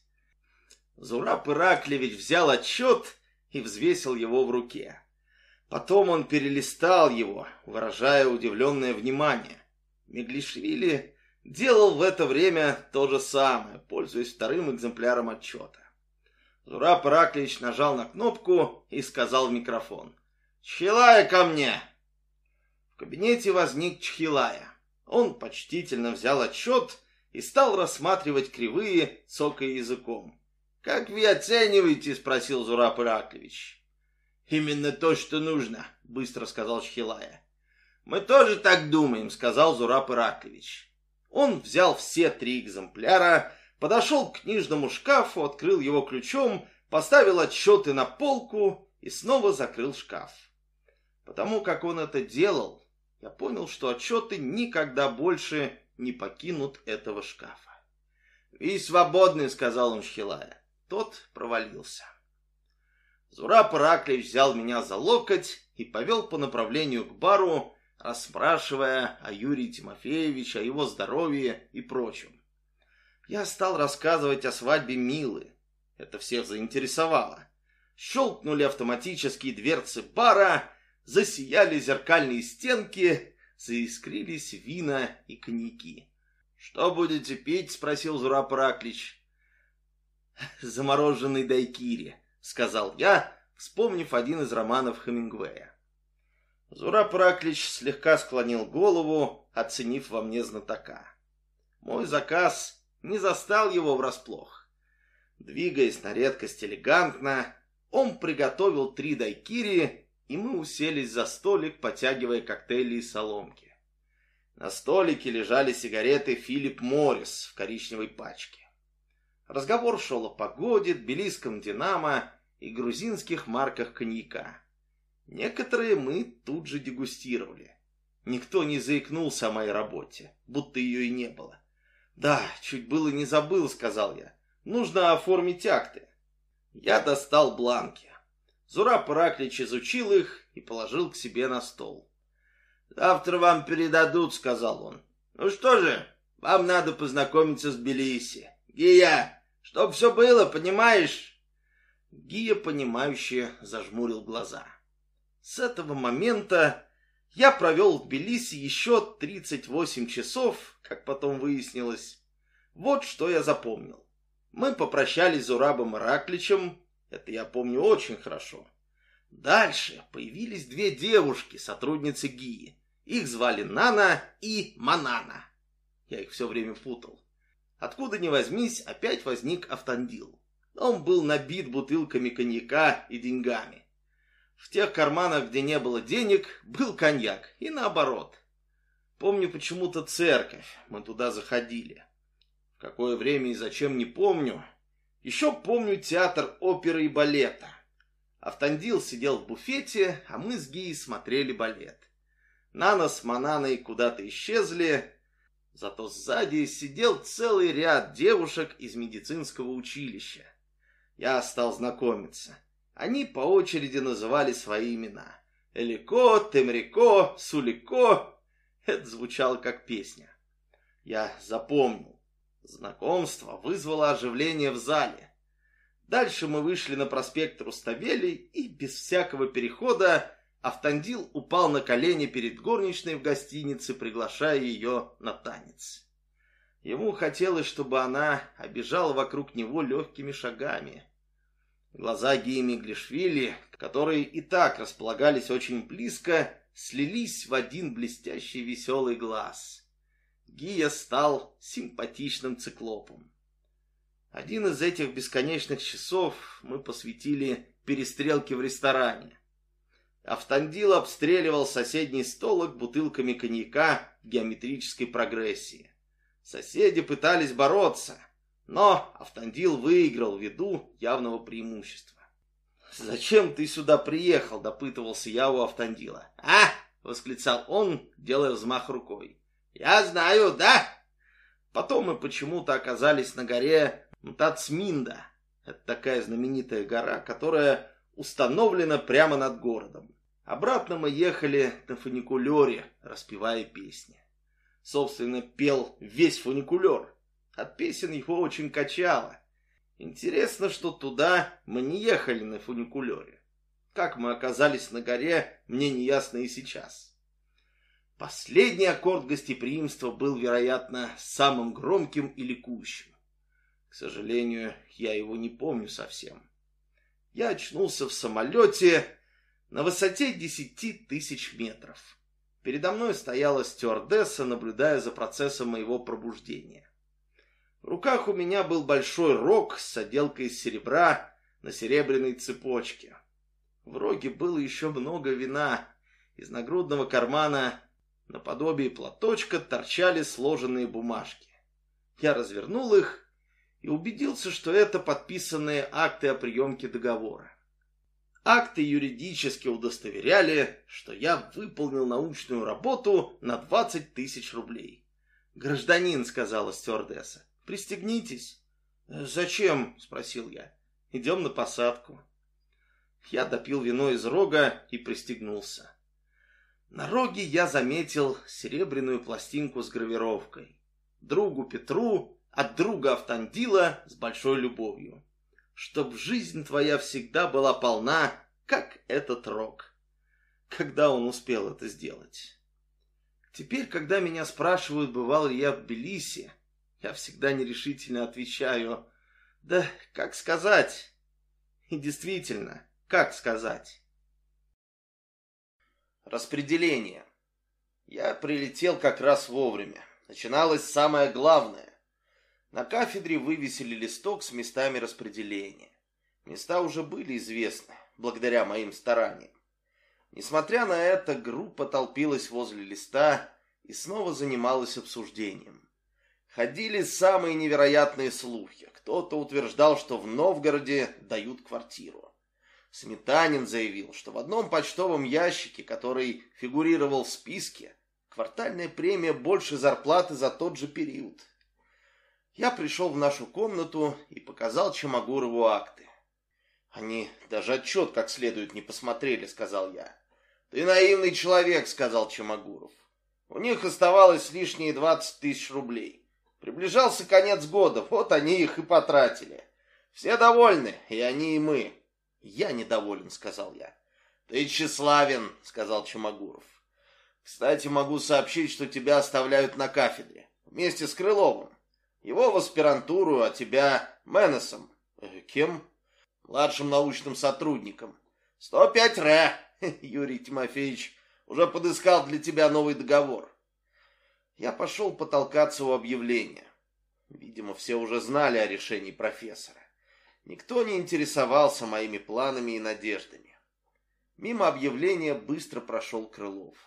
Зураб Ираклевич взял отчет и взвесил его в руке. Потом он перелистал его, выражая удивленное внимание. Меглишвили делал в это время то же самое, пользуясь вторым экземпляром отчета. Зураб Ираклевич нажал на кнопку и сказал в микрофон. «Чхилая ко мне!» В кабинете возник Чхилая. Он почтительно взял отчет и стал рассматривать кривые, цокая языком. «Как вы оцениваете?» — спросил Зураб Ираклевич. «Именно то, что нужно», — быстро сказал Шхилая. «Мы тоже так думаем», — сказал Зураб Ираклевич. Он взял все три экземпляра, подошел к книжному шкафу, открыл его ключом, поставил отчеты на полку и снова закрыл шкаф. Потому как он это делал, я понял, что отчеты никогда больше не покинут этого шкафа. «И свободны», — сказал он Шхилая. Тот провалился. Зураб Ираклевич взял меня за локоть и повел по направлению к бару, расспрашивая о Юрии Тимофеевиче, о его здоровье и прочем. Я стал рассказывать о свадьбе Милы. Это всех заинтересовало. Щелкнули автоматические дверцы бара, засияли зеркальные стенки, заискрились вина и коньяки. «Что будете пить?» — спросил Зураб Ираклич. «Замороженный дайкири», сказал я, вспомнив один из романов Хемингуэя. Зура Праклич слегка склонил голову, оценив во мне знатока. Мой заказ не застал его врасплох. Двигаясь на редкость элегантно, он приготовил три дайкири, и мы уселись за столик, потягивая коктейли и соломки. На столике лежали сигареты Филипп Моррис в коричневой пачке. Разговор шел о погоде, тбилисском «Динамо» и грузинских марках коньяка. Некоторые мы тут же дегустировали. Никто не заикнулся о моей работе, будто ее и не было. «Да, чуть было не забыл», — сказал я. «Нужно оформить акты». Я достал бланки. Зураб Ираклич изучил их и положил к себе на стол. «Завтра вам передадут», — сказал он. «Ну что же, вам надо познакомиться с Тбилиси. Гия, Чтоб все было, понимаешь?» Гия, понимающе зажмурил глаза. С этого момента я провел в Тбилиси еще 38 часов, как потом выяснилось. Вот что я запомнил. Мы попрощались с Урабом Иракличем, это я помню очень хорошо. Дальше появились две девушки, сотрудницы Гии. Их звали Нана и Манана. Я их все время путал. Откуда ни возьмись, опять возник автандил. Он был набит бутылками коньяка и деньгами. В тех карманах, где не было денег, был коньяк, и наоборот. Помню почему-то церковь, мы туда заходили. В какое время и зачем не помню. Еще помню театр оперы и балета. Автандил сидел в буфете, а мы с Гией смотрели балет. Нана с Мананой куда-то исчезли, Зато сзади сидел целый ряд девушек из медицинского училища. Я стал знакомиться. Они по очереди называли свои имена. Элико, Темрико, Сулико. Это звучало как песня. Я запомнил. Знакомство вызвало оживление в зале. Дальше мы вышли на проспект Руставели, и без всякого перехода Автандил упал на колени перед горничной в гостинице, приглашая ее на танец. Ему хотелось, чтобы она обежала вокруг него легкими шагами. Глаза Гии Глишвили, которые и так располагались очень близко, слились в один блестящий веселый глаз. Гия стал симпатичным циклопом. Один из этих бесконечных часов мы посвятили перестрелке в ресторане. Автандил обстреливал соседний столик бутылками коньяка в геометрической прогрессии. Соседи пытались бороться, но Автандил выиграл ввиду явного преимущества. «Зачем ты сюда приехал?» – допытывался я у Автандила. «А!» – восклицал он, делая взмах рукой. «Я знаю, да?» Потом мы почему-то оказались на горе Мтацминда. Это такая знаменитая гора, которая установлена прямо над городом. Обратно мы ехали на фуникулере, распевая песни. Собственно, пел весь фуникулер. От песен его очень качало. Интересно, что туда мы не ехали на фуникулере. Как мы оказались на горе, мне не ясно и сейчас. Последний аккорд гостеприимства был, вероятно, самым громким и ликующим. К сожалению, я его не помню совсем. Я очнулся в самолете на высоте десяти тысяч метров. Передо мной стояла стюардесса, наблюдая за процессом моего пробуждения. В руках у меня был большой рог с отделкой из серебра на серебряной цепочке. В роге было еще много вина. Из нагрудного кармана наподобие платочка торчали сложенные бумажки. Я развернул их и убедился, что это подписанные акты о приемке договора. Акты юридически удостоверяли, что я выполнил научную работу на 20 тысяч рублей. «Гражданин», — сказала стюардесса, — «пристегнитесь». «Зачем?» — спросил я. «Идем на посадку». Я допил вино из рога и пристегнулся. На роге я заметил серебряную пластинку с гравировкой. Другу Петру от друга Автандила с большой любовью. Чтоб жизнь твоя всегда была полна, как этот рок. Когда он успел это сделать? Теперь, когда меня спрашивают, бывал ли я в Тбилиси, я всегда нерешительно отвечаю, да как сказать? И действительно, как сказать? Распределение. Я прилетел как раз вовремя. Начиналось самое главное. На кафедре вывесили листок с местами распределения. Места уже были известны, благодаря моим стараниям. Несмотря на это, группа толпилась возле листа и снова занималась обсуждением. Ходили самые невероятные слухи. Кто-то утверждал, что в Новгороде дают квартиру. Сметанин заявил, что в одном почтовом ящике, который фигурировал в списке, квартальная премия больше зарплаты за тот же период. Я пришел в нашу комнату и показал Чемогурову акты. Они даже отчет как следует не посмотрели, сказал я. Ты наивный человек, сказал Чемогуров. У них оставалось лишние двадцать тысяч рублей. Приближался конец года, вот они их и потратили. Все довольны, и они, и мы. Я недоволен, сказал я. Ты тщеславен, сказал Чемогуров. Кстати, могу сообщить, что тебя оставляют на кафедре. Вместе с Крыловым. Его в аспирантуру, а тебя Менесом. Э, кем? Младшим научным сотрудником. 105 ре, Юрий Тимофеевич уже подыскал для тебя новый договор. Я пошел потолкаться у объявления. Видимо, все уже знали о решении профессора. Никто не интересовался моими планами и надеждами. Мимо объявления быстро прошел Крылов.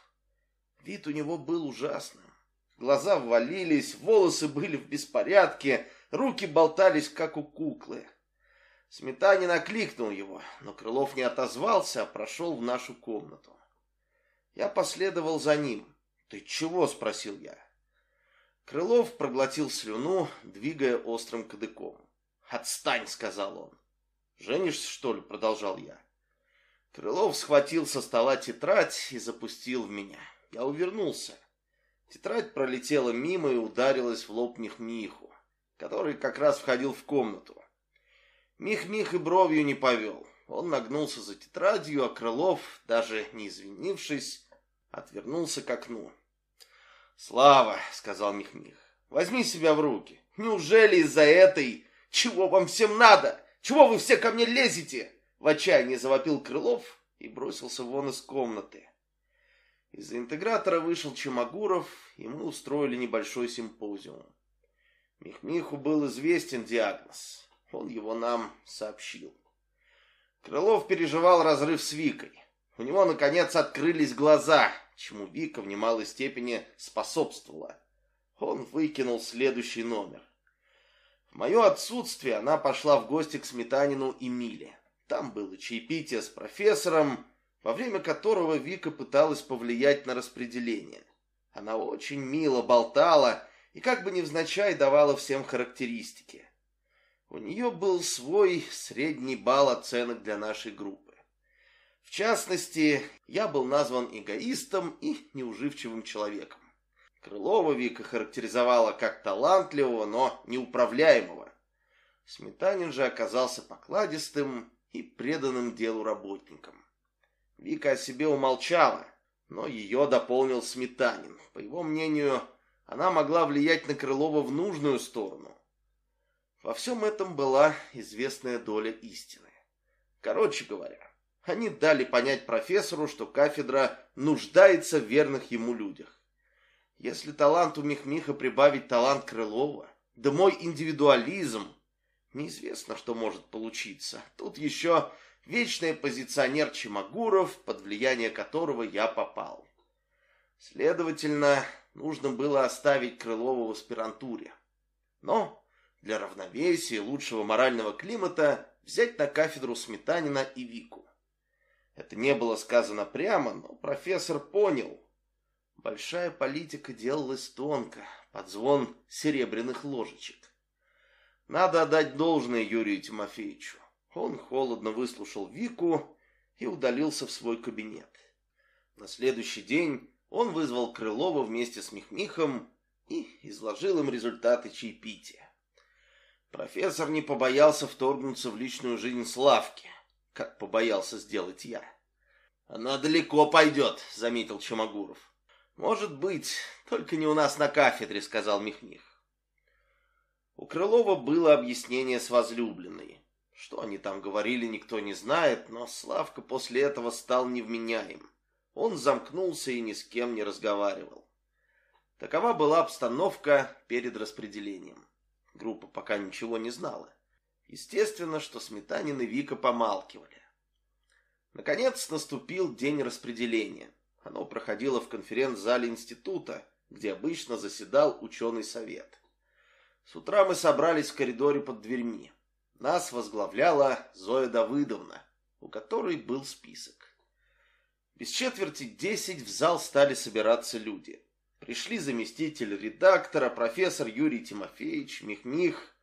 Вид у него был ужасным. Глаза ввалились, волосы были в беспорядке, руки болтались, как у куклы. Сметанин окликнул его, но Крылов не отозвался, а прошел в нашу комнату. Я последовал за ним. «Ты чего?» — спросил я. Крылов проглотил слюну, двигая острым кадыком. «Отстань!» — сказал он. «Женишься, что ли?» — продолжал я. Крылов схватил со стола тетрадь и запустил в меня. Я увернулся. Тетрадь пролетела мимо и ударилась в лоб Михмиху, который как раз входил в комнату. Мих-Мих и бровью не повел. Он нагнулся за тетрадью, а Крылов, даже не извинившись, отвернулся к окну. «Слава», — сказал Мих-Мих, — «возьми себя в руки. Неужели из-за этой... Чего вам всем надо? Чего вы все ко мне лезете?» В отчаянии завопил Крылов и бросился вон из комнаты. Из-за интегратора вышел Чемогуров, и мы устроили небольшой симпозиум. Михмиху был известен диагноз. Он его нам сообщил. Крылов переживал разрыв с Викой. У него, наконец, открылись глаза, чему Вика в немалой степени способствовала. Он выкинул следующий номер. В мое отсутствие она пошла в гости к Сметанину и Миле. Там было чаепитие с профессором, во время которого Вика пыталась повлиять на распределение. Она очень мило болтала и как бы невзначай давала всем характеристики. У нее был свой средний балл оценок для нашей группы. В частности, я был назван эгоистом и неуживчивым человеком. Крылова Вика характеризовала как талантливого, но неуправляемого. Сметанин же оказался покладистым и преданным делу работникам. Вика о себе умолчала, но ее дополнил Сметанин. По его мнению, она могла влиять на Крылова в нужную сторону. Во всем этом была известная доля истины. Короче говоря, они дали понять профессору, что кафедра нуждается в верных ему людях. Если талант у Михмиха прибавить талант Крылова, да мой индивидуализм, Неизвестно, что может получиться. Тут еще вечный позиционер Чемагуров, под влияние которого я попал. Следовательно, нужно было оставить Крылова в аспирантуре. Но для равновесия лучшего морального климата взять на кафедру Сметанина и Вику. Это не было сказано прямо, но профессор понял. Большая политика делалась тонко, под звон серебряных ложечек. Надо отдать должное Юрию Тимофеевичу. Он холодно выслушал Вику и удалился в свой кабинет. На следующий день он вызвал Крылова вместе с Михмихом и изложил им результаты чаепития. Профессор не побоялся вторгнуться в личную жизнь Славки, как побоялся сделать я. «Она далеко пойдет», — заметил Чемогуров. «Может быть, только не у нас на кафедре», — сказал Михмих. У Крылова было объяснение с возлюбленной. Что они там говорили, никто не знает, но Славка после этого стал невменяем. Он замкнулся и ни с кем не разговаривал. Такова была обстановка перед распределением. Группа пока ничего не знала. Естественно, что Сметанин и Вика помалкивали. Наконец наступил день распределения. Оно проходило в конференц-зале института, где обычно заседал ученый совет. С утра мы собрались в коридоре под дверьми. Нас возглавляла Зоя Давыдовна, у которой был список. Без четверти десять в зал стали собираться люди. Пришли заместитель редактора, профессор Юрий Тимофеевич, Михмих.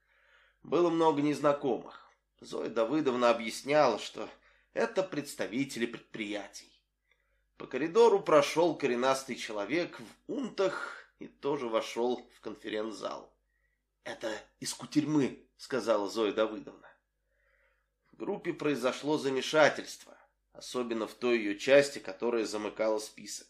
Было много незнакомых. Зоя Давыдовна объясняла, что это представители предприятий. По коридору прошел коренастый человек в унтах и тоже вошел в конференц-зал. «Это из кутерьмы», — сказала Зоя Давыдовна. В группе произошло замешательство, особенно в той ее части, которая замыкала список.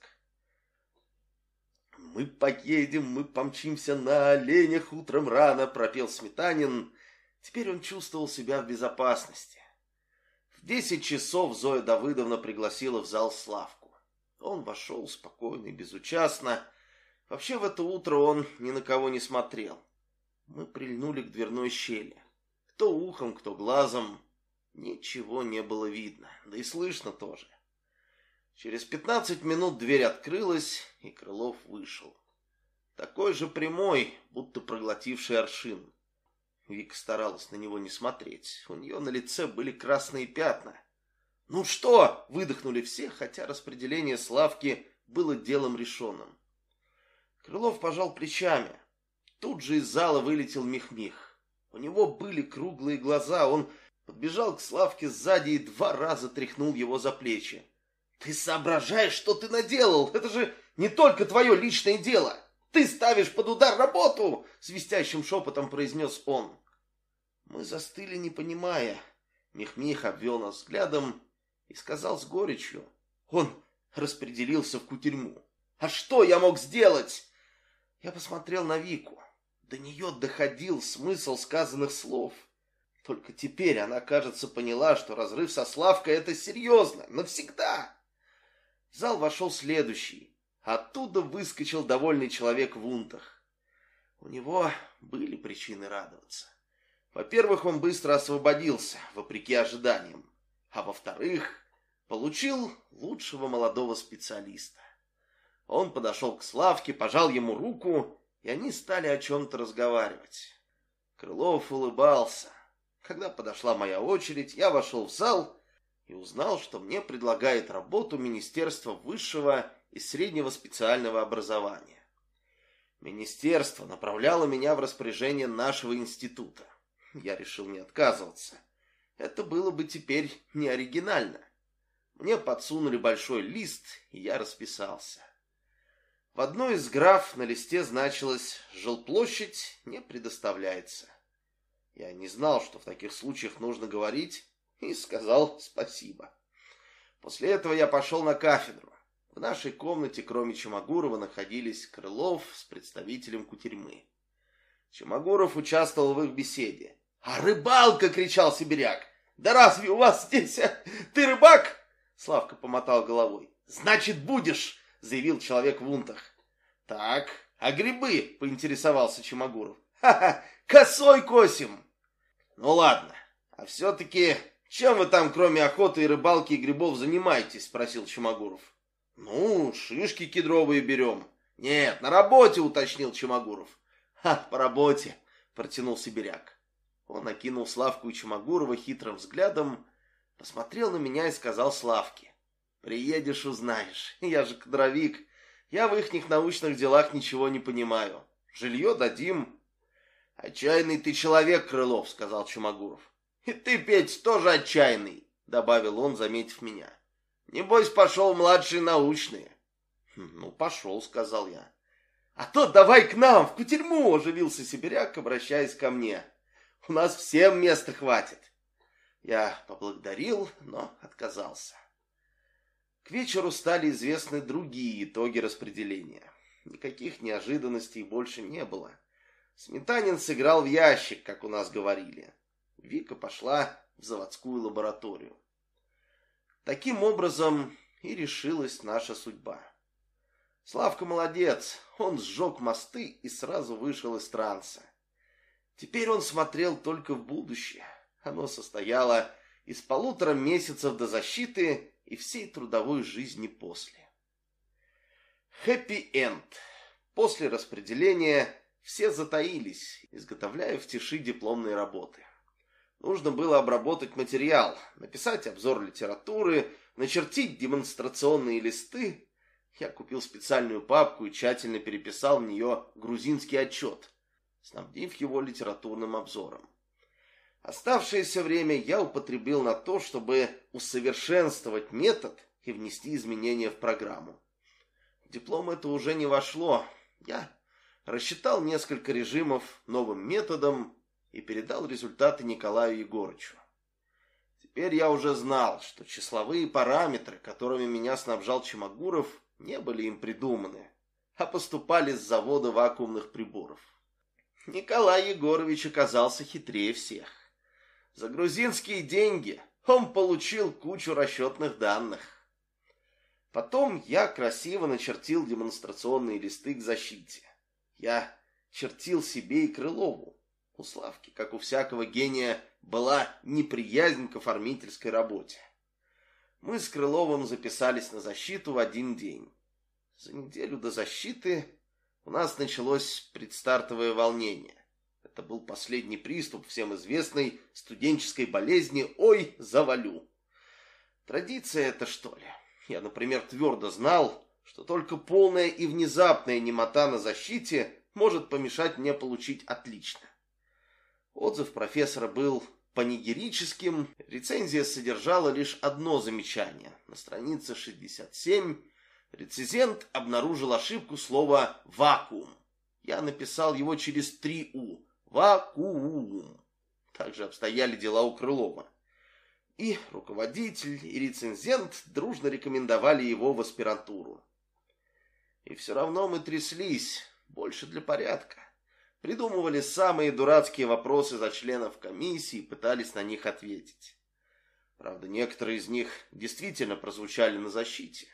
«Мы поедем, мы помчимся на оленях утром рано», — пропел Сметанин. Теперь он чувствовал себя в безопасности. Десять часов Зоя Давыдовна пригласила в зал Славку. Он вошел спокойно и безучастно. Вообще в это утро он ни на кого не смотрел. Мы прильнули к дверной щели. Кто ухом, кто глазом. Ничего не было видно, да и слышно тоже. Через пятнадцать минут дверь открылась, и Крылов вышел. Такой же прямой, будто проглотивший аршин. Вика старалась на него не смотреть. У нее на лице были красные пятна. «Ну что?» — выдохнули все, хотя распределение Славки было делом решенным. Крылов пожал плечами. Тут же из зала вылетел Михмих. У него были круглые глаза, он подбежал к Славке сзади и два раза тряхнул его за плечи. «Ты соображаешь, что ты наделал? Это же не только твое личное дело! Ты ставишь под удар работу!» Свистящим шепотом произнес он. Мы застыли, не понимая. Михмих обвел нас взглядом и сказал с горечью. Он распределился в кутерьму. «А что я мог сделать?» Я посмотрел на Вику. До нее доходил смысл сказанных слов. Только теперь она, кажется, поняла, что разрыв со Славкой — это серьезно, навсегда. В зал вошел следующий. Оттуда выскочил довольный человек в унтах. У него были причины радоваться. Во-первых, он быстро освободился, вопреки ожиданиям. А во-вторых, получил лучшего молодого специалиста. Он подошел к Славке, пожал ему руку, и они стали о чем-то разговаривать. Крылов улыбался. Когда подошла моя очередь, я вошел в зал и узнал, что мне предлагает работу Министерство высшего и среднего специального образования. Министерство направляло меня в распоряжение нашего института. Я решил не отказываться. Это было бы теперь не оригинально. Мне подсунули большой лист, и я расписался. В одной из граф на листе значилось «Жилплощадь не предоставляется». Я не знал, что в таких случаях нужно говорить и сказал спасибо. После этого я пошел на кафедру. В нашей комнате, кроме Чемогурова, находились Крылов с представителем кутерьмы. Чемогуров участвовал в их беседе. «А рыбалка!» — кричал сибиряк. «Да разве у вас здесь... А? Ты рыбак?» Славка помотал головой. «Значит, будешь!» — заявил человек в унтах. «Так, а грибы?» — поинтересовался Чемогуров. «Ха-ха, косой косим!» «Ну ладно, а все-таки «Чем вы там, кроме охоты и рыбалки и грибов, занимаетесь?» – спросил Чемогуров. «Ну, шишки кедровые берем». «Нет, на работе», – уточнил Чемогуров. «Ха, по работе», – протянул сибиряк. Он окинул Славку и Чемогурова хитрым взглядом, посмотрел на меня и сказал Славке. «Приедешь, узнаешь. Я же кадровик. Я в ихних научных делах ничего не понимаю. Жилье дадим». «Отчаянный ты человек, Крылов», — сказал Чумагуров. «И ты, Петь, тоже отчаянный», — добавил он, заметив меня. «Небось, пошел младший научные». «Хм, «Ну, пошел», — сказал я. «А то давай к нам, в кутерьму!» — оживился сибиряк, обращаясь ко мне. «У нас всем места хватит». Я поблагодарил, но отказался. К вечеру стали известны другие итоги распределения. Никаких неожиданностей больше не было. Сметанин сыграл в ящик, как у нас говорили. Вика пошла в заводскую лабораторию. Таким образом и решилась наша судьба. Славка молодец, он сжег мосты и сразу вышел из транса. Теперь он смотрел только в будущее. Оно состояло из полутора месяцев до защиты и всей трудовой жизни после. Хэппи-энд. После распределения все затаились, изготовляя в тиши дипломные работы. Нужно было обработать материал, написать обзор литературы, начертить демонстрационные листы. Я купил специальную папку и тщательно переписал в нее грузинский отчет, снабдив его литературным обзором. Оставшееся время я употребил на то, чтобы усовершенствовать метод и внести изменения в программу. В диплом это уже не вошло. Я рассчитал несколько режимов новым методом, и передал результаты Николаю Егорычу. Теперь я уже знал, что числовые параметры, которыми меня снабжал Чемогуров, не были им придуманы, а поступали с завода вакуумных приборов. Николай Егорович оказался хитрее всех. За грузинские деньги он получил кучу расчетных данных. Потом я красиво начертил демонстрационные листы к защите. Я чертил себе и Крылову. У Славки, как у всякого гения, была неприязнь к оформительской работе. Мы с Крыловым записались на защиту в один день. За неделю до защиты у нас началось предстартовое волнение. Это был последний приступ всем известной студенческой болезни «Ой, завалю». Традиция это что ли? Я, например, твердо знал, что только полная и внезапная немота на защите может помешать мне получить отлично. Отзыв профессора был панигерическим, рецензия содержала лишь одно замечание. На странице 67 рецензент обнаружил ошибку слова «вакуум». Я написал его через три «у». «Вакуум». Также обстояли дела у Крылова. И руководитель, и рецензент дружно рекомендовали его в аспирантуру. И все равно мы тряслись, больше для порядка. Придумывали самые дурацкие вопросы за членов комиссии и пытались на них ответить. Правда, некоторые из них действительно прозвучали на защите.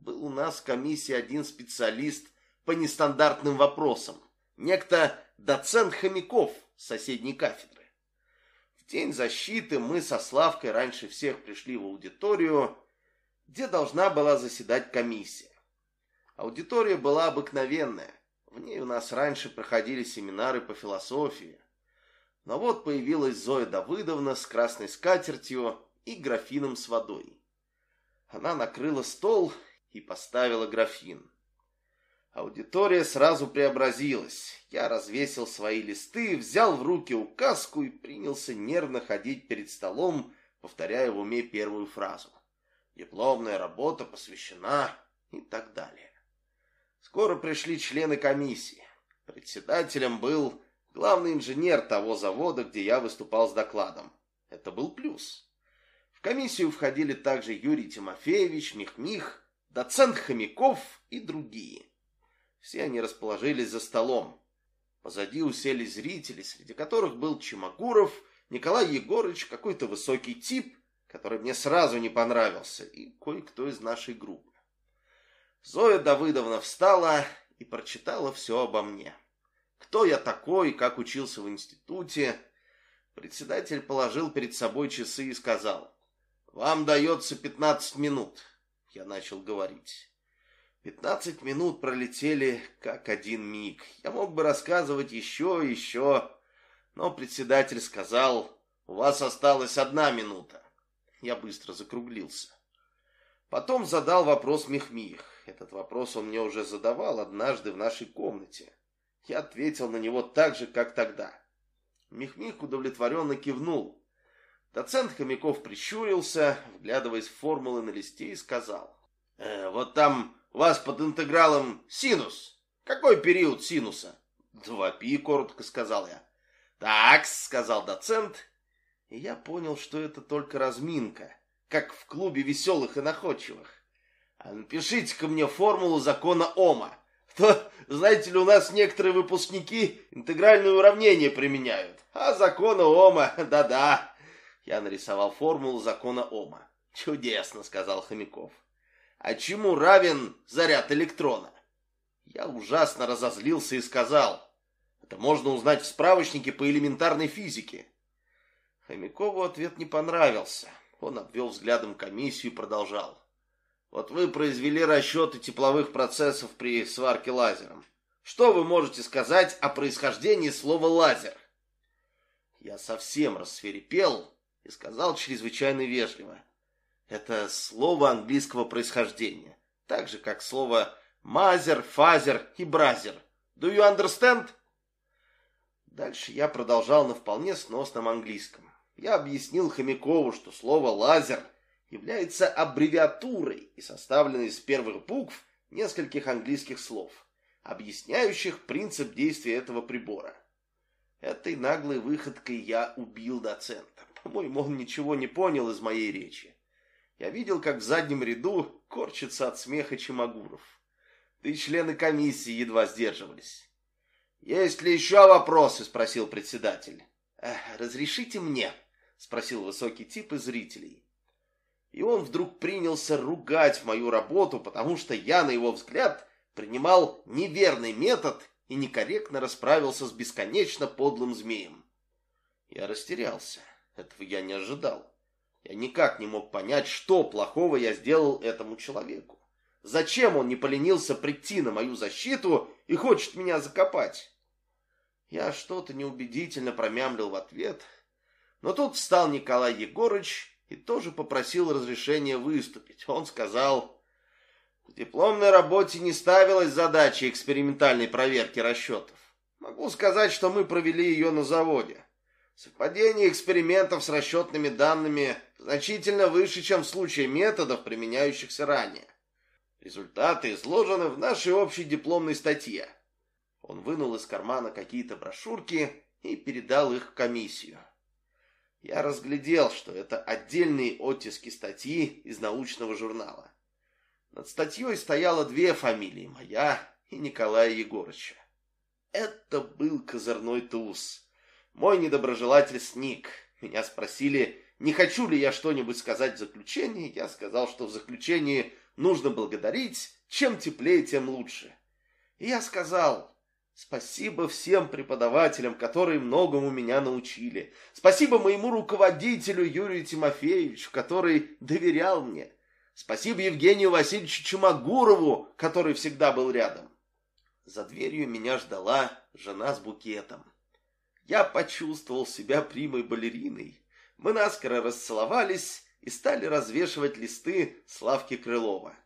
Был у нас в комиссии один специалист по нестандартным вопросам. Некто доцент Хомяков с соседней кафедры. В день защиты мы со Славкой раньше всех пришли в аудиторию, где должна была заседать комиссия. Аудитория была обыкновенная. В ней у нас раньше проходили семинары по философии. Но вот появилась Зоя Давыдовна с красной скатертью и графином с водой. Она накрыла стол и поставила графин. Аудитория сразу преобразилась. Я развесил свои листы, взял в руки указку и принялся нервно ходить перед столом, повторяя в уме первую фразу. Дипломная работа посвящена и так далее. Скоро пришли члены комиссии. Председателем был главный инженер того завода, где я выступал с докладом. Это был плюс. В комиссию входили также Юрий Тимофеевич, Михмих, доцент Хомяков и другие. Все они расположились за столом. Позади уселись зрители, среди которых был Чемогуров, Николай Егорыч, какой-то высокий тип, который мне сразу не понравился, и кое-кто из нашей группы. Зоя Давыдовна встала и прочитала все обо мне. Кто я такой, как учился в институте. Председатель положил перед собой часы и сказал, «Вам дается пятнадцать минут». Я начал говорить. Пятнадцать минут пролетели как один миг. Я мог бы рассказывать еще и еще, но председатель сказал, «У вас осталась одна минута». Я быстро закруглился. Потом задал вопрос Мехмих. Этот вопрос он мне уже задавал однажды в нашей комнате. Я ответил на него так же, как тогда. Мехмих удовлетворенно кивнул. Доцент Хомяков прищурился, вглядываясь в формулы на листе, и сказал. «Э, «Вот там у вас под интегралом синус. Какой период синуса?» «Два пи», — коротко сказал я. «Так», — сказал доцент, и я понял, что это только разминка, как в клубе веселых и находчивых. А напишите-ка мне формулу закона Ома. То, знаете ли, у нас некоторые выпускники интегральные уравнения применяют. А закона Ома, да-да. Я нарисовал формулу закона Ома. Чудесно, сказал Хомяков. А чему равен заряд электрона? Я ужасно разозлился и сказал, это можно узнать в справочнике по элементарной физике. Хомякову ответ не понравился. Он обвел взглядом комиссию и продолжал. Вот вы произвели расчеты тепловых процессов при сварке лазером. Что вы можете сказать о происхождении слова «лазер»? Я совсем рассверепел и сказал чрезвычайно вежливо. Это слово английского происхождения, так же, как слово «мазер», «фазер» и «бразер». Do you understand? Дальше я продолжал на вполне сносном английском. Я объяснил Хомякову, что слово «лазер» является аббревиатурой и составлена из первых букв нескольких английских слов, объясняющих принцип действия этого прибора. Этой наглой выходкой я убил доцента. По-моему, он ничего не понял из моей речи. Я видел, как в заднем ряду корчится от смеха Чемогуров. Да и члены комиссии едва сдерживались. «Есть ли еще вопросы?» – спросил председатель. «Разрешите мне?» – спросил высокий тип из зрителей. И он вдруг принялся ругать мою работу, потому что я, на его взгляд, принимал неверный метод и некорректно расправился с бесконечно подлым змеем. Я растерялся. Этого я не ожидал. Я никак не мог понять, что плохого я сделал этому человеку. Зачем он не поленился прийти на мою защиту и хочет меня закопать? Я что-то неубедительно промямлил в ответ, но тут встал Николай Егорыч и тоже попросил разрешения выступить. Он сказал, в дипломной работе не ставилась задача экспериментальной проверки расчетов. Могу сказать, что мы провели ее на заводе. Совпадение экспериментов с расчетными данными значительно выше, чем в случае методов, применяющихся ранее. Результаты изложены в нашей общей дипломной статье. Он вынул из кармана какие-то брошюрки и передал их в комиссию. Я разглядел, что это отдельные оттиски статьи из научного журнала. Над статьей стояло две фамилии, моя и Николая Егорыча. Это был козырной туз. Мой недоброжелатель сник. Меня спросили, не хочу ли я что-нибудь сказать в заключении. Я сказал, что в заключении нужно благодарить, чем теплее, тем лучше. И я сказал, спасибо всем преподавателям, которые многому меня научили. Спасибо моему руководителю Юрию Тимофеевичу, который доверял мне. Спасибо Евгению Васильевичу Чумагурову, который всегда был рядом. За дверью меня ждала жена с букетом. Я почувствовал себя примой балериной. Мы наскоро расцеловались и стали развешивать листы Славки Крылова.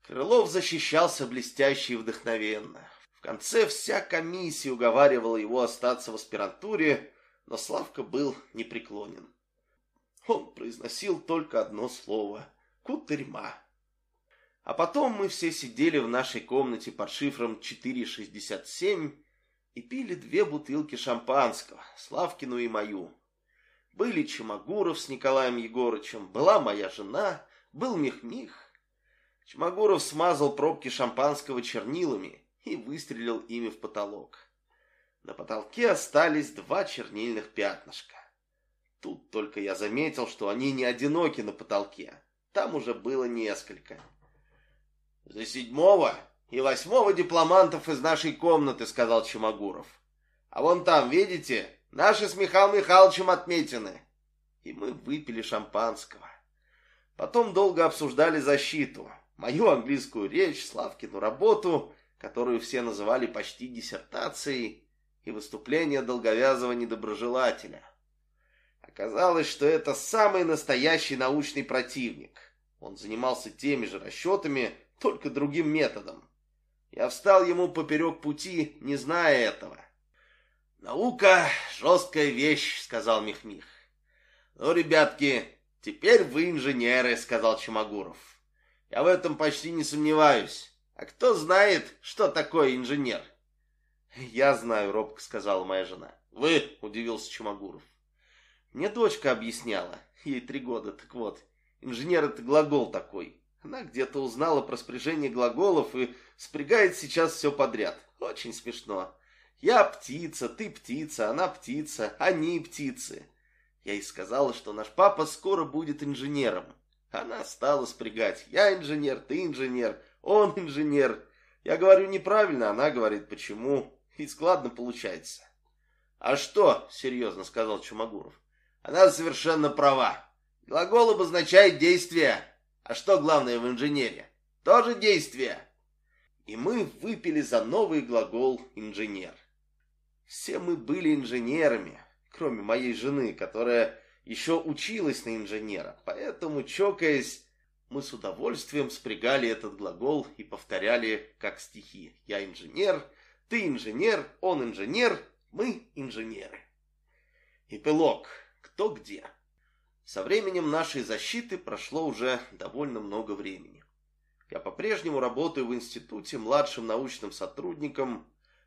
Крылов защищался блестяще и вдохновенно. В конце вся комиссия уговаривала его остаться в аспирантуре, но Славка был непреклонен. Он произносил только одно слово — «кутерьма». А потом мы все сидели в нашей комнате под шифром 467 и пили две бутылки шампанского, Славкину и мою. Были Чемогуров с Николаем Егорычем, была моя жена, был Мехмих. Чемогуров смазал пробки шампанского чернилами и выстрелил ими в потолок. На потолке остались два чернильных пятнышка. Тут только я заметил, что они не одиноки на потолке. Там уже было несколько. «За седьмого и восьмого дипломантов из нашей комнаты», — сказал Чемогуров. «А вон там, видите, Наши с Михаилом Михайловичем отметины. И мы выпили шампанского. Потом долго обсуждали защиту. Мою английскую речь, Славкину работу, которую все называли почти диссертацией, и выступление долговязого недоброжелателя. Оказалось, что это самый настоящий научный противник. Он занимался теми же расчетами, только другим методом. Я встал ему поперек пути, не зная этого. «Наука — жесткая вещь», — сказал Михмих. «Ну, ребятки, теперь вы инженеры», — сказал Чумагуров. «Я в этом почти не сомневаюсь. А кто знает, что такое инженер?» «Я знаю», — робко сказала моя жена. «Вы?» — удивился Чумагуров. «Мне дочка объясняла. Ей три года. Так вот, инженер — это глагол такой. Она где-то узнала про спряжение глаголов и спрягает сейчас все подряд. Очень смешно. Я птица, ты птица, она птица, они птицы. Я ей сказала, что наш папа скоро будет инженером. Она стала спрягать. Я инженер, ты инженер, он инженер. Я говорю неправильно, она говорит почему. И складно получается. А что, серьезно сказал Чумагуров. Она совершенно права. Глагол обозначает действие. А что главное в инженере? Тоже действие. И мы выпили за новый глагол «инженер». Все мы были инженерами, кроме моей жены, которая еще училась на инженера. Поэтому, чокаясь, мы с удовольствием спрягали этот глагол и повторяли как стихи. Я инженер, ты инженер, он инженер, мы инженеры. Эпилог. Кто где? Со временем нашей защиты прошло уже довольно много времени. Я по-прежнему работаю в институте младшим научным сотрудником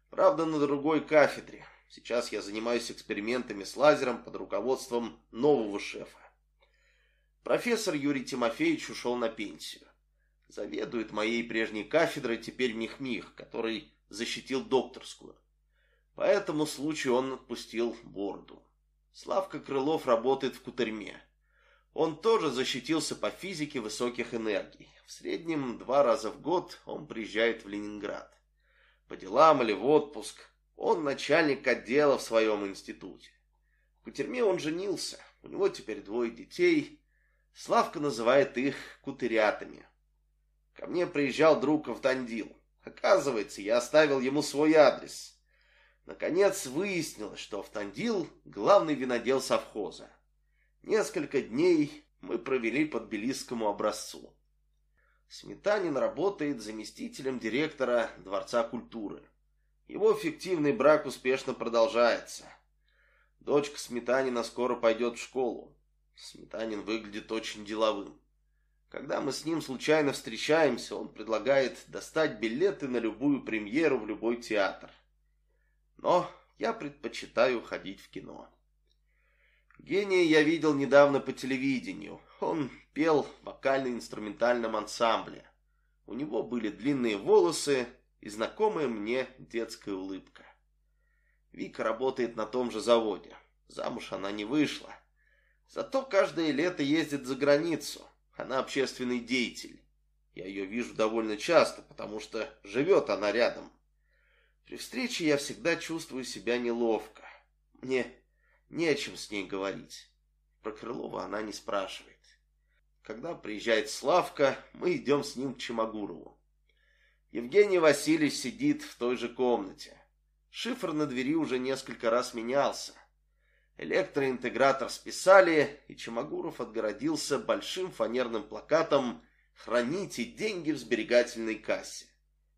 Правда, на другой кафедре. Сейчас я занимаюсь экспериментами с лазером под руководством нового шефа. Профессор Юрий Тимофеевич ушел на пенсию. Заведует моей прежней кафедрой теперь Михмих, который защитил докторскую. По этому случаю он отпустил бороду. Славка Крылов работает в Кутерьме. Он тоже защитился по физике высоких энергий. В среднем два раза в год он приезжает в Ленинград по делам или в отпуск. Он начальник отдела в своем институте. В Кутерьме он женился, у него теперь двое детей. Славка называет их кутерятами. Ко мне приезжал друг Автандил. Оказывается, я оставил ему свой адрес. Наконец выяснилось, что Автандил — главный винодел совхоза. Несколько дней мы провели под Белисскому образцу. Сметанин работает заместителем директора Дворца культуры. Его фиктивный брак успешно продолжается. Дочка Сметанина скоро пойдет в школу. Сметанин выглядит очень деловым. Когда мы с ним случайно встречаемся, он предлагает достать билеты на любую премьеру в любой театр. Но я предпочитаю ходить в кино. Гения я видел недавно по телевидению. Он пел в вокально-инструментальном ансамбле. У него были длинные волосы и знакомая мне детская улыбка. Вика работает на том же заводе. Замуж она не вышла. Зато каждое лето ездит за границу. Она общественный деятель. Я ее вижу довольно часто, потому что живет она рядом. При встрече я всегда чувствую себя неловко. Мне не о чем с ней говорить. Про Крылова она не спрашивает. Когда приезжает Славка, мы идем с ним к Чемогурову. Евгений Васильевич сидит в той же комнате. Шифр на двери уже несколько раз менялся. Электроинтегратор списали, и Чемогуров отгородился большим фанерным плакатом «Храните деньги в сберегательной кассе».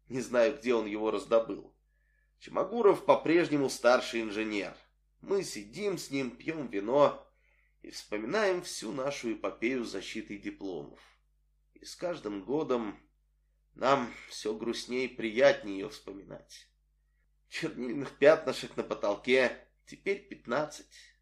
Не знаю, где он его раздобыл. Чемогуров по-прежнему старший инженер. Мы сидим с ним, пьем вино и вспоминаем всю нашу эпопею защиты дипломов. И с каждым годом нам все грустнее и приятнее ее вспоминать. Чернильных пятнышек на потолке теперь пятнадцать.